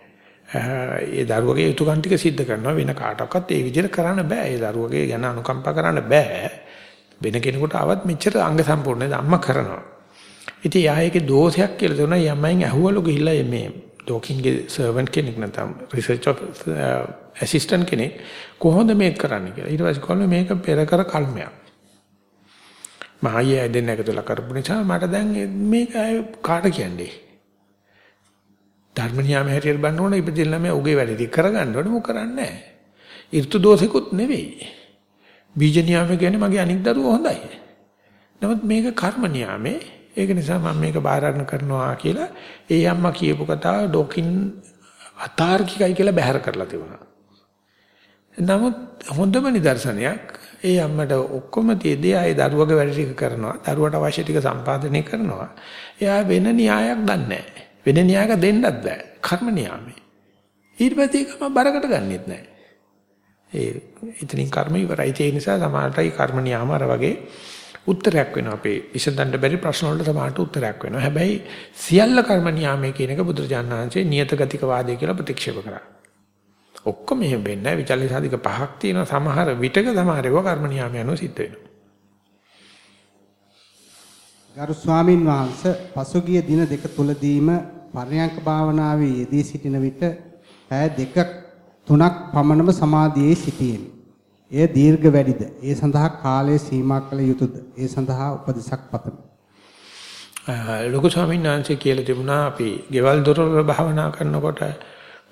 ඒ දරුවගේ යුතුයකම් ටික සිද්ධ කරනවා වෙන කාටවත් ඒ විදිහට කරන්න බෑ ඒ දරුවගේ ගැන අනුකම්පා කරන්න බෑ වෙන කෙනෙකුට ආවත් මෙච්චර අංග සම්පූර්ණද අම්මා කරනවා ඉතින් යා ඒකේ දෝෂයක් කියලා දුන්නා යම්මෙන් ඇහුවලු ගිහිල්ලා මේ ඩොකින්ගේ සර්වන්ට් කෙනෙක් නැත්නම් රිසර්ච් ඇසිස්ටන්ට් uh, කෙනෙක් කොහොමද මේක කරන්නේ කියලා. ඊට පස්සේ කොහොමද මේක පෙර කර කල්මයක්. මහාය දෙන්න එකතුලා කරපු නිසා මට දැන් මේක කාට කියන්නේ? ධර්ම නියම හැටියට බලන්න ඕනේ ඉපදින්න ළමයා උගේ වැඩ ටික කරගන්න ඕනේ මොක කරන්නේ නැහැ. ඍතු දෝෂිකුත් නෙවෙයි. බීජ නියම කියන්නේ මගේ අනික් දරුවෝ හොඳයි. නමුත් මේක කර්ම නියමේ ඒක නිසා මම මේක බාරණ කරනවා කියලා ඒ අම්මා කියපු කතාව ඩොකින් අතාර්කිකයි කියලා බැහැර කරලා තිබුණා. නමුත් හොඳම නිදර්ශනයක් ඒ අම්මට ඔක්කොම තියදී ආයේ දරුවගේ වැඩ ටික කරනවා. දරුවට අවශ්‍ය ටික සම්පාදනය කරනවා. එයා වෙන න්‍යායක් දන්නේ නැහැ. වෙන න්‍යායක දෙන්නත් බෑ. කර්ම න්‍යාමේ. ඊට පස්සේ ඒකම බරකට ගන්නෙත් නැහැ. ඒ ඉතින් කර්ම ඉවරයි. ඒ නිසා සමානටයි කර්ම න්‍යාම අර වගේ උත්තරයක් වෙනවා අපේ විසඳන්න බැරි ප්‍රශ්න වලට සමානට උත්තරයක් වෙනවා. හැබැයි සියල්ල කර්ම න්‍යාමයේ කියන එක බුදුරජාණන් වහන්සේ නියත ගතික වාදය කියලා ප්‍රතික්ෂේප කරා. ඔක්කොම එහෙම වෙන්නේ නැහැ. විචල්්‍ය සාධික පහක් තියෙනවා. සමහර විටක සමහර ඒවා කර්ම න්‍යාමය අනුව සිද්ධ වෙනවා. ගරු ස්වාමින් වහන්සේ පසුගිය දින දෙක තුලදීම පරයන්ක භාවනාවේ යෙදී සිටින විට පැය දෙක තුනක් පමණම සමාධියේ සිටියෙමි. එය දීර්ඝ වැඩිද? ඒ සඳහා කාලය සීමා කළ යුතුයද? ඒ සඳහා උපදෙසක් පතමි. ලොකු ස්වාමීන් වහන්සේ කියලා තිබුණා අපි ගෙවල් දොරවල් භාවනා කරනකොට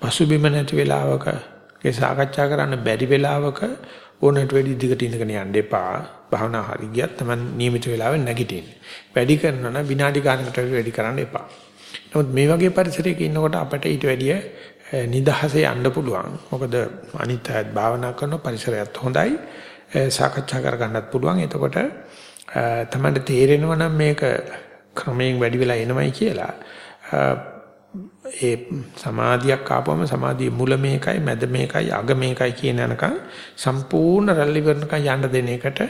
පසුබිම නැති වෙලාවක ඒ සාකච්ඡා කරන්න බැරි වෙලාවක ඕනට වැඩි දිගට ඉඳගෙන යන්න එපා. භාවනා හරි ගියත් තමයි නියමිත වෙලාවෙ නැගිටින්න. වැඩි කරනවා නම් විනාඩි ගානකට වැඩි කරන්න එපා. නමුත් මේ වගේ පරිසරයක ඉන්නකොට අපිට ඊට වැඩිය නිදහසේ යන්න පුළුවන්. මොකද අනිත් අයත් භාවනා කරන පරිසරයත් හොඳයි. සාකච්ඡා කර ගන්නත් පුළුවන්. එතකොට තමයි තේරෙනවා නම් මේක ක්‍රමයෙන් වැඩි වෙලා එනවයි කියලා. ඒ සමාධියක් ආපුවම සමාධියේ මුල මේකයි මැද මේකයි අග මේකයි කියන යනකම් සම්පූර්ණ රැලි වෙනකම් යන්න දෙන එකට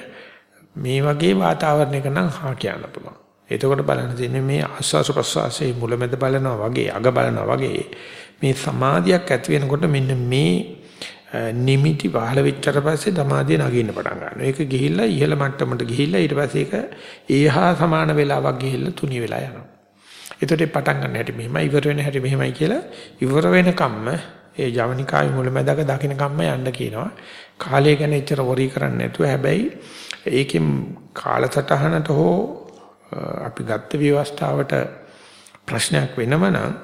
මේ වගේ වාතාවරණයක නම් හා කියන්න පුළුවන්. එතකොට බලන්න තියෙන්නේ මේ ආස්වාස ප්‍රසවාසයේ මුලමෙද බලනවා වගේ අග බලනවා වගේ මේ සමාධියක් ඇති වෙනකොට මෙන්න මේ නිමිටි පහළ වෙච්චට පස්සේ සමාධිය නගින්න පටන් ගන්නවා. ඒක ගිහිල්ලා ඉහළ මට්ටමට ගිහිල්ලා ඊට පස්සේ ඒක ඒහා සමාන වෙලාවක් ගිහිල්ලා තුනි වෙලා යනවා. එතකොට පටන් ගන්න හැටි මෙහෙමයි ඉවර වෙන හැටි මෙහෙමයි කියලා ඉවර වෙන කම්ම ඒ ජවනිකාවේ මුලැමැදක දකින්න කම්ම යන්න කියනවා. කාලය ගැන එච්චර වොරි කරන්නේ නැතුව හැබැයි ඒකෙන් කාලසටහනට හෝ අපි ගත්ත ව්‍යවස්ථාවට ප්‍රශ්නයක් වෙනම නම්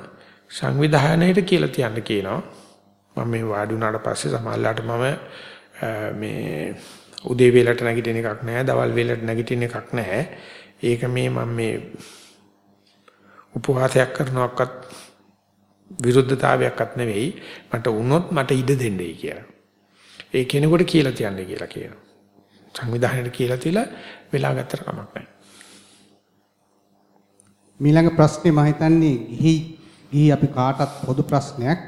සංවිධානයේට කියලා තියන්න කියනවා. මම මේ වාඩි වුණාට පස්සේ සමහරලාට මම මේ උදේ වේලට නැගිටින එකක් නැහැ, දවල් වේලට නැගිටින එකක් නැහැ. ඒක මේ මම මේ උපවාසයක් කරනවක්වත් විරුද්ධතාවයක්වත් නෙවෙයි. මට වුණොත් මට ඉඩ දෙන්නයි කියලා. ඒ කෙනෙකුට කියලා තියන්නේ කියලා කියනවා. සංවිධානයට කියලා තියලා වෙලා ගත්තට කමක් නැහැ. මීළඟ ප්‍රශ්නේ මම හිතන්නේ ගිහි ගිහි අපි කාටත් පොදු ප්‍රශ්නයක්.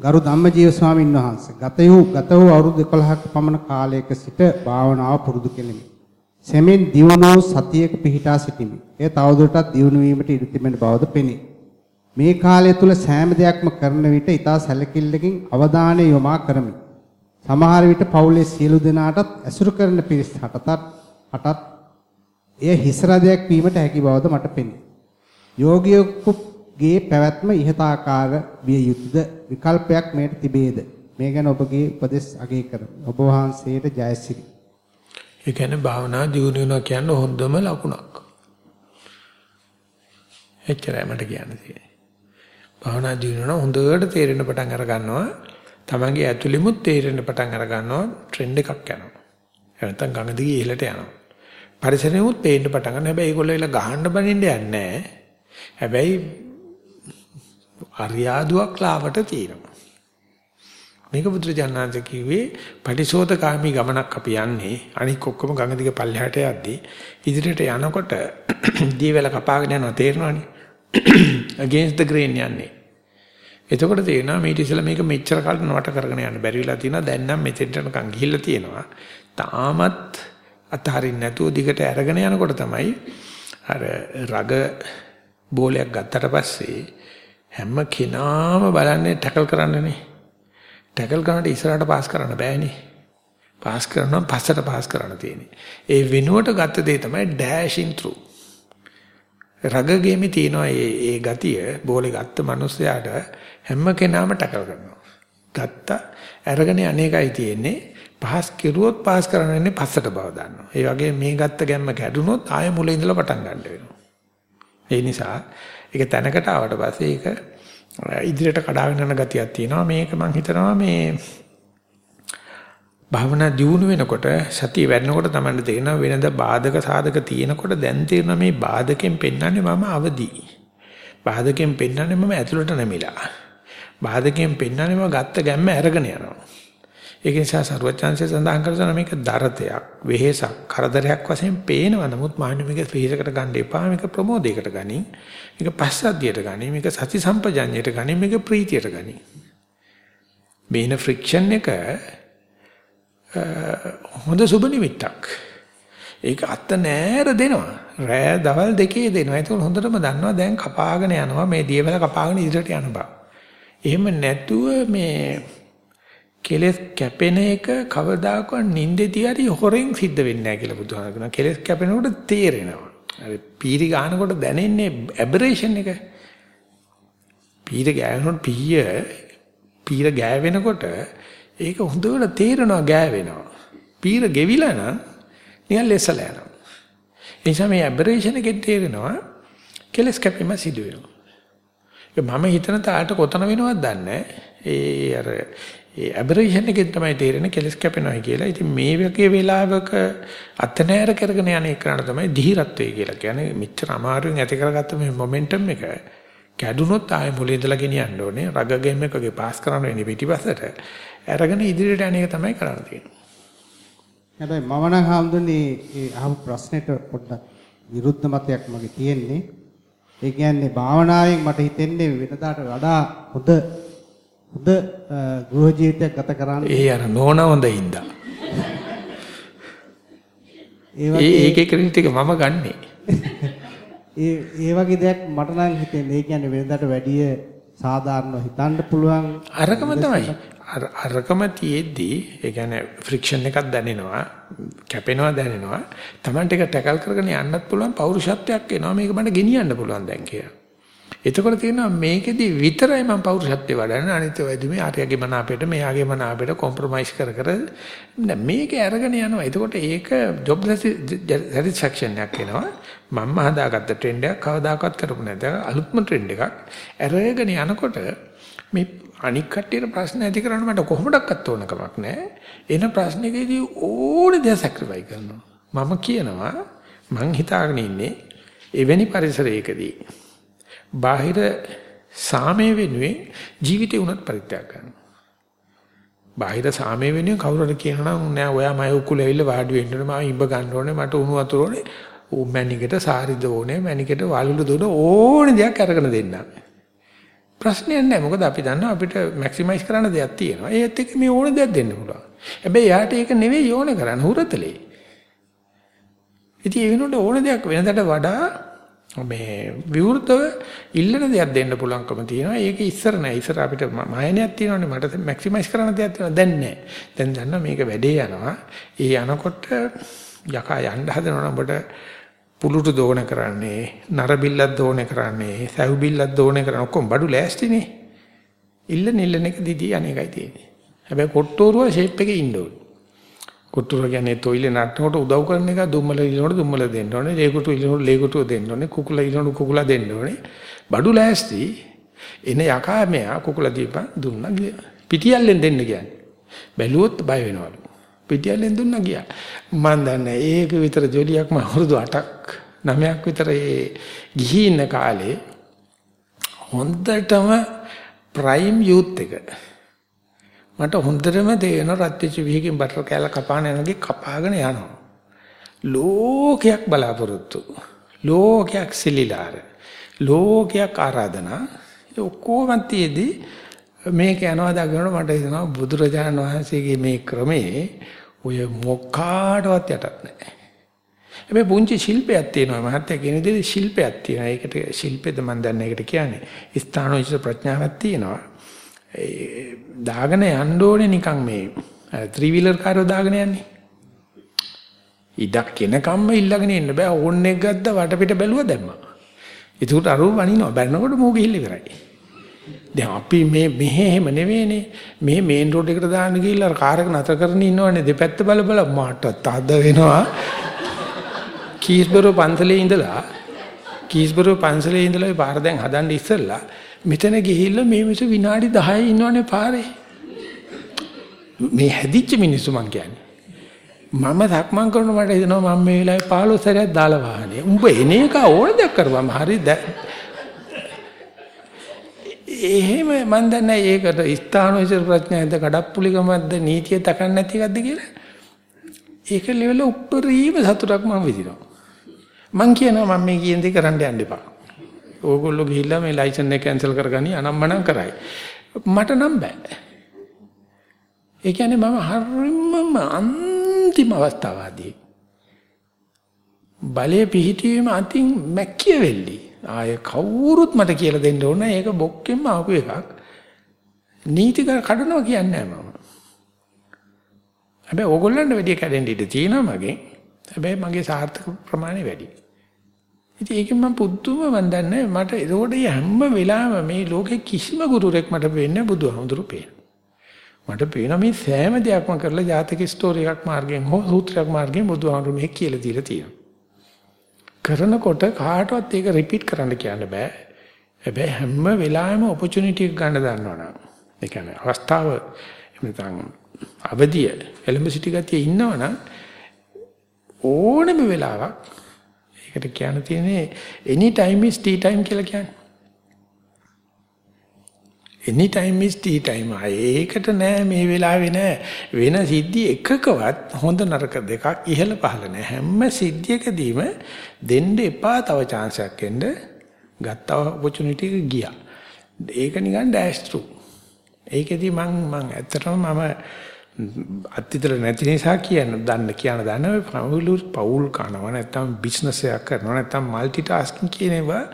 ගරු ධම්මජීව ස්වාමින් වහන්සේ ගත වූ ගත වූ අවුරුදු 11ක පමණ කාලයක සිට භාවනාව පුරුදු කෙලිමි. සෙමෙන් දියුණුව සතියක පිහිටා සිටිමි. එය තවදුරටත් දියුණු වීමට ඉඩ තිබෙන බවද පෙනේ. මේ කාලය තුල සෑම දෙයක්ම කරන විට ඊතා සැලකිල්ලකින් අවධානය යොමා කරමි. සමහර විට පවුලේ සියලු දෙනාටත් ඇසුරු කරන පිරිස් හටතත් හටත් එය හිසරදයක් වීමට හැකි බවද මට පෙනේ. යෝගියෙකුගේ පැවැත්ම ඉහතාකාර විය යුතුද විකල්පයක් මේට තිබේද? මේ ගැන ඔබගේ උපදෙස් අගය කරමි. ඔබ වහන්සේට ජයසිරි. ඒ කියන්නේ භාවනා දියුණු වෙනවා කියන්නේ හොඳම ලකුණක්. එච්චරයි මට කියන්න තියෙන්නේ. භාවනා දියුණු වෙනවා හොඳට තේරෙන පටන් අර ගන්නවා. තමන්ගේ ඇතුළෙමුත් තේරෙන පටන් අර ගන්නවා ට්‍රෙන්ඩ් එකක් යනවා. නැත්තම් ගඟ දිගේ ඉහළට යනවා. පරිසරෙමුත් පේන්න පටන් ගන්න. හැබැයි ඒගොල්ලෝ එලා ගහන්න බනින්න යන්නේ නැහැ. හැබැයි අරියාදුවක් ලාවට තියෙනවා. මේක බුදුරජාණන්සේ කිව්වේ පටිසෝතකාමී ගමනක් අපි යන්නේ. අනික ඔක්කොම ගඟ දිගේ පල්ලෙහාට යද්දී ඉදිරියට යනකොට දීවැල කපාගෙන යනවා තේරෙනවනේ. against the grain යන්නේ. එතකොට තේරෙනවා මේ ඉතිසලා මේක මෙච්චර කාලෙ නවට කරගෙන යන්න බැරි වෙලා තියෙනවා. දැන් නම් මෙතෙන්ට නිකන් ගිහිල්ලා තියෙනවා. තාමත් අතහරින්න නැතුව දිගට අරගෙන යනකොට තමයි අර රග බෝලයක් ගත්තට පස්සේ හැම කෙනාම බලන්නේ ටැකල් කරන්නනේ. ටැකල් කරනට ඉස්සරහට පාස් කරන්න බෑනේ. පාස් කරනවා පස්සට පාස් කරන්න තියෙන්නේ. ඒ වෙනුවට ගත්ත දේ තමයි dashing through. රගගේමේ තියෙනවා මේ ඒ ගතිය බෝලේ ගත්ත මිනිස්සයාට හැම කෙනාම ටැකල් කරනවා. ගත්ත අරගෙන අනේකයි තියෙන්නේ. පහස් කෙරුවොත් පාස් කරන්නේ පස්සට බව දන්නවා. ඒ වගේ මේ ගත්ත ගැම්ම කැඩුනොත් ආයෙ මුල ඉඳලා පටන් ගන්න වෙනවා. ඒ නිසා ඒක තැනකට ආවට පස්සේ ඒක ඉදිරියට කඩාගෙන යන ගතියක් තියෙනවා. මේක මම හිතනවා මේ භාවනා දියුණු වෙනකොට සතිය වැඩනකොට තමයි තේරෙනවා වෙනද බාධක සාධක තියෙනකොට දැන් තේරෙනවා මේ බාධකෙන් පෙන්වන්නේ මම අවදි. බාධකෙන් පෙන්වන්නේ මම ඇතුළට නැමිලා. බාධකෙන් පෙන්වන්නේ මම ගත්ත ගැම්ම අරගෙන යනවා. ඒක නිසා සරුවචාන්සේ සඳහන් කරන මේක දරතයක්, වෙහෙසක්, කරදරයක් වශයෙන් පේනවා. නමුත් මාන්න මේක පිළිසකට ගන්න එපා. මේක ප්‍රමෝදයකට ගනි. මේක පස්සද්ධියට ගනි. මේක සති සම්පජඤ්ඤයට ගනි. මේක ප්‍රීතියට ගනි. මේන ෆ්‍රික්ෂන් එක හොඳ සුබ නිමිත්තක්. ඒක අත්ත නෑර දෙනවා. රෑ දවල් දෙකේ දෙනවා. ඒක හොඳටම දන්නවා දැන් කපාගෙන යනවා මේ දියවැල කපාගෙන ඉදිරියට යන බව. එහෙම නැතුව මේ කෙලස් කැපෙන එක කවදාකවත් නින්දෙදී හරි හොරෙන් සිද්ධ වෙන්නේ නැහැ කියලා බුදුහාම කියනවා. කෙලස් කැපෙනකොට තේරෙනවා. අර පීරි ගන්නකොට දැනෙන්නේ ඇබරේෂන් එක. පීර ගෑවෙනකොට පීය පීර ගෑවෙනකොට ඒක හොඳට තේරෙනවා ගෑවෙනවා. පීර ගෙවිලා නම් නිකන් ලෙසලා යනවා. ඒ නිසා මේ ඇබරේෂන් එකෙන් තේරෙනවා කෙලස් කැපීම සිදු වෙනවා. මම හිතන තාලට කොතන වෙනවද දන්නේ ඒ අර ඒ ඇබරේෂන් එකෙන් තමයි තේරෙන්නේ කෙලස් කැපෙනවා කියලා. ඉතින් මේ වගේ වෙලාවක අතනෑර කරගෙන යන එකනට තමයි ධීරත්වය කියලා කියන්නේ. මෙච්චර අමාරුවෙන් ඇති කරගත්ත මේ මොමන්ටම් එක කැඩුනොත් ආයෙ මුලින් ඉඳලා ගෙනියන්න ඕනේ. රග ගේම් එකකගේ පාස් කරන්න වෙන්නේ පිටිපස්සට. අරගෙන ඉදිරියට යන එක තමයි කරන්න තියෙන්නේ. හැබැයි මම නම් හම්දුනේ ඒ අහපු ප්‍රශ්නෙට පොඩ්ඩක් විරුද්ධ මතයක් මගේ තියෙන්නේ. ඒ කියන්නේ භාවනාවෙන් මට හිතෙන්නේ වෙනදාට වඩා හොඳ හොඳ ගෘහ ජීවිතයක් ගත කරන්න. ඒ අර නෝන හොඳින්ද. ඒ වගේ ඒකේ ක්‍රෙඩිට් එක මම ගන්නෙ. ඒ ඒ වගේ දෙයක් මට නම් හිතෙන්නේ. ඒ කියන්නේ වෙනදාට වැඩිය සාධාරණව හිතන්න පුළුවන් අරකම තමයි. අර අරකම තියේදී ඒ කියන්නේ ෆ්‍රික්ෂන් එකක් දැනෙනවා, කැපෙනවා දැනෙනවා. Tamanට එක ටැකල් කරගෙන යන්නත් පුළුවන් පෞරුෂත්වයක් එනවා. මේක මට ගෙනියන්න පුළුවන් දැන් කියලා. එතකොට තියෙනවා මේකෙදි විතරයි මම පෞරුෂත්වය වඩන්නේ අනිත් වෙයිදි මේ ආර්යගේ මන අපේට මෙයාගේ මන අපේට කොම්ප්‍රොමයිස් කර කර මේක අරගෙන යනවා. එතකොට ඒක ජොබ් සැටිස්ෆැක්ෂන් එකක් එනවා. මම හදාගත්ත ට්‍රෙන්ඩ් එකක් කවදාකවත් කරපු නැත. අලුත්ම ට්‍රෙන්ඩ් එකක්. අරගෙන යනකොට මේ අනික් කට්ටියට ප්‍රශ්න ඇති කරන්න මට කොහොමඩක්වත් ඕන කමක් නැහැ. එන ප්‍රශ්නකේදී ඕනේ දේ සැක්‍රිෆයි කරනවා. මම කියනවා මං හිතාගෙන ඉන්නේ එවැනි පරිසරයකදී බාහිර සාමය වෙනුවෙන් ජීවිතේ උනත් පරිත්‍යාග කරනවා. බාහිර සාමය වෙනුවෙන් කවුරුහරි කියනවා නම් නෑ ඔයා මම උකුල ඇවිල්ලා වාඩි වෙන්න ඕනේ මම ඉඹ ගන්න ඕනේ මට උණු වතුර ඕනේ ඌ මැනිකට සාරිද ඕනේ මැනිකට වලලු දොන ඕනේ දෙයක් අරගෙන දෙන්න. ප්‍රශ්නයක් නෑ මොකද අපි දන්නවා අපිට මැක්සිමයිස් කරන්න දෙයක් තියෙනවා. ඒත් එක්ක මේ ඕනේ දෙයක් දෙන්න පුළුවන්. හැබැයි යාට ඒක නෙවෙයි ඕනේ කරන්න හුරතලේ. ඉතින් ඒ වෙනුවට ඕනේ දෙයක් වෙනදට වඩා මේ විවෘතව ඉල්ලන දෙයක් දෙන්න පුළුවන්කම තියෙනවා. ඒක ඉස්සර නෑ. ඉස්සර අපිට මායනයක් තියෙනවනේ මට මැක්සිමයිස් කරන්න දෙයක් තියෙනවා. දැන් නෑ. දැන් දන්නා මේක වැඩේ යනවා. ඒ යනකොට යකා යන්න හදනවනම් ඔබට පුලුටු දෝන කරන්නේ, නර බිල්ලක් දෝන කරන්නේ, සව් බිල්ලක් දෝන කරන්නේ ඔක්කොම බඩු ලෑස්තිනේ. ඉල්ලන ඉල්ලන එක දිදී අනේකයි තියෙන්නේ. හැබැයි කොට්ටෝරුව ෂේප් එකේ ඉන්න ඕනේ. කුට්ටුර කියන්නේ තොইলে නටනකොට උදව් කරන එක දුම්මල ඉලනකොට දුම්මල දෙන්න ඕනේ. ලේකුටු ඉලනකොට ලේකුටුව දෙන්න ඕනේ. කුකුල ඉලනකොට කුකුලා දෙන්න ඕනේ. බඩු ලෑස්ති. එන යකා මෙයා කුකුලා දීපන් දුන්නා ගියා. පිටියල්ලෙන් දෙන්න කියන්නේ. බැලුවොත් බය වෙනවලු. පිටියල්ලෙන් දුන්නා ගියා. මම දන්නේ ඒක විතර ජොලියක් මම අවුරුදු 8ක් 9ක් විතර ඒ ගිහි ඉන්න කාලේ හොඳටම ප්‍රයිම් යූත් එක මට හොඳටම තේරෙන රත්විච්ච විහිකින් බටර් කෑල්ල කපාන යනගේ කපාගෙන යනවා. ලෝකයක් බලාපොරොත්තු. ලෝකයක් සිලිලාර. ලෝකයක් ආරාධනා. ඒ ඔක්කොම තියේදී මේක යනවා දකිනකොට මට හිතෙනවා බුදුරජාණන් වහන්සේගේ මේ ක්‍රමේ ඔය මොකාටවත් යටත් නැහැ. හැබැයි පුංචි ශිල්පයක් තියෙනවා මහත්තයා කියන විදිහට ශිල්පයක් තියෙනවා. ඒකට ශිල්පෙද මම දන්නේ ඒකට කියන්නේ. ස්ථානෝචිත ප්‍රඥාවක් තියෙනවා. දාගෙන යන්න ඕනේ නිකන් මේ ත්‍රිවිලර් කාරෝ දාගෙන යන්නේ. ඉඩක් කෙනකම්ම ඉල්ලගෙන ඉන්න බෑ ඕන් එක ගත්ත වටපිට බැලුවා දැම්මා. ඒකට අරුව වනිනවා බැලනකොට මෝ ගිහිල්ලා ඉවරයි. දැන් අපි මේ මෙහෙ එහෙම නෙවෙයිනේ. මේ මේන් රෝඩ් එකට දාන්න ගිහිල්ලා කාර් එක නතර කරගෙන ඉන්නවනේ දෙපැත්ත බල බල මාට තද වෙනවා. කීස්බරෝ පන්සලේ ඉඳලා කීස්බරෝ පන්සලේ ඉඳලා ඒ පාර දැන් හදන්න ඉස්සෙල්ලා මෙතන ගිහිල්ලා මේ මිනිස්සු විනාඩි 10 ඉන්නවනේ පාරේ. මේ හැදිච්ච මිනිස්සු මං කියන්නේ. මම සක්මන් කරන මට හිතෙනවා මම මේ වෙලාවේ 15 සැරයක් දාලා වාහනේ. උඹ එන එක ඕන දෙයක් කරපම් හරි එහෙම මන් දන්නේ ඒකට ස්ථානෝචර ප්‍රඥාවද කඩප්පුලිකමක්ද නීතිය තකන්න නැති එකක්ද කියලා. ඒක ලෙවල උප්පරීම සතුටක් මම විඳිනවා. මං කියනවා මම මේ කියන දේ කරන්න යන්න එපා. ඕගොල්ලෝ ගිහිල්ලා මේ ලයිසන් එක කැන්සල් කරගනි අනම්මනම් කරයි. මට නම් බෑ. ඒ කියන්නේ මම හරියම අන්තිම අවස්ථාවදී බලය පිහිටීම අතින් මැක්කිය වෙල්ලි. ආය කවුරුත් මට කියලා දෙන්න ඕන ඒක බොක්කෙන්ම ආපු එකක්. නීතික කඩනවා කියන්නේ නැහැ මම. හැබැයි ඕගොල්ලන්ට වැඩි කැඩෙන්න ඉඩ තියෙනවා මගේ. හැබැයි මගේ සාර්ථක ප්‍රමාණය වැඩි. ඉතින් ඒකෙන් මම පුදුම මන් දන්නේ මට ඒකෝට හැම වෙලාවෙම මේ ලෝකේ කිසිම ගුරුරෙක් මට වෙන්නේ බුදුහාමුදුරු පේන. මට පේන මේ සෑම දෙයක්ම කරලා ජාතක ස්ටෝරි එකක් මාර්ගයෙන් හෝ සූත්‍රයක් මාර්ගයෙන් බුදුහාමුදුරු මේ කියලා දීලා තියෙනවා. කරනකොට කාටවත් ඒක රිපීට් කරන්න කියන්න බෑ. හැබැයි හැම වෙලාවෙම ඔපචුනිටි එක ගන්න දන්නවනම් ඒ කියන්නේ අවස්ථාව එමෙතන අවදිය එලඹ සිටි ගතිය ඉන්නවනම් ඕනම වෙලාවක් ඒකට කියන්න තියෙන්නේ any time is tea time කියලා කියන්නේ. any time is tea time. ඒකට නෑ මේ වෙලාවේ නෑ වෙන සිද්ධි එකකවත් හොඳ නරක දෙකක් ඉහළ පහළ නෑ. හැම සිද්ධියකදීම දෙන්න එපා තව chance එකක් එන්න ගත්ත opportunity එක ගියා. ඒක නිකන් dash through. ඒකෙදි මං මං ඇත්තටම මම අත්විතර නැති නිසා කියන දන්න කියන දන්න පවුල් පවුල් කනවා නැත්තම් බිස්නස් එකක් කරනවා නැත්තම් মালටි ටාස්කින් කියන ඒවා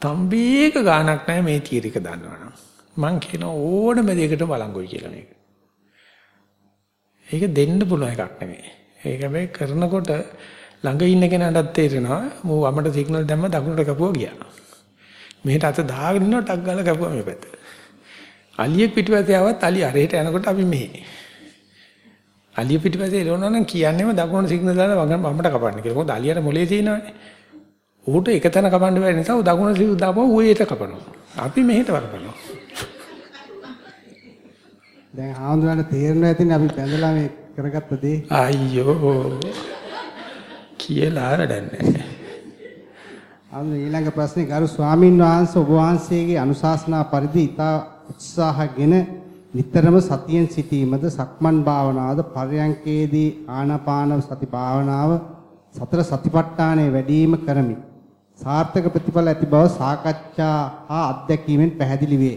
තම්බීක ගාණක් නැහැ මේ තීරික දන්නවනම් මං කියන ඕනම දෙයකට බලංගොයි කියලා මේක. ඒක දෙන්න පුළුවන් එකක් නෙමෙයි. ඒක මේ කරනකොට ළඟ ඉන්න කෙනාටත් තේරෙනවා මෝ වමට සිග්නල් දැම්ම දකුණට කපුවා ගියා. මෙහෙට අත දාගෙන ඉන්නවා ටක් ගාලා කපුවා මේ පැත්ත. අලියෙක් පිටිපස්සේ ආවත් අලිය අරහෙට යනකොට අපි මෙහෙ. අලිය පිටිපස්සේ එළවනවා නම් කියන්නේම දකුණට සිග්නල් දාලා වමට කපන්න කියලා. මොකද අලියට මොලේ තියෙනවනේ. ඌට එක තැන කපන්න බැරි නිසා ඌ දකුණ සිග්නල් දාපුවා ඌ ඒට කපනවා. අපි මෙහෙට වරපනවා. දැන් ආන්දුරන්ට තේරෙනවා ඇතිනේ අපි බැඳලා මේ කරගත්ත දේ. අයියෝ. කියලා වැඩන්නේ. ආන්දුර ඊළඟ ප්‍රශ්නේ ගරු ස්වාමින් වහන්සේ ඔබ වහන්සේගේ අනුශාසනා පරිදි ඊතා උත්සාහගෙන නිතරම සතියෙන් සිටීමද සක්මන් භාවනාවද පරයන්කේදී ආනාපාන සති භාවනාව සතර සතිපට්ඨානයේ වැඩිම කරමි. සාර්ථක ප්‍රතිඵල ඇති බව සාකච්ඡා හා අත්දැකීමෙන් පැහැදිලි වේ.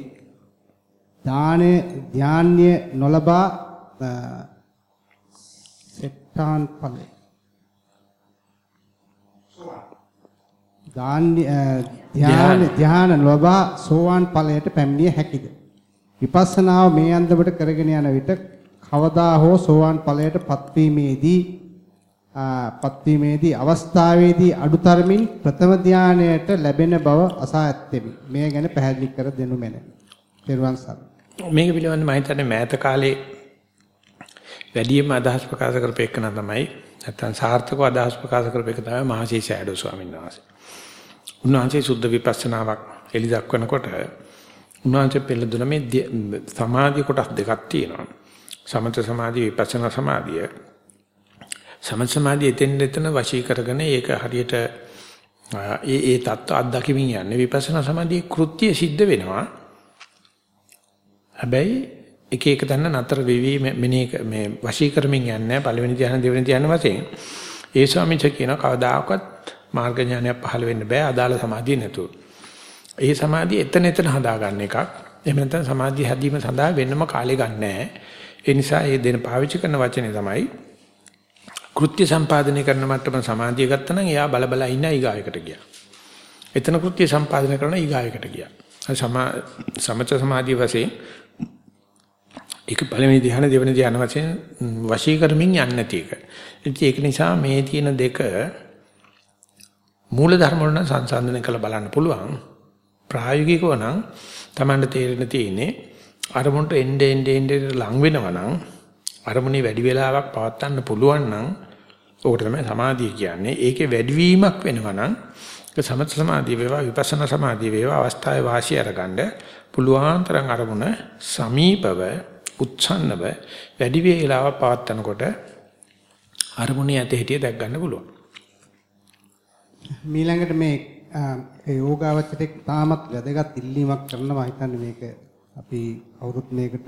දානය ධාන්‍ය නොලබා සෙට්ටාන් ඵල දාන්‍ය ධානය ධාන නොලබා සෝවාන් ඵලයට පැමිණිය හැකිද විපස්සනාව මේ අන්දමට කරගෙන යන විට කවදා හෝ සෝවාන් ඵලයට පත්වීමේදී පත්වීමේදී අවස්ථාවේදී අඩුතරමින් ප්‍රථම ධානයට ලැබෙන බව අසා ඇත්තෙමි. මේ ගැන පැහැදිලි කර දෙනු මැනවි. ත්වන් සර්. මේක පිළිබඳව මම හිතන්නේ මෑත කාලේ වැඩිම අදහස් ප්‍රකාශ කරපේකන තමයි නැත්තම් සාර්ථකව අදහස් ප්‍රකාශ කරපේක තමයි මහසී සෑඩෝ ස්වාමීන් වහන්සේ. උන්වහන්සේ සුද්ධ විපස්සනාවක් එලි දක්වනකොට උනාන්සේ පෙළ මේ සමාධිය කොටස් දෙකක් තියෙනවා. සමත සමාධිය විපස්සනා සමාධිය. සමත සමාධිය එතෙන් එතන වශී කරගෙන ඒක හරියට ඒ ඒ தত্ত্ব අත්දකින්න යන්නේ විපස්සනා සමාධියේ කෘත්‍ය සිද්ධ වෙනවා. හැබැයි එක එක දන්න නතර වෙවි මෙනේ මේ වශී කරමින් යන්නේ පළවෙනි ධ්‍යාන දෙවෙනි ධ්‍යාන වශයෙන්. ඒ ස්වාමීන් වහන්සේ කියන කවදාකවත් මාර්ග ඥානයක් පහළ වෙන්න බෑ අදාළ සමාධිය නැතුව. ඒ සමාධිය එතන එතන හදාගන්න එකක්. එහෙම නැත්නම් සමාධිය හැදීම සඳහා වෙනම කාලය ගන්න නැහැ. ඒ නිසා මේ දෙන පාවිච්චි කරන වචනේ තමයි කෘත්‍ය සම්පාදනය කරන මට්ටම සමාධිය ගත්තා නම් එයා බල බල ඉන්න ඊගායකට ගියා. එතන කෘත්‍ය සම්පාදනය කරන ඊගායකට ගියා. සමා සමච සමාධිය වශයෙන් ඒක පළවෙනි ධ්‍යාන දෙවෙනි ධ්‍යාන වශයෙන් වශී කරමින් යන්නේ නැති එක. ඉතින් ඒක නිසා මේ තියෙන දෙක මූල ධර්ම වල සංසන්දනය කරලා බලන්න පුළුවන්. ප්‍රායෝගිකව නම් Tamanට තේරෙන්න තියෙන්නේ අරමුණට එnde ende ende ලං වෙනවා නම් අරමුණේ වැඩි වෙලාවක් පවත්වන්න පුළුවන් නම් ඕකට තමයි සමාධිය කියන්නේ. ඒකේ වැඩිවීමක් වෙනවා නම් ඒක සමථ සමාධිය වේවා විපස්සනා සමාධිය වේවා අවස්ථාවේ වාසිය අරගන්න පුළුවන් තරම් අරමුණ සමීපව උච්ඡන්නව වැඩි වේලාවක් පවත්වනකොට අරමුණේ ඇත හිටිය දැක් ගන්න පුළුවන්. මීළඟට මේ ඒ යෝගාවචරයේ තාමත් වැදගත් ඉල්ලීමක් කරනවා හිතන්නේ මේක අපි අවුරුත් මේකට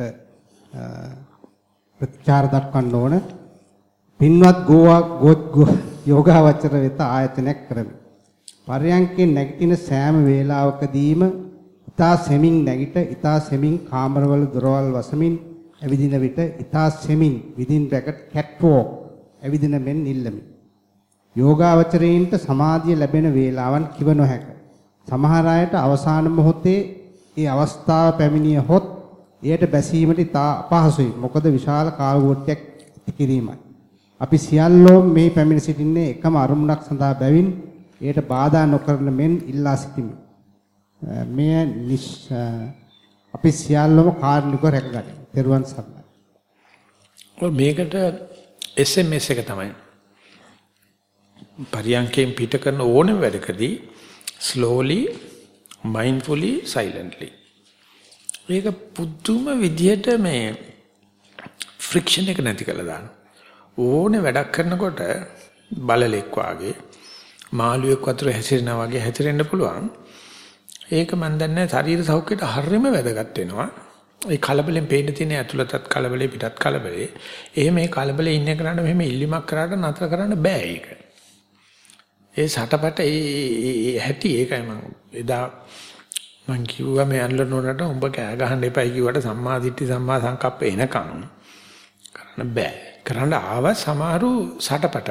ප්‍රතිචාර දක්වන්න ඕන. පින්වත් ගෝවා යෝගාවචර වෙත ආයතනයක් කරමි. පරයන්කේ නැගිටින සෑම වේලාවකදීම ඊතා සෙමින් නැගිට ඊතා සෙමින් කාමරවල දොරවල් වසමින් ඇවිදින විට ඊතා සෙමින් within bracket catwalk ඇවිදින මෙන් නිල්ලමි. යෝගාවචරයින්ට සමාධිය ලැබෙන වේලාවන් කිව නොහැක. සමහර අයට අවසාන මොහොතේ ඒ අවස්ථාව පැමිණිය හොත් එයට බැසීමට ඉතා අපහසුයි. මොකද විශාල කාලගෝට්ටයක් කිරීමයි. අපි සියල්ලෝම මේ පැමිණ සිටින්නේ එකම අරමුණක් සඳහා බැවින් එයට බාධා නොකරන මෙන් ඉල්ලා සිටිමි. මෙය අපි සියල්ලම කාර්නික රැකගන්න. තෙරුවන් සරණයි. මේකට SMS එක තමයි. පරියන්කෙන් පිට කරන ඕනම වැඩකදී slowly mindfully silently. ඒක පුදුම විදියට මේ ෆ්‍රික්ෂන් එක නැති කරලා දාන ඕනේ වැඩක් කරනකොට බලලෙක් වාගේ මාළුවෙක් වතුර හැසිරෙනා වගේ හැසිරෙන්න පුළුවන්. ඒක මන් දන්නේ ශරීර සෞඛ්‍යයට හරියම වැදගත් වෙනවා. ඒ කලබලෙන් පේන්න තියෙන ඇතුළතත් කලබලේ පිටත් කලබලේ. එහෙම මේ කලබලේ ඉන්න කෙනාට මෙහෙම ඉල්ලීමක් කරාට නතර කරන්න බෑ ඒක. ඒ සටපට ඒ හැටි ඒකයි මම එදා මං කිව්වා මේ අල්ලනොනට උඹ කෑ ගහන්න එපයි කිව්වට සම්මා දිට්ඨි සම්මා සංකප්ප එනකන් කරන්න බෑ. කරන්න ආව සමහරු සටපට.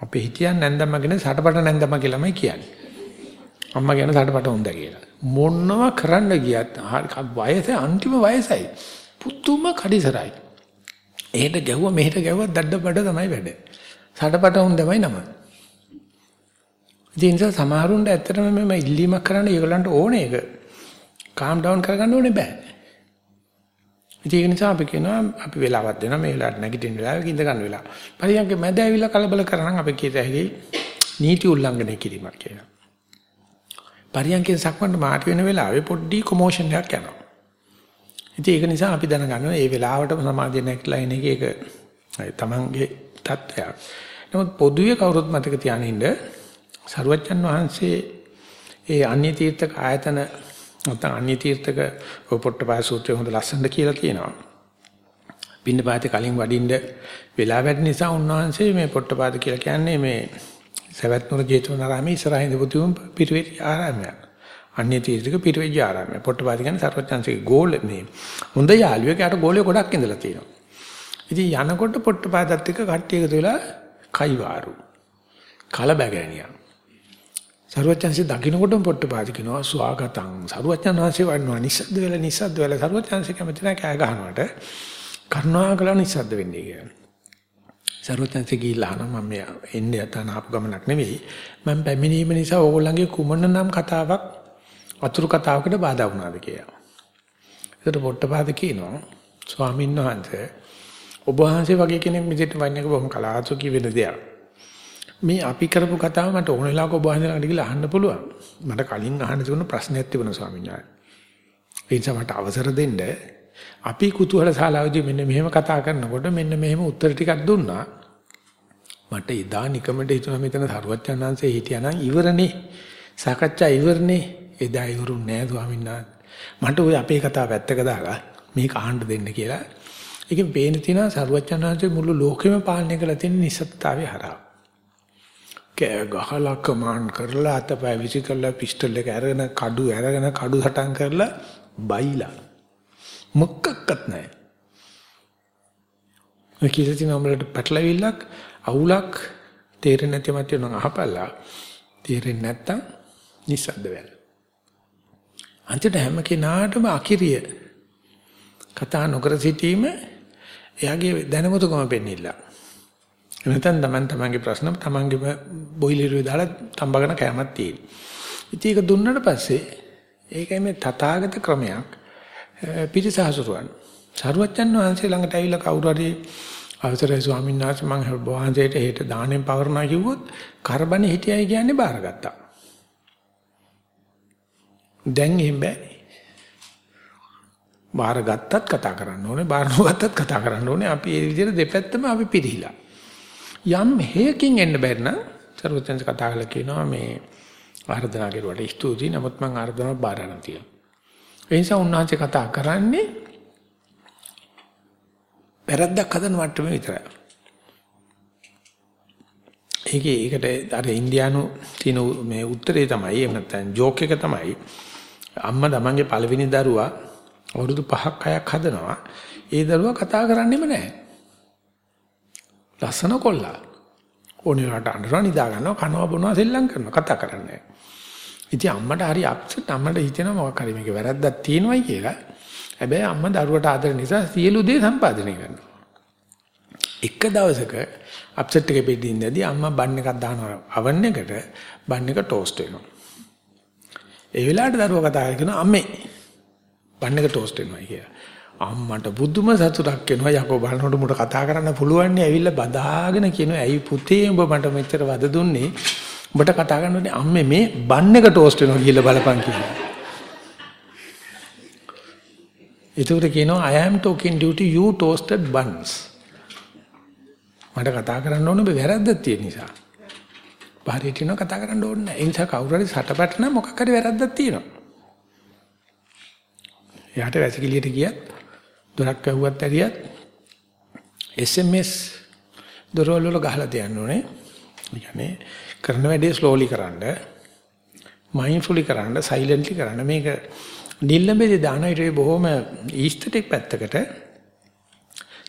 අපේ හිතියන් නැන්දම්මගෙන සටපට නැන්දම්ම කියලාමයි කියන්නේ. අම්මා කියන සටපට හොඳ කියලා. මොනව කරන්න ගියත් වයස අන්තිම වයසයි. පුතුම කඩිසරයි. එහෙට ගැහුවා මෙහෙට ගැහුවා දඩ බඩ තමයි වැඩ. සඩපට උන් තමයි නම. ඉතින් සමහරුන්ට ඇත්තටම මම ඉල්ලීමක් කරන්න ඒගොල්ලන්ට ඕනේ ඒක. calm down කරගන්න ඕනේ බෑ. ඉතින් ඒක නිසා අපි කියනවා අපි වෙලාවක් දෙනවා මේ වෙලාවට නැගිටින්න වෙලාවක ඉඳ ගන්න වෙලාව. පරියන්ක මැද ඇවිල්ලා කලබල කරනම් අපි කීත හැකි නීති උල්ලංඝනය කිරීමක් කියලා. පරියන්කෙන් සක්මන්ට මාට වෙන වෙලාවේ පොඩ්ඩි කොමෝෂන් එකක් යනවා. ඉතින් ඒක නිසා අපි දැනගන්නවා මේ වෙලාවටම සමාධිය නැක්ලා එන එක ඒක තමන්ගේ தත්ත්වයක්. නමුත් පොදුවේ කවුරුත් මතක තියානින්න සරුවච්චන් වහන්සේ ඒ අන්‍ය තීර්ථක ආයතන නැත්නම් අන්‍ය තීර්ථක පොට්ටපාය සූත්‍රය හොඳ ලස්සනට කියලා කියනවා. පින්නපාතේ කලින් වඩින්න වෙලා වැඩ නිසා උන්වහන්සේ මේ පොට්ටපාද කියලා කියන්නේ මේ සවැත් නුර ජේතවනාරාමේ ඉස්සරහින් ඉඳපු පිරිවෙජ් ආරාමයක්. අන්‍ය තීර්ථක පිරිවෙජ් ආරාමය. පොට්ටපාද කියන්නේ සර්වඥාන්සේගේ ගෝල මේ හොඳ යාළුවෙක් යාට ගෝලෙ ගොඩක් ඉඳලා තියෙනවා. ඉතින් යනකොට පොට්ටපාදත් එක්ක කට්ටිය එකතු වෙලා කයිවාරු. කලබගෑනියා. සරුවචන්සේ දකින්නකොටම පොට්ටපාද කියනවා ස්වාගතං සරුවචන් වහන්සේ වඩනවා නිස්සද්ද වෙලා නිස්සද්ද වෙලා සරුවචන්සේ කැමති නැහැ කෑ ගහනවට කරුණාකර නිස්සද්ද වෙන්නේ කියලා. සරුවචන්සේ ගිහිල්ලා අහනවා මම එන්නේ යතන ආපු ගමනක් නෙවෙයි මම පැමිණීම නිසා ඕගොල්ලන්ගේ කුමන නම් කතාවක් අතුරු කතාවකට බාධා වුණාද කියලා. ඒකට පොට්ටපාද කියනවා ස්වාමීන් වහන්සේ ඔබ වහන්සේ වගේ කෙනෙක් මෙතෙට වන්නේ කොහොම කලාතුරකින් වෙන දෙයක්. මේ අපි කරපු කතාව මට ඕන වෙලාවක ඔබ වහන්සේ ළඟට ගිහලා අහන්න පුළුවන්. මට කලින් අහන්න තිබුණ ප්‍රශ්නයක් තිබුණා ස්වාමීන් වහන්සේ. ඒ නිසා මට අවසර දෙන්න අපි කුතුහල ශාලාවේදී මෙන්න මෙහෙම කතා කරනකොට මෙන්න මෙහෙම උත්තර ටිකක් දුන්නා. මට එදා නිකමට හිතුණා මෙතන සරුවච්චන්හන්සේ හිටියානම් ඉවරනේ. සාකච්ඡා ඉවරනේ. එදා ඉවරුන්නේ නෑ ස්වාමීන් වහන්සේ. මට ওই අපේ කතාව පැත්තක දාලා මේක අහන්න දෙන්න කියලා. ඒකෙන් පේන තියෙනවා සරුවච්චන්හන්සේ මුළු ලෝකෙම පාලනය කරලා තියෙන නිසත්තාවේ හරහා. කෑ ගහලා කමාන් කරලා අතපය විසි කරලා පිස්තල් එක අරගෙන කඩු අරගෙන කඩු සටන් කරලා බයිලා මොකක්වත් නැහැ. ඔය කියලා තියෙන අපලට පැටලවිල්ලක් අවුලක් තේරෙන්නේ නැති මත වෙන අහපල්ලා තේරෙන්නේ නැත්තම් නිස්සද්ද වෙන්න. අන්තිමට හැම කෙනාටම අකිරිය කතා නොකර සිටීම එයාගේ දැනුමතුකම පෙන්නilla. එනතන් තමන් තමන්ගේ ප්‍රශ්න තමන්ගේම බොයිලරුවේ දාලා තඹගෙන කැමක් තියෙන. ඉතින් ඒක දුන්නට පස්සේ ඒකයි මේ තථාගත ක්‍රමයක් පිටිසහසුරුවන්. සරුවච්චන් වහන්සේ ළඟට ඇවිල්ලා කවුරු හරි අවසරයි ස්වාමීන් වහන්සේ මම වහන්සේට හෙට දාණයෙන් පවරනවා කිව්වොත් කරබනේ හිටියයි කියන්නේ බාරගත්තා. දැන් එහෙම බෑනේ. බාරගත්තත් කතා කරන්න ඕනේ බාර නොගත්තත් කතා කරන්න ඕනේ අපි ඒ විදිහට දෙපැත්තම අපි පිළිහිලා. යම් හේකින් එන්න බැරි නම් සර්වඥයන් කතා කරලා කියනවා මේ ආර්දනා කරුවට ස්තුතියි නමුත් මම ආර්දනාව බාර ගන්න තියෙනවා. ඒ නිසා උන්වහන්සේ කතා කරන්නේ වැරද්දක් හදන මට්ටමේ විතරයි. ඒකේ ඒකට අර ඉන්දියානු තියෙන මේ උත්තරේ තමයි එහෙම නැත්නම් ජෝක් එක තමයි අම්මා තමන්ගේ පළවෙනි දරුවා අවුරුදු 5ක් 6ක් හදනවා. ඒ දරුවා කතා කරන්නෙම නැහැ. ලස්සන කොල්ලා. ඕනේ රට අඬනවා නිදා ගන්නවා කනවා බොනවා සෙල්ලම් කරනවා කතා කරන්නේ. ඉතින් අම්මට හරි අප්සෙට් අම්මට හිතෙනවා මොකක් හරි මේක වැරද්දක් තියෙනවයි කියලා. හැබැයි අම්මා දරුවට ආදර නිසා සියලු දේ සම්පාදනය කරනවා. එක දවසක අප්සෙට් එක බෙදින්දදී අම්මා බන් එකක් දානවා අවන් එකට බන් එක ටෝස්ට් වෙනවා. ඒ වෙලාවට දරුවා කතා කරනවා අම්මේ බන් එක ටෝස්ට් වෙනවා කියලා. අම්මට බුදුම සතුටක් එනවා යකෝ බලනකොට මුට කතා කරන්න පුළුවන් නේ ඇවිල්ලා බදාගෙන කියනවා ඇයි පුතේ උඹ මට මෙච්චර වද දුන්නේ උඹට කතා කරනකොට අම්මේ මේ බන් එක ටෝස්ට් වෙනවා කියලා බලපන් කියලා. ඒකට කියනවා I am talking due to you toasted buns. මට කතා කරන්න ඕනේ වැරද්දක් තියෙන නිසා. බාහිරට යන කතා කරන්න ඕනේ නැහැ. ඒ නිසා කවුරු හරි සටපැට නම් මොකක් හරි වැරද්දක් තියෙනවා. එයාට වැසිකිළියට ගියත් දොරක් ඇහුවත් ඇරියත් SMS දොරවල් වල ගහලා තියන්න ඕනේ. ඒ කියන්නේ කරන වැඩේ ස්ලෝලි කරන්න, මයින්ඩ්ෆුලි කරන්න, සයිලන්ට්ලි කරන්න. මේක නිල්ලඹේ දාන ඉරේ බොහොම ඊස්තටික් පැත්තකට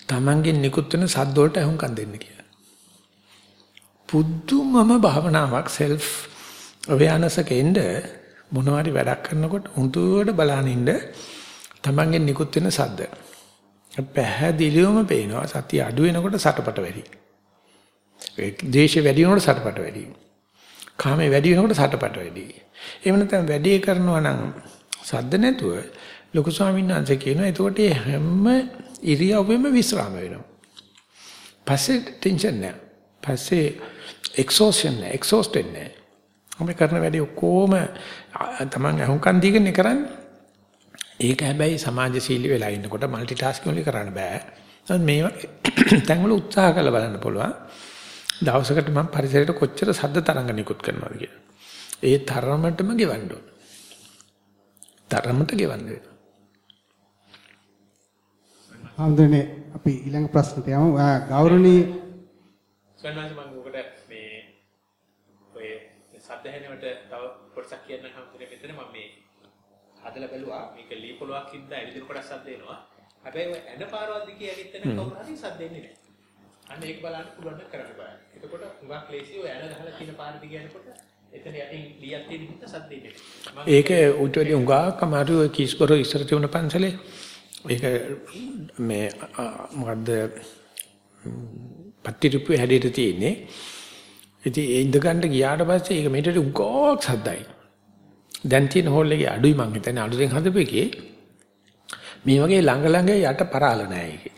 Tamangen නිකුත් වෙන සද්ද වලට අහුම්කම් දෙන්න කියලා. පුදුමම භාවනාවක් self awareness එකෙන්ද මොනවාරි වැඩක් කරනකොට හුදුවට බලන ඉන්න තමන්ගෙන් නිකුත් වෙන සද්ද. පැහැදිලිවම පේනවා සතිය අඩු වෙනකොට සටපට වැඩි. ඒ දේශේ වැඩි වෙනකොට සටපට වැඩි. කාමේ වැඩි වෙනකොට සටපට වැඩි. එහෙම නැත්නම් වැඩි කරනවා නම් සද්ද නැතුව ලොකු ස්වාමීන් වහන්සේ කියනවා එතකොට හැම ඉරියව්වෙම විස්රාම වෙනවා. පස්සේ ටෙන්ෂන් නැහැ. පස්සේ එක්සෝෂන් නැහැ. එක්සෝස්ටඩ් නැහැ. අපි කරන වැඩි ඔක්කොම තමන් අහුම්කන් දීගෙන කරන්නේ. ඒක හැබැයි සමාජශීලී වෙලා ඉන්නකොට মালටි ටාස්කින් වලින් කරන්න බෑ. නමුත් මේ තැන්වල උත්සාහ කරලා බලන්න පුළුවන්. දවසකට මම පරිසරයට කොච්චර ශබ්ද තරංග නිකුත් කරනවද කියලා. ඒ තරමටම ගෙවන්න ඕන. තරමට ගෙවන්න වෙනවා. හඳුනේ අපි ඊළඟ ප්‍රශ්නට යමු. ගෞරවනීය සන්නස් මම උකට මේ ඔය සද්ද හැනෙවට තව කොටසක් කියන්න හම්බුනේ මෙතන මම මේ හදලා බැලුවා මේක ලී පොලොක් හින්දා ඇවිදින කොටස් සද්ද එනවා. හැබැයි ඔය ඇන පාරවල් දිගේ ඇවිත් එන කවුරු හරි සද්ද එන්නේ නැහැ. අන්න ඒක බලන්න පුළුවන් නම් කරන්න බෑ. එතකොට හුඟක් ලේසි ඔය ඇන ගහලා තියෙන පාර දිගේ යනකොට එතන යටින් ලියක් තියෙන හින්දා සද්ද එන්නේ නැහැ. ඒක උට වැඩි හුඟක් අමාරු ඔය කීස්බර ඉස්සර තිබුණ පන්සලේ ඒක මේ මොකද්ද පත්තිරුප්පු හැඩයට තියෙන්නේ. ඉතින් ඒ ඉඳ ගන්න ගියාට පස්සේ ඒක මෙහෙට උගෝක් සද්දයි. දැන් තියෙන හෝල් එකේ අඩුයි මං හිතන්නේ අලුතෙන් හදපු එකේ මේ වගේ ළඟ ළඟ යට පරාල නැහැ ඒකේ.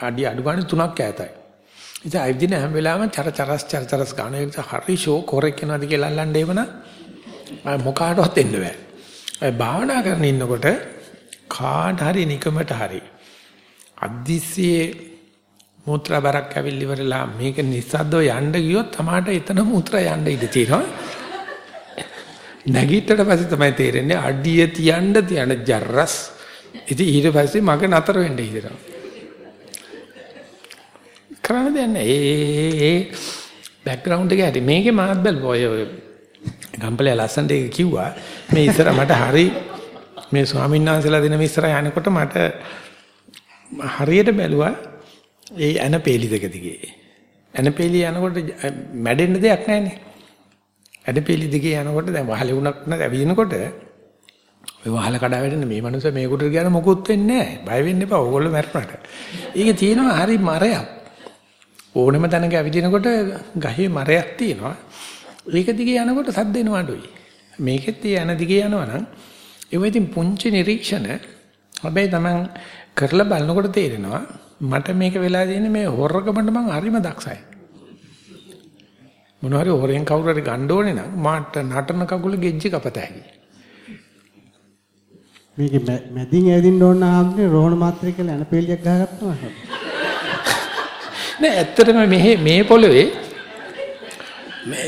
අඩි අඩු ගන්න තුනක් ඈතයි. ඉතින් අයිදින හැම වෙලාවෙම චර චරස් චර චරස් ගන්න ඒක හරි ෂෝ කොරෙක් වෙනවද කියලා අල්ලන්න එවන මොකාටවත් එන්න බෑ. ඒ භාවනා කරන ඉන්නකොට කාට හරි නිකමට හරි අද්දිස්සියේ මුත්‍රා බරක් ඇවිල්ලි ඉවරලා මේක නිස්සද්දව යන්න ගියොත් තමාට එතන මුත්‍රා යන්න ඉඩ තියෙනවා. නැගිටට පස්සේ තමයි තේරෙන්නේ අඩිය තියන්න තියන ජර්රස්. ඉතින් ඊට පස්සේ මග නතර වෙන්න හිතෙනවා. කරන්න දෙයක් නැහැ. ඒ ඒ බෑග්ග්‍රවුන්ඩ් එක ඇති. මේකේ මාත් බැලුවා ඔය ගම්පලේ ලස්සනට ඒක කිව්වා. මේ ඉස්සර මට හරි මේ ස්වාමීන් වහන්සේලා දෙන මේ ඉස්සර යනකොට මට හරියට බැලුවා ඒ ඇනපේලි දෙක දිගේ. ඇනපේලි යනකොට මැඩෙන්න දෙයක් නැහැනේ. ඇනපේලි දිගේ යනකොට දැන් වහලේ උණක් නැද ඇවිදිනකොට ඔය වහල කඩා වැටෙන මේ මනුස්සයා මේකට කියන මොකුත් වෙන්නේ නැහැ. බය වෙන්න එපා. ඕගොල්ලෝ මැරුණාට. ඒක තියෙනවා හරි මරයක්. ඕනෙම තැනක ඇවිදිනකොට ගහේ මරයක් තියෙනවා. ඒක දිගේ යනකොට සද්ද එනවා අඩුයි. මේකෙත් යන දිගේ යනවා නම් ඒ වෙදින් පුංචි නිරීක්ෂණ හැබැයි Taman කරලා බලනකොට තේරෙනවා මට මේක වෙලා තියෙන්නේ මේ හොරකමට මං හරිම දක්ෂයි. මොනවා හරි හොරෙන් කවුරු හරි ගන්න ඕනේ නම් මාට නටන කකුල ගෙජ්ජි කපත හැකි. මේකේ මැදින් ඇවිදින්න ඕන ආම්නේ රෝහණ මාත්‍රේ කියලා ඇනපෙලියක් ගහගත්තා මම. නෑ ඇත්තටම මෙහි මේ පොළවේ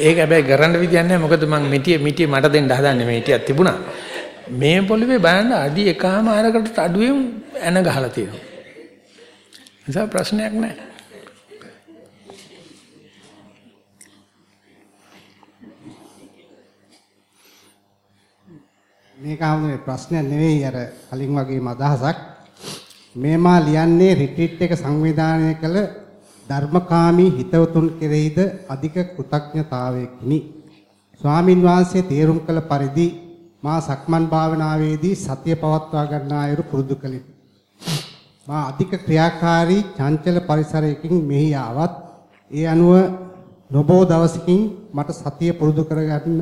ඒක හැබැයි කරන්න විදියක් නැහැ මොකද මං මිටිය මිටිය මට දෙන්න හදන්නේ මිටියක් තිබුණා. මේ පොළවේ බලන්න අඩි එකම ආරකට අඩුවෙන් ඇන ගහලා තියෙනවා. නිසා ප්‍රශ්නයක් නැහැ. මේක ආමුනේ ප්‍රශ්නයක් නෙවෙයි අර කලින් වගේම අදහසක්. මේ මා ලියන්නේ රිට්‍රීට් එක සංවිධානය කළ ධර්මකාමී හිතවතුන් කෙරෙහිද අධික කෘතඥතාවයකිනි. ස්වාමින් වහන්සේ තේරුම් කළ පරිදි මා සක්මන් භාවනාවේදී සතිය පවත්වා ගන්නා අයුරු පුරුදු කළෙමි. මා අධික ක්‍රියාකාරී චංචල පරිසරයකින් මෙහි ආවත් ඒ අනුව නොබෝ දවසකින් මට සතිය පුරුදු කරගන්න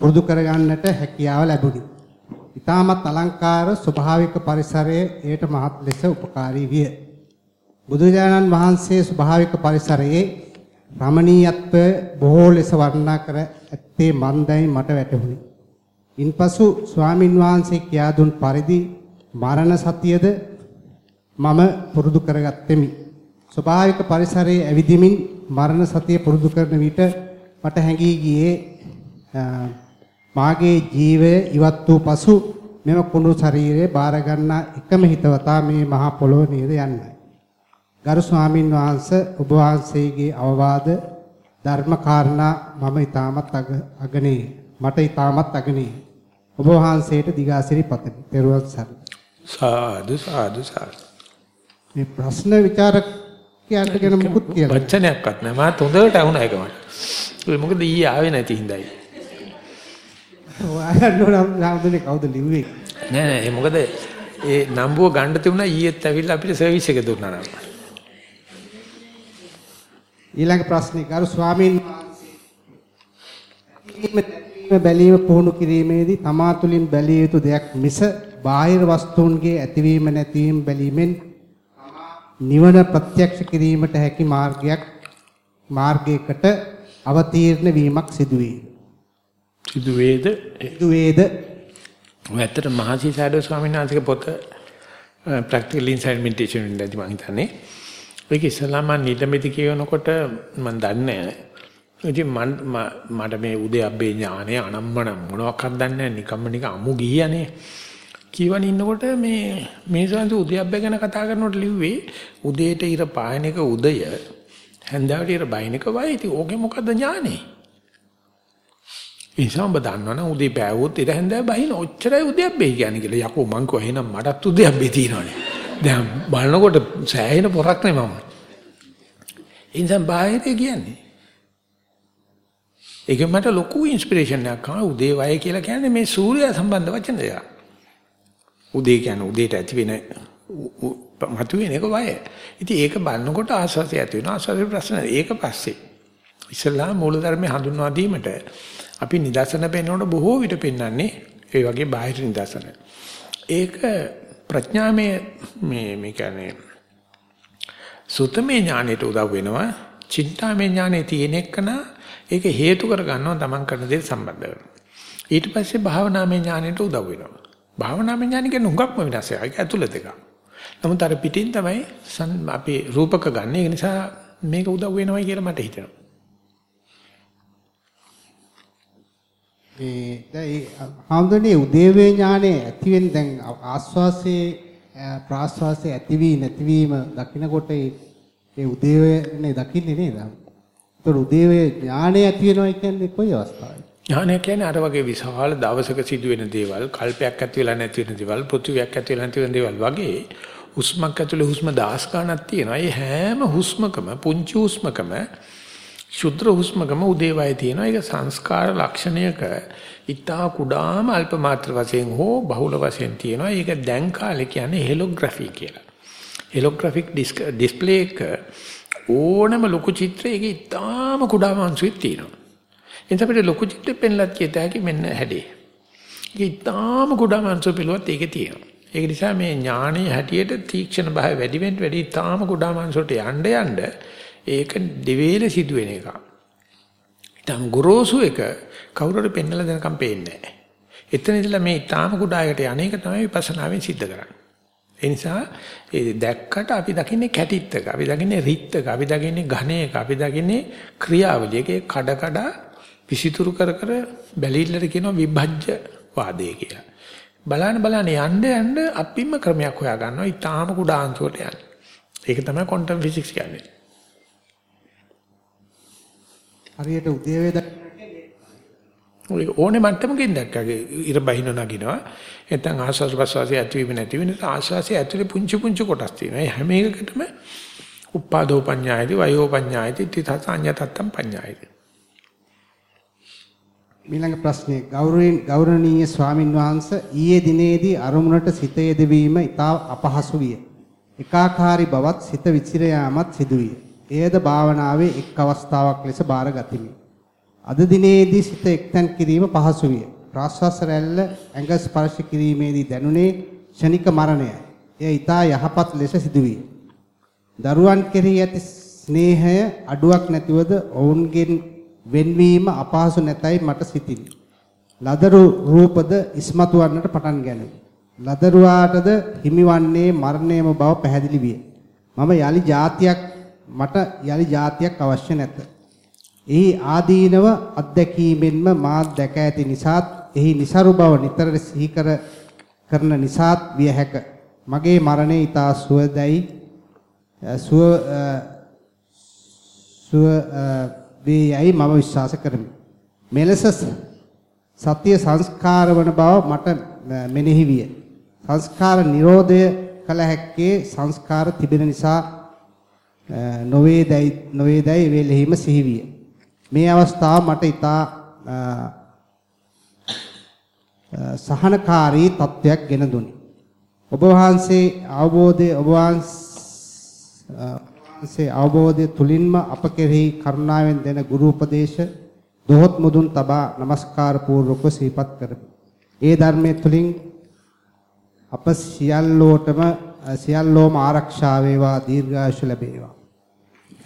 පුරුදු කරගන්නට හැකියාව ලැබුණි. ඊටමත් අලංකාර ස්වභාවික පරිසරයේ එයට මහත් ලෙස උපකාරී විය. බුදුජානන් වහන්සේ ස්වභාවික පරිසරයේ රමණීයත්වය බොහෝ ලෙස වර්ණනා කර ඇත්තේ මන්දයි මට වැටහුණි. ඉන්පසු ස්වාමින් වහන්සේ කියා දුන් පරිදි මරණ සතියද මම පුරුදු කරගත්ෙමි. ස්වභාවික පරිසරයේ ඇවිදිමින් මරණ සතිය පුරුදු කරන විට මට හැඟී ගියේ මාගේ ජීවය ඉවත් වූ පසු මෙම කුණු ශරීරයේ බාර ගන්නා එකම හිතවතා මේ මහා පොළොව නේද යන්නයි. ගරු ස්වාමින් වහන්සේ ඔබ වහන්සේගේ අවවාද ධර්ම කාරණා මම ඊටමත් අගනේ මට ඊටමත් අගනේ ඔබ වහන්සේට දිගාසිරි පතමි. පෙරවන් සරණයි. සාදු සාදු සාදු. මේ ප්‍රශ්න විචාරකයන්ට ගැන මුකුත් කියලා. වචනයක්වත් නැහැ. මාත් හොඳට අහුණා ඒක මට. මොකද ඊයේ ආවේ නැති හින්දායි. ඔයාලට නම්දුනේ කවුද ලිව්වේ? නෑ නෑ ඒ මොකද ඒ නම්බුව ගන්න තිබුණා ඊයේත් ඇවිල්ලා අපිට සර්විස් එක දුන්නා නම්. ඊළඟ ප්‍රශ්නේ ගරු ස්වාමීන් වහන්සේ බැලීම පුහුණු කිරීමේදී තමා තුළින් බැලිය යුතු දෙයක් මිස බාහිර වස්තුන්ගේ ඇතිවීම නැතිවීම බැලීමෙන් නිවන ප්‍රත්‍යක්ෂ කිරීමට හැකි මාර්ගයක් මාර්ගයකට අවතීර්ණ වීමක් සිදුවේ. සිදු වේද සිදුවේද? ඔය ඇත්තට මහසි සෑඩෝ ස්වාමීන් වහන්සේගේ පොත ප්‍රැක්ටිකල් ඉන්සයිඩ් මෙඩිටේෂන් ඉඳි මම හිතන්නේ. ඒක ඉස්සලා මම නිදමෙදි කියනකොට මම දන්නේ ඉතින් මට මේ උදේ අබ්බේ ඥානය අනම්මන මොනවක්වත් දන්නේ නැහැ. නිකම්ම නික අමු ගියනේ කියවන ඉන්නකොට මේ මේ සංසු උදේ අබ්බේ ගැන කතා කරනකොට ලිව්වේ උදේට ඉර පායන එක උදය හැන්දෑවට ඉර බයින එක වයි. ඉතින් ඕකේ මොකද්ද ඥානේ ඉතින් දන්නවනේ උදේ පෑවුවොත් ඉර හැන්දෑ බහින ඔච්චරයි උදයබ්බේ කියන්නේ කියලා. යකෝ මං කිව්වා එහෙනම් මටත් උදයබ්බේ තියෙනවනේ. දැන් බලනකොට සෑහෙන පොරක් නේ මම. ඉතින් බාහිරේ කියන්නේ. ඒක මට ලොකු ඉන්ස්පිරේෂන් එකක් ආවා උදේ වය කියලා කියන්නේ මේ සූර්යයා සම්බන්ධ වචන දෙයක්. උදේ කියන්නේ උදේට ඇති වෙන මතුවෙන එක වය. ඉතින් ඒක බලනකොට ආස්වාදය ඇති වෙනවා ආස්වාදේ ප්‍රශ්න ඒක පස්සේ ඉස්ලාම් මූලධර්මයේ හඳුන්වා දීමට අපි නිදර්ශන පෙන්වනකොට බොහෝ විට පෙන්වන්නේ ඒ වගේ බාහිර නිදර්ශන. ඒක ප්‍රඥාමය මේ මේ කියන්නේ සුතමේ ඥානෙට උදව් වෙනවා. චින්තාමය ඥානෙ තියෙන එකන ඒක හේතු කර ගන්නවා තමන් කරන දේ සම්බන්ධ කරගෙන. ඊට පස්සේ භාවනාමය ඥානෙට උදව් වෙනවා. භාවනාමය ඥානෙ කියන්නේ හුඟක්ම වෙනස් එකක්. ඒක ඇතුළත එකක්. නමුත් අර පිටින් තමයි අපි රූපක ගන්න. ඒ නිසා මේක උදව් වෙනවයි කියලා මට හිතෙනවා. ඒ දැන් හාමුදුරනේ උදේවේ ඥානේ ඇති වෙන දැන් ආස්වාසේ ප්‍රාස්වාසේ ඇතිවි නැතිවීම දකින්නකොට ඒ උදේවේනේ දකින්නේ නේද? ඒතර උදේවේ ඥානේ ඇති වෙනවා කියන්නේ කොයි අවස්ථාවේ? ඥානය කියන්නේ අර වගේ විශාල දවසක සිදුවෙන දේවල්, කල්පයක් ඇති වෙලා නැති වෙන දේවල්, පෘථිවියක් ඇති වෙලා නැති වෙන දේවල් වගේ හුස්මක් ඇතුලේ හුස්ම දහස් ගණක් තියෙනවා. ඒ හැම හුස්මකම පුංචි හුස්මකම ශුද්‍ර හුස්මකම උදේවය තියෙනවා. ඒක සංස්කාර ලක්ෂණයක ඊටා කුඩාම අල්ප මාත්‍ර වශයෙන් හෝ බහුල වශයෙන් තියෙනවා. ඒක දැන් කාලේ කියන්නේ හෙලෝග්‍රැෆි කියලා. හෙලෝග්‍රැෆික් ඩිස්ප්ලේ එක ඕනම ලොකු චිත්‍රයක ඊටාම කුඩාම අංශුවක් තියෙනවා. එතකොට අපිට ලොකු චිත්‍රෙ පෙන්ලත් කියත හැකි මෙන්න හැඩේ. ඒක ඊටාම කුඩාම අංශු පිළුවත් ඒකේ තියෙනවා. ඒක නිසා මේ ඥානයේ හැටියට තීක්ෂණ භාවය වැඩි වෙන්න වැඩි ඊටාම කුඩාම අංශුවට යන්න යන්න ඒක දෙවේල සිදුවෙන එක. ඊටම ගොරෝසු එක කවුරුහරි පෙන්නලා දෙනකම් පේන්නේ නැහැ. එතන ඉඳලා මේ ඊටාම කුඩායකට යන්නේක තමයි විපස්සනාවෙන් සිද්ධ කරන්නේ. ඒ නිසා ඒ දැක්කට අපි දකින්නේ කැටිත් එක, අපි දකින්නේ රිත් එක, අපි දකින්නේ ඝන එක, අපි දකින්නේ ක්‍රියාවලිය. ඒකේ කඩ කඩ විසිතුරු කර කර බැලිල්ලට කියනවා විභජ්‍ය වාදය කියලා. බලන්න බලන්න යන්න යන්න අපිම ක්‍රමයක් හොයා ගන්නවා ඊටාම කුඩා අංශුවට යන්න. ඒක තමයි ක්වොන්ටම් ෆිසික්ස් කියන්නේ. හරියට උදේවේ ඔය ඕනේ මට්ටමකින් දැක්කගේ ඉර බහින නගිනවා. නැත්නම් ආස්වාස් ප්‍රස්වාසය ඇතිවීම නැතිවීම ආස්වාසය ඇතුලේ පුංචි පුංචි කොටස් තියෙනවා. ඒ හැම එකකටම උපාදෝ පඤ්ඤායති වයෝ පඤ්ඤායති තිතසඤ්ඤතත්තම් පඤ්ඤායති. ඊළඟ ප්‍රශ්නේ ගෞරවයෙන් ගෞරවනීය ස්වාමින් වහන්සේ ඊයේ දිනේදී අරමුණට සිත යෙදවීම ඉතා අපහසු විය. එකාකාරී බවත් සිත විචිර යාමත් සිදුවිය. එයද භාවනාවේ එක් අවස්ථාවක් ලෙස බාරගතිමි. අද දිනේදී සිත එක්තැන් කිරීම පහසු විය. ප්‍රාශ්වාස රැල්ල ඇඟ ස්පර්ශ කිරීමේදී දැනුනේ ක්ෂණික මරණයයි. එය ඊතා යහපත් ලෙස සිදුවිය. දරුවන් කෙරෙහි ඇති ස්නේහය අඩුවක් නැතිවද ඔවුන්ගෙන් වෙන්වීම අපහසු නැතයි මට සිතිනි. ලදරු රූපද ඉස්මතු වන්නට පටන් ගැනුනි. ලදරුවාටද හිමිවන්නේ මරණයම බව පැහැදිලි විය. මම යලි જાතියක් මට යලි જાතියක් අවශ්‍ය නැත. එහි ආදීනව අත්දැකීමෙන්ම මා දැක ඇති නිසාත් එහි નિසරු බව නිතර සිහි කර කරන නිසාත් විය හැක. මගේ මරණය ඊතා සුවදයි සුව සුව වේයයි මම විශ්වාස කරමි. මෙලෙස සත්‍ය සංස්කාර වන බව මට මෙනෙහි විය. සංස්කාර නිරෝධය කළ හැක්කේ සංස්කාර තිබෙන නිසා නොවේදයි නොවේදයි වේලෙහිම සිහිවිය. මේ අවස්ථාව මට ඊතා සහනකාරී තත්වයක් ගෙන දුනි. ඔබ වහන්සේ අවබෝධය ඔබ වහන්සේ අවබෝධය තුලින්ම අප කෙරෙහි කරුණාවෙන් දෙන ගුරු උපදේශ දොහොත් මුදුන් තබා নমස්කාර පූර්වක සිහිපත් කරමි. ඒ ධර්මයේ තුලින් අප සියල්ලෝටම සියල්ලෝම ආරක්ෂා වේවා දීර්ඝායුෂ ලැබේවා.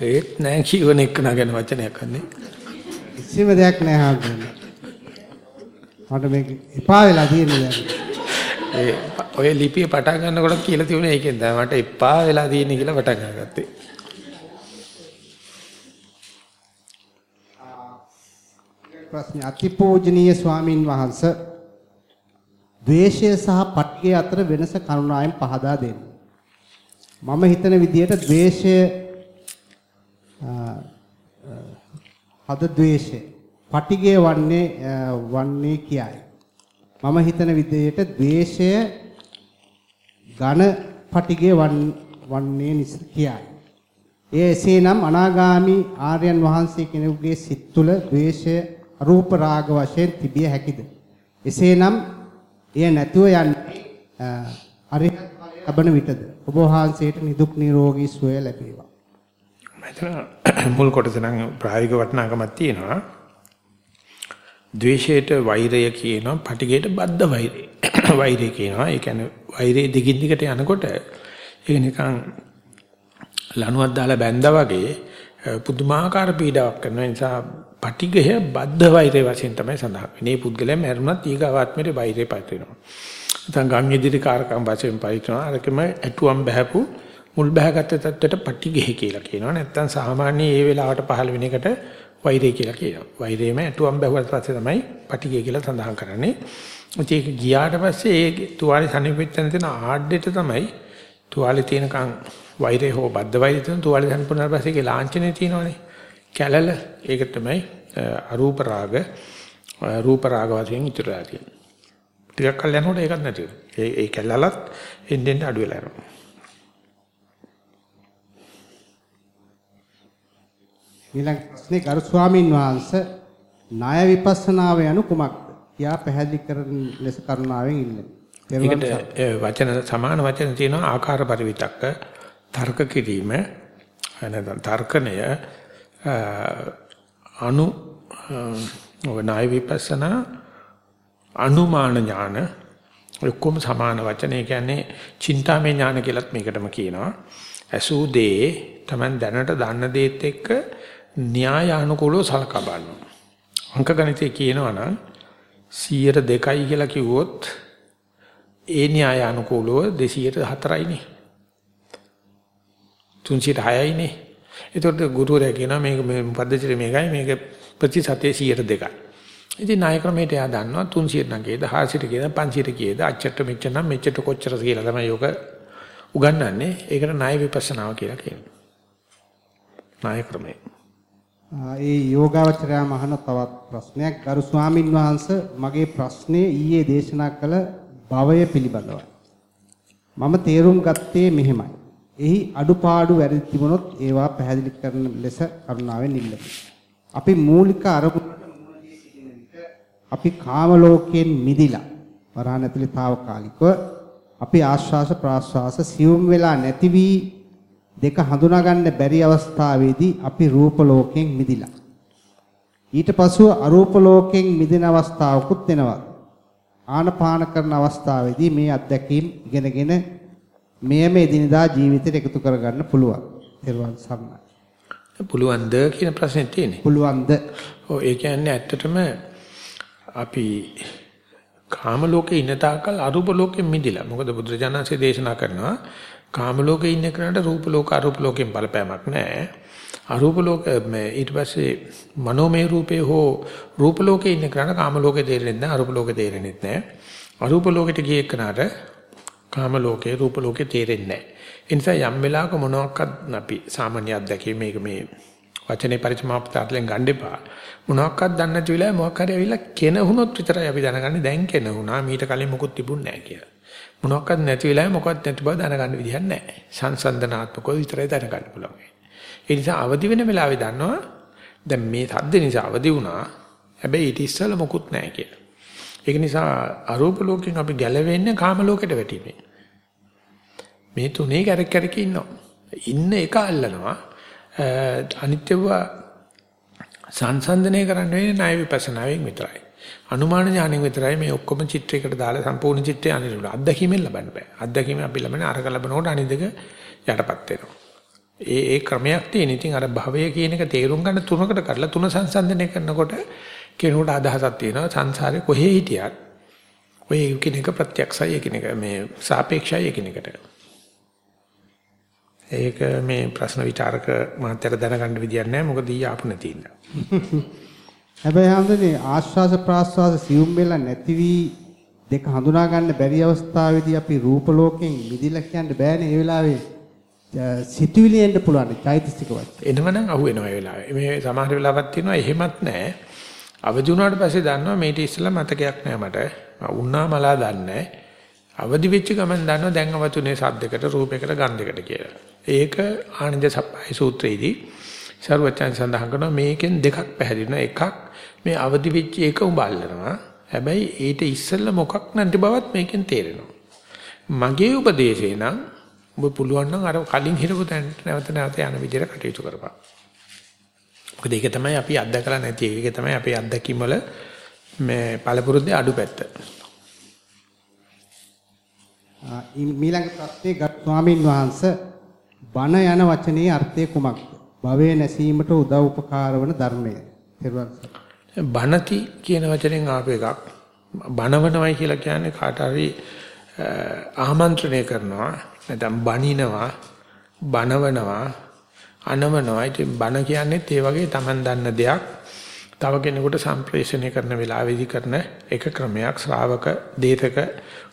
ඒත් නෑ කියවන එක නගන වචනයක් අන්නේ. කිසිම දෙයක් නෑ හාමුදුරනේ. මට මේක එපා වෙලා තියෙන්නේ දැන්. ඒ ඔය ලිපිය පටන් ගන්නකොට කියලා තිබුණේ ඒකෙන් තමයි මට එපා වෙලා තියෙන්නේ කියලා පටන් ගන්නගත්තේ. ප්‍රශ්නේ අතිපූජනීය ස්වාමින් වහන්සේ ද්වේෂය සහ පටිඝය අතර වෙනස කරුණාවෙන් පහදා දෙන්න. මම හිතන විදිහට ද්වේෂය හද ද්වේෂය පටිඝය වන්නේ වන්නේ කියයි. මම හිතන විදිහට ද්වේෂය ඝන පටිඝය වන්නේ නිස කියයි. ඒ එසේනම් අනාගාමි ආර්යයන් වහන්සේ කෙනෙකුගේ සිත් තුළ ද්වේෂය අරූප රාග වශයෙන් තිබිය හැකිද? එසේනම් එය නැතුව යන්නේ අරිහත් ලබන විටද ඔබ වහන්සේට නිදුක් නිරෝගී සුවය ලැබේවා. මෙතන මුල් කොටස නම් ප්‍රායෝගික වටිනාකමක් තියෙනවා. ද්වේෂයට වෛරය කියනවා, පටිඝයට බද්ධ වෛරය. වෛරය කියනවා. ඒ කියන්නේ වෛරයේ දිගින් දිගට යනකොට ඒක නිකන් ලණුවක් දාලා බැඳා වගේ පුදුමාකාර පීඩාවක් කරන නිසා පටිඝය බද්ධ වෛරය වශයෙන් තමයි සඳහන් වෙන්නේ. මේ පුද්ගලයා මරුණත් ඊගාවාත්මයේ වෛරය පවතිනවා. නැත්නම් ගම් ඉදිරි කාරකම් වශයෙන් පවතිනවා. අරකම ඇටුවම් බහැපු මුල් බහැගත් තත්ත්වයට පටිඝය කියලා කියනවා. නැත්නම් සාමාන්‍ය ඒ වෙලාවට පහළ වෙන එකට වෛරය කියලා කියනවා. වෛරයම ඇටුවම් බැහුවට පස්සේ තමයි පටිඝය කියලා සඳහන් කරන්නේ. ඒක ගියාට පස්සේ ඒ තුවාලේ සනිපෙච්චන තියෙන ආඩ්ඩෙට තමයි තුවාලේ තියෙනකන් වෛරය හෝ බද්ධ වෛරය තියෙන තුවාලේ සම්පූර්ණ පස්සේ ඒකේ ලාංඡනේ තියෙනවනේ. කැලල ඒක තමයි අරූප රාග රූප රාග වශයෙන් ඉතුරුලා තියෙන්නේ. ටිකක් කල් යනකොට ඒකත් නැති වෙනවා. ඒ ඒ කැලලත් එන්නෙන් අඩු වෙලා යනවා. ඊළඟ ප්‍රශ්නේ ගරු ස්වාමින් වහන්සේ ණය විපස්සනාව යනු කුමක්ද? කියා පැහැදිලි කරන ලෙස කරුණාවෙන් ඉල්ලමි. ඒකට වචන සමාන වචන තියෙනවා ආකාර පරිවිතක්ක තර්ක කිරීම නැත්නම් තර්කණය අනු ණය විපස්සනා අනුමාන ඥාන ඔක්කොම සමාන වචන. ඒ කියන්නේ චින්තාමය ඥාන කියලත් මේකටම කියනවා. ඇසූ දේ Taman දැනට දන්න දේත් එක්ක න්‍යායානුකූලව සලකා බලනවා. අංක ගණිතය කියනවා නම් 102යි කියලා කිව්වොත් ඒ න්‍යායානුකූලව 204යිනේ. 306යිනේ. ඒතකොට ගුරුවරයා කියනවා මේක මේ පද්ධතිය මේකයි මේක ප්‍රතිශතයේ 102යි. ඉතින් ණය ක්‍රමයට එයා දන්නවා 300 නම් කේද 400 කේද 500 කේද අච්චට මෙච්චර නම් මෙච්චර කොච්චර කියලා තමයි යෝග උගන්වන්නේ. ඒකට ණය විපස්සනාව කියලා කියනවා. ණය ක්‍රමය. ඒ යෝගාවචරය මහන තවත් ප්‍රශ්නයක් ගරු ස්වාමින් වහන්සේ මගේ ප්‍රශ්නේ ඊයේ දේශනා කළ භවය පිළිබඳවයි. මම තේරුම් ගත්තේ මෙහෙමයි. එහි අඩුපාඩු වැරදි තිබුණොත් ඒවා පැහැදිලි කරන ලෙස කරුණාවෙන් ඉල්ලමි. අපි මූලික අරමුණට මුහුණ දී සිටින විට අපි කාම ලෝකයෙන් මිදිලා වරහන් ඇතුලේ తాවකාලිකව අපි ආශ්වාස ප්‍රාශ්වාස සියුම් වෙලා නැති වී දෙක හඳුනා ගන්න බැරි අවස්ථාවේදී අපි රූප ලෝකයෙන් මිදිලා. ඊට පසුව අරූප ලෝකයෙන් මිදෙන අවස්ථාවකුත් වෙනවා. ආනපාන කරන අවස්ථාවේදී මේ අත්දැකීම් ඉගෙනගෙන මෙයම එදිනදා ජීවිතයට එකතු කරගන්න පුළුවන්. ඊර්වන් සම්මා. පුළුවන්ද කියන ප්‍රශ්නේ තියෙන්නේ. පුළුවන්ද? ඔව් ඒ කියන්නේ ඇත්තටම අපි කාම ලෝකේ ඉන්න තාක්කල් අරූප ලෝකෙන් මිදිලා. මොකද බුදුරජාණන්සේ දේශනා කරනවා කාම ලෝකේ ඉන්න කෙනාට රූප ලෝක අරූප ලෝකෙන් බලපෑමක් නැහැ. අරූප ලෝක ඊට පස්සේ මනෝමය රූපේ හෝ රූප ලෝකේ ඉන්න කෙනාට කාම ලෝකේ තේරෙන්නේ නැහැ අරූප ලෝකේ තේරෙන්නේ නැහැ. අරූප ලෝකෙට ගිය කෙනාට කාම ලෝකේ රූප ලෝකේ තේරෙන්නේ නැහැ. ඒ නිසා යම් වෙලාවක මොනවාක්වත් අපි සාමාන්‍ය අත්දැකීම මේක මේ වචනේ පරිසමාප්තාර්ථයෙන් ගන්න එපා. මොනවාක්වත් දන්නේ නැති වෙලාවේ මොකක් හරි ඇවිල්ලා කෙනහුනොත් විතරයි අපි දැනගන්නේ දැන් කෙනහුණා මීට කලින් මොකුත් තිබුණ නැහැ කියලා. මොනවාක්වත් නැති වෙලාවේ මොකවත් නැති බව දැනගන්න විදිහක් නැහැ. සංසන්දනාත්මකව විතරයි දැනගන්න පුළුවන්. ඒ නිසා අවදි වෙන වෙලාවේ දන්නවා දැන් මේ සද්ද නිසා අවදි වුණා. හැබැයි ඊට ඉස්සෙල්ලා මොකුත් නැහැ කියලා. ඒක නිසා අරූප ලෝකෙන් අපි ගැලවෙන්නේ කාම ලෝකෙට වැටීමේ. මේ තුනේ කැරක් කැරක ඉන්නවා. ඉන්න එක අල්ලනවා. අනිත්‍යව සංසන්දනය කරන්න වෙන්නේ ණය විපස්සනාවෙන් විතරයි. අනුමාන ඥාණයෙන් විතරයි මේ ඔක්කොම චිත්‍රයකට දාලා සම්පූර්ණ චිත්‍රය අනිරුණ. අත්දැකීමෙන් ලබන්න බෑ. අත්දැකීම අපි ලබන්නේ අරක ලබනකොට අනිදක යටපත් වෙනවා. ඒ ඒ ක්‍රමයක් තියෙන. ඉතින් අර භවය කියන එක තේරුම් ගන්න තුනකට කඩලා තුන සංසන්දනය කරනකොට කෙනෙකුට අදහසක් තියෙනවා සංසාරේ කොහේ හිටියත් ඔය එකිනෙක ප්‍රත්‍යක්ෂයි එකිනෙක මේ සාපේක්ෂයි එකිනෙකට. ඒක මේ ප්‍රශ්න විචාරක මාත්‍යට දැනගන්න විදියක් නැහැ මොකද ඊ ආපු නැති ඉන්න. හැබැයි හඳුනේ ආශ්වාස ප්‍රාශ්වාස සියුම් වෙලා නැති වී දෙක හඳුනා ගන්න බැරි අවස්ථාවේදී අපි රූප ලෝකෙන් මිදිලා කියන්න බෑනේ ඒ වෙලාවේ සිතුවිලි එන්න පුළුවන් චෛතසික වචන. එනවනම් අහු වෙනවා ඒ වෙලාවේ. මේ සමහර වෙලාවක් තියෙනවා එහෙමත් නැහැ. අවදි වුණාට පස්සේ දන්නවා මේට ඉස්සෙල්ලා මතකයක් නැහැ මට. උන්නා මලා දන්නේ අවදි වෙච්ච ගමන් දන්නවා දැන් අවතුනේ සද්දයකට රූපයකට ගන්ධයකට කියලා. ඒක ආනන්ද සප්පයි සූත්‍රයේදී සර්වචන් සඳහන් කරනවා මේකෙන් දෙකක් පැහැදිලිනවා. එකක් මේ අවදි වෙච්ච එක උඹ අල්ලනවා. හැබැයි ඊට ඉස්සෙල්ලා මොකක් නැති බවත් මේකෙන් තේරෙනවා. මගේ උපදේශේ නම් ඔබ පුළුවන් නම් අර කලින් හිරපු තැනට නැවත නැවත යන විදිහට කටයුතු කරපන්. මොකද ඒක තමයි අපි අත්දකලා නැති ඒක තමයි අපේ අත්දැකීම් වල මේ පළපුරුද්දේ අඩුපැත්ත. ඊළඟ ප්‍රශ්නේ ගත් ස්වාමින් වහන්සේ බණ යන වචනේ අර්ථය කුමක්ද? භවයේ නැසීමට උදව් උපකාර වන ධර්මය. බණති කියන වචනෙන් ආපු එකක්. බණවනවයි කියලා කියන්නේ කාට හරි ආමන්ත්‍රණය කරනවා. නැත්නම් බනිනවා බනවනවා අනවනවා. ඉතින් බන කියන්නේත් ඒ වගේ Taman දන්න දෙයක්. තව කෙනෙකුට සම්ප්‍රේෂණය කරන වෙලාවෙදි කරන එක ක්‍රමයක් ශ්‍රාවක දේතක.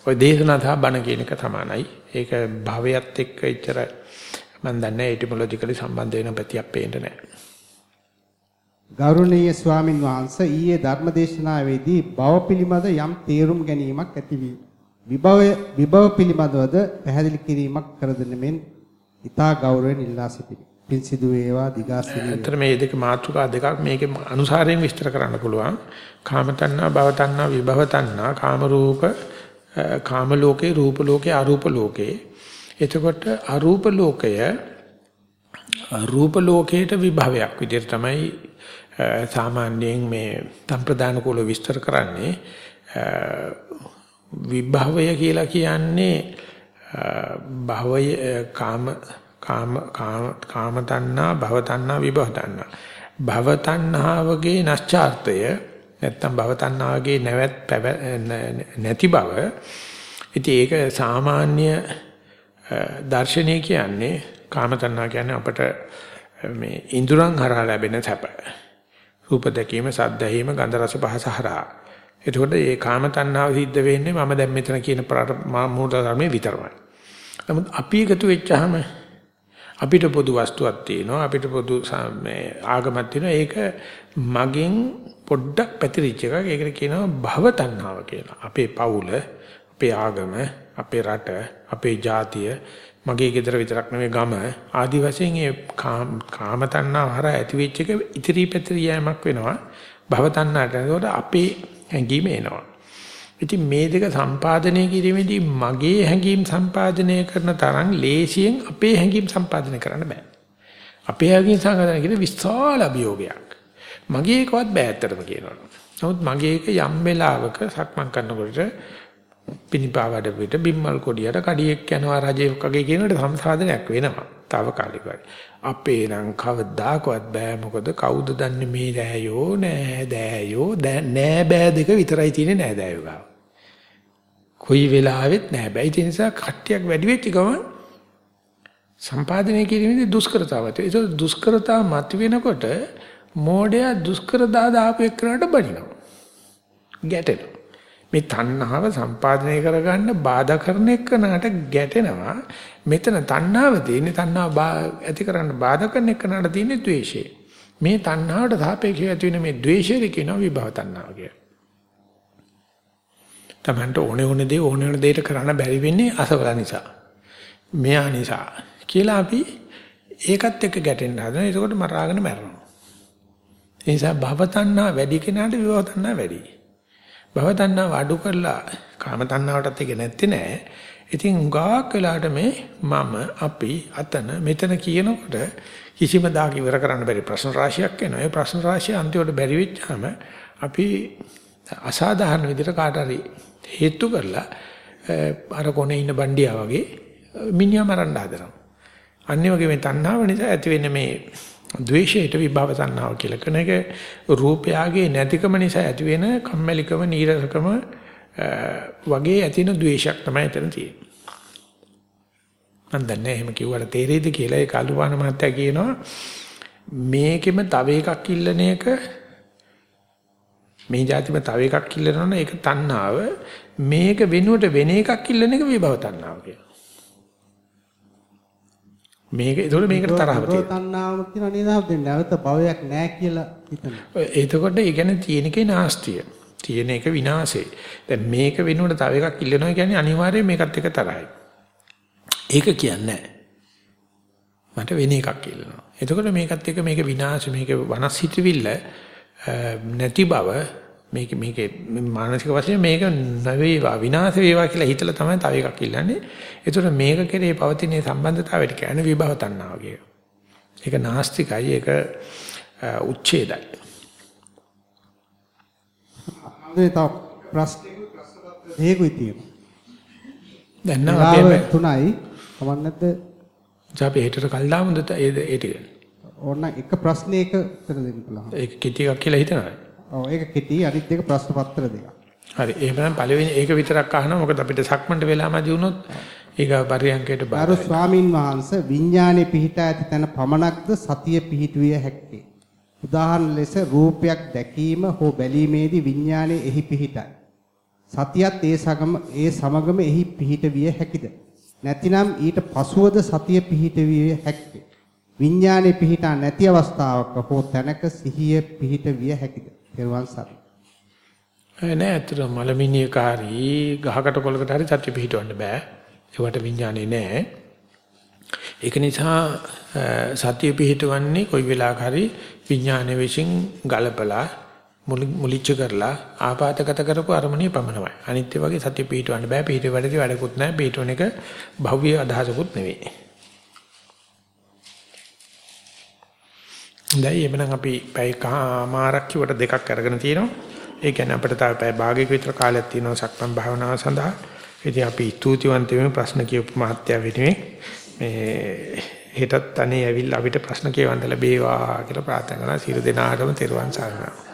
ඔය දේශනා තහ බන කියන එක සමානයි. ඒක භවයත් එක්ක එච්චර මම දන්නේ එටිමොලොජිකලි සම්බන්ධ වෙන පැතියක් පේන්නේ නැහැ. ගෞරවනීය ස්වාමින් වහන්සේ ඊයේ ධර්මදේශනාවේදී භව පිළිබඳ යම් තේරුම් ගැනීමක් ඇති වී විභවය විභව පිළිබඳවද පැහැදිලි කිරීමක් කර දෙන මෙන් ඊතා ගෞරවයෙන් ඉල්ලා සිටිමි. පින් සිදු වේවා දිගාසිරි. ඇත්තට මේ දෙක මාතෘකා දෙකක් මේකේ අනුසාරයෙන් විස්තර කරන්න පුළුවන්. කාම තණ්හා, භව තණ්හා, විභව තණ්හා, කාම රූප, කාම ලෝකේ, රූප ලෝකේ, අරූප ලෝකේ. එතකොට අරූප ලෝකය රූප ලෝකයට විභවයක් විදිහට තමයි සාමාන්‍යයෙන් මේ සම්ප්‍රදාන කුල විස්තර කරන්නේ විභවය කියලා කියන්නේ භවය කාම කාම කාම කාම තණ්හා භව තණ්හා විභව තණ්හා. භව තණ්හාවගේ නැස්චාර්තය නැත්තම් භව තණ්හාවගේ නැවැත් නැති බව ඉතින් ඒක සාමාන්‍ය දර්ශනීය කියන්නේ කාම තණ්හා කියන්නේ අපට මේ ඉඳුරන් හරහා ලැබෙන සැප. රූප දැකීම සද්ද ඇහිම ගන්ධ රස පහස හරහා එතකොට මේ කාම තණ්හාව සිද්ධ වෙන්නේ මම දැන් මෙතන කියන මූල ධර්මයේ විතරමයි. නමුත් අපි එකතු වෙච්චාම අපිට පොදු වස්තුවක් තියෙනවා අපිට පොදු මේ ආගමක් තියෙනවා ඒක මගෙන් පොඩ්ඩක් පැතිරිච්ච එකක් ඒකට කියනවා භව තණ්හාව කියලා. අපේ පවුල, අපේ ආගම, අපේ රට, අපේ ජාතිය, මගේ ගෙදර විතරක් නෙවෙයි ගම ආදි වශයෙන් ඒ කාම තණ්හාව හරහා ඇති වෙච්ච එක ඉතිරි පැතිරි යෑමක් වෙනවා. භව තණ්හාට. ඒකට අපේ හැඟීම එනවා. ඉතින් මේ දෙක සම්පාදනය කිරීමේදී මගේ හැඟීම් සම්පාදනය කරන තරම් ලේසියෙන් අපේ හැඟීම් සම්පාදනය කරන්න බෑ. අපේ හැඟීම් සම්පාදනය කියන විශාල අභියෝගයක්. මගේ එකවත් බෑ ඇත්තටම කියනවා. නමුත් මගේ එක යම් වෙලාවක සක්මන් කරනකොට පිනිපාවඩ පිට බිම්මල් කොඩියට කඩියෙක් යනවා රජෙක් වගේ කියනකට සම්සාධනයක් වෙනවා. తాවකාලිකයි. අපේ නම් කවදාකවත් බෑ මොකද කවුද දන්නේ මේ දෑයෝ නෑ දෑයෝ නෑ බෑ දෙක විතරයි තියෙන්නේ නෑ දෑයෝ ගාව. කොයි වෙලාවෙත් නෑ බෑ. ඒ නිසා කට්ටියක් වැඩි වෙච්ච ගමන් සම්පාදනය කිරීමේදී දුෂ්කරතාවක් තියෙනවා. ඒක දුෂ්කරතාව මත වෙනකොට මෝඩයා දුෂ්කරතා දාපු එක්කනට බනිනවා. ගැටෙනවා. මේ තණ්හාව සම්පාදනය කරගන්න බාධා කරන එක්කනට ගැටෙනවා. මෙතන තණ්හාව තියෙන්නේ තණ්හාව ඇති කරන්න බාධා කරන එක්කනට තියෙන්නේ ද්වේෂය. මේ තණ්හාවට සාපේක්ෂව ඇති වෙන මේ ද්වේෂය කියනවා විභව තණ්හාව කියලා. තමන්ට ඕනේ ඕනේ දේ ඕනේ ඕනේ දෙයට කරන්න බැරි වෙන්නේ අසවල නිසා. මෙයා නිසා කියලා අපි ඒකත් එක්ක ගැටෙන්න හදනවා. ඒකෝට මරාගෙන මැරෙනවා. ඒ නිසා භව තණ්හා වැඩි කෙනාට විභව තණ්හා වැඩි. භව තණ්හාව අඩු කරලා කාම තණ්හාවටත් එක නැත්තේ නෑ. ඉතින් උගාක් වෙලාට මේ මම අපි අතන මෙතන කියනකොට කිසිම දාක ඉවර කරන්න බැරි ප්‍රශ්න රාශියක් එනවා. ඒ ප්‍රශ්න රාශිය අන්තිමට බැරි වෙච්චාම අපි අසාධාරණ විදිහට කාට හරි හේතු කරලා අර කොනේ ඉන්න බණ්ඩියා වගේ මිනිහා මරන්න හදනවා. අනිත් වගේ මේ තණ්හාව නිසා ඇති වෙන මේ ද්වේෂයට විභව තණ්හාව කියලා කරන එක රූපයාගේ නැතිකම නිසා ඇති වෙන කම්මැලිකම නීරසකම වගේ ඇතින ද්වේෂයක් තමයි එතන තියෙන්නේ. මම දන්නේ එහෙම කිව්වට තේරෙයිද කියලා ඒ කලුවාන මහත්තයා කියනවා මේකෙම තව එකක් ඉල්ලන එක මේ જાතිම තව එකක් ඉල්ලනවනේ ඒක තණ්හාව මේක වෙනුවට වෙන එකක් ඉල්ලන එක විභව තණ්හාව කියලා. මේක ඒතකොට මේකට තරහව තියෙනවා. තණ්හාව කියන නේද හම්බෙන්නේ නැවත භවයක් නැහැ කියලා හිතනවා. එතකොට ඒ කියන්නේ තියෙන එකේ නාස්තිය. තියෙන එක විනාශේ. දැන් මේක වෙනුවට තව එකක් ඉල්ලනවා කියන්නේ අනිවාර්යයෙන් මේකත් එක තරහයි. ඒක කියන්නේ මට වෙන එකක් ඉල්ලනවා. එතකොට මේකත් එක මේක විනාශ මේක වනස්හිතවිල්ල නැති බව මේක මේකේ මානසික වශයෙන් මේක නොවේවා විනාශ වේවා කියලා හිතලා තමයි තව එකක් ඉල්ලන්නේ. ඒතර මේක කෙරේ පවතින සම්බන්ධතාවයට කියන්නේ විභව තණ්හාව කියනවා. ඒක නාස්තිකයි ඒක උච්ඡේදයි. අනේ තව ප්‍රශ්න ඒකුයි තියෙනවා. දැන් නම් අපි තුනයි කමක් නැද්ද? අපි හෙටට කල් දාමුද ඒ ටික? ඕන්න එක ප්‍රශ්නයක උත්තර දෙන්න පුළුවන්. ඒක එකක් කියලා හිතනවා. ඔව් ඒක කෙටි අනිත් දෙක ප්‍රශ්න පත්‍ර දෙකක්. හරි එහෙනම් පළවෙනි ඒක විතරක් අහනවා මොකද අපිට සක්මන්ට වෙලාමදි වුණොත් ඒක පරියන්කයට බාරයි. අර ස්වාමින් වහන්සේ විඥානේ පිහිටා ඇති තැන පමණක්ද සතිය පිහිටුවිය හැක්කේ. උදාහරණ ලෙස රූපයක් දැකීම හෝ බැලීමේදී විඥානේ එහි පිහිටයි. සතියත් ඒ සගම ඒ සමගම එහි පිහිටවිය හැකිද? නැතිනම් ඊට පසුවද සතිය පිහිටවිය හැක්කේ? විඥානේ පිහිටා නැති අවස්ථාවක හෝ තැනක සිහිය පිහිටවිය හැකිද? පෙරවන් සරි. නෑ අතර මලමිනියකාරී ගහකට කොලකට හරි සත්‍ය පිහිටවන්න බෑ. ඒවට විඥානේ නෑ. ඒක නිසා සත්‍ය පිහිටවන්නේ කොයි වෙලාවක හරි විඥානයේ විසින් ගලපලා මුලිච්ච කරලා ආපాతගත කරපු අරමුණේ පමණයි. අනිත් වගේ සත්‍ය පිහිටවන්න බෑ. පිහිට වැඩදී වැඩකුත් නෑ. පිහිටවන එක භව්‍ය අදහසකුත් නෙවෙයි. දැන් එමනම් අපි පැය කමාරක් කිවට දෙකක් අරගෙන තියෙනවා. ඒ කියන්නේ අපිට තව පැය භාගයක විතර කාලයක් තියෙනවා සක්මන් භාවනාව සඳහා. ඉතින් අපි ස්තුතිවන්ත වෙමු ප්‍රශ්න කියපු මහත්තයා වෙනුවෙන් මේ හෙටත් අනේ ඇවිල්ලා අපිට ප්‍රශ්න කියවන්න ලැබේවා කියලා ප්‍රාර්ථනා කරනවා. සියලු දෙනාටම තෙරුවන් සරණයි.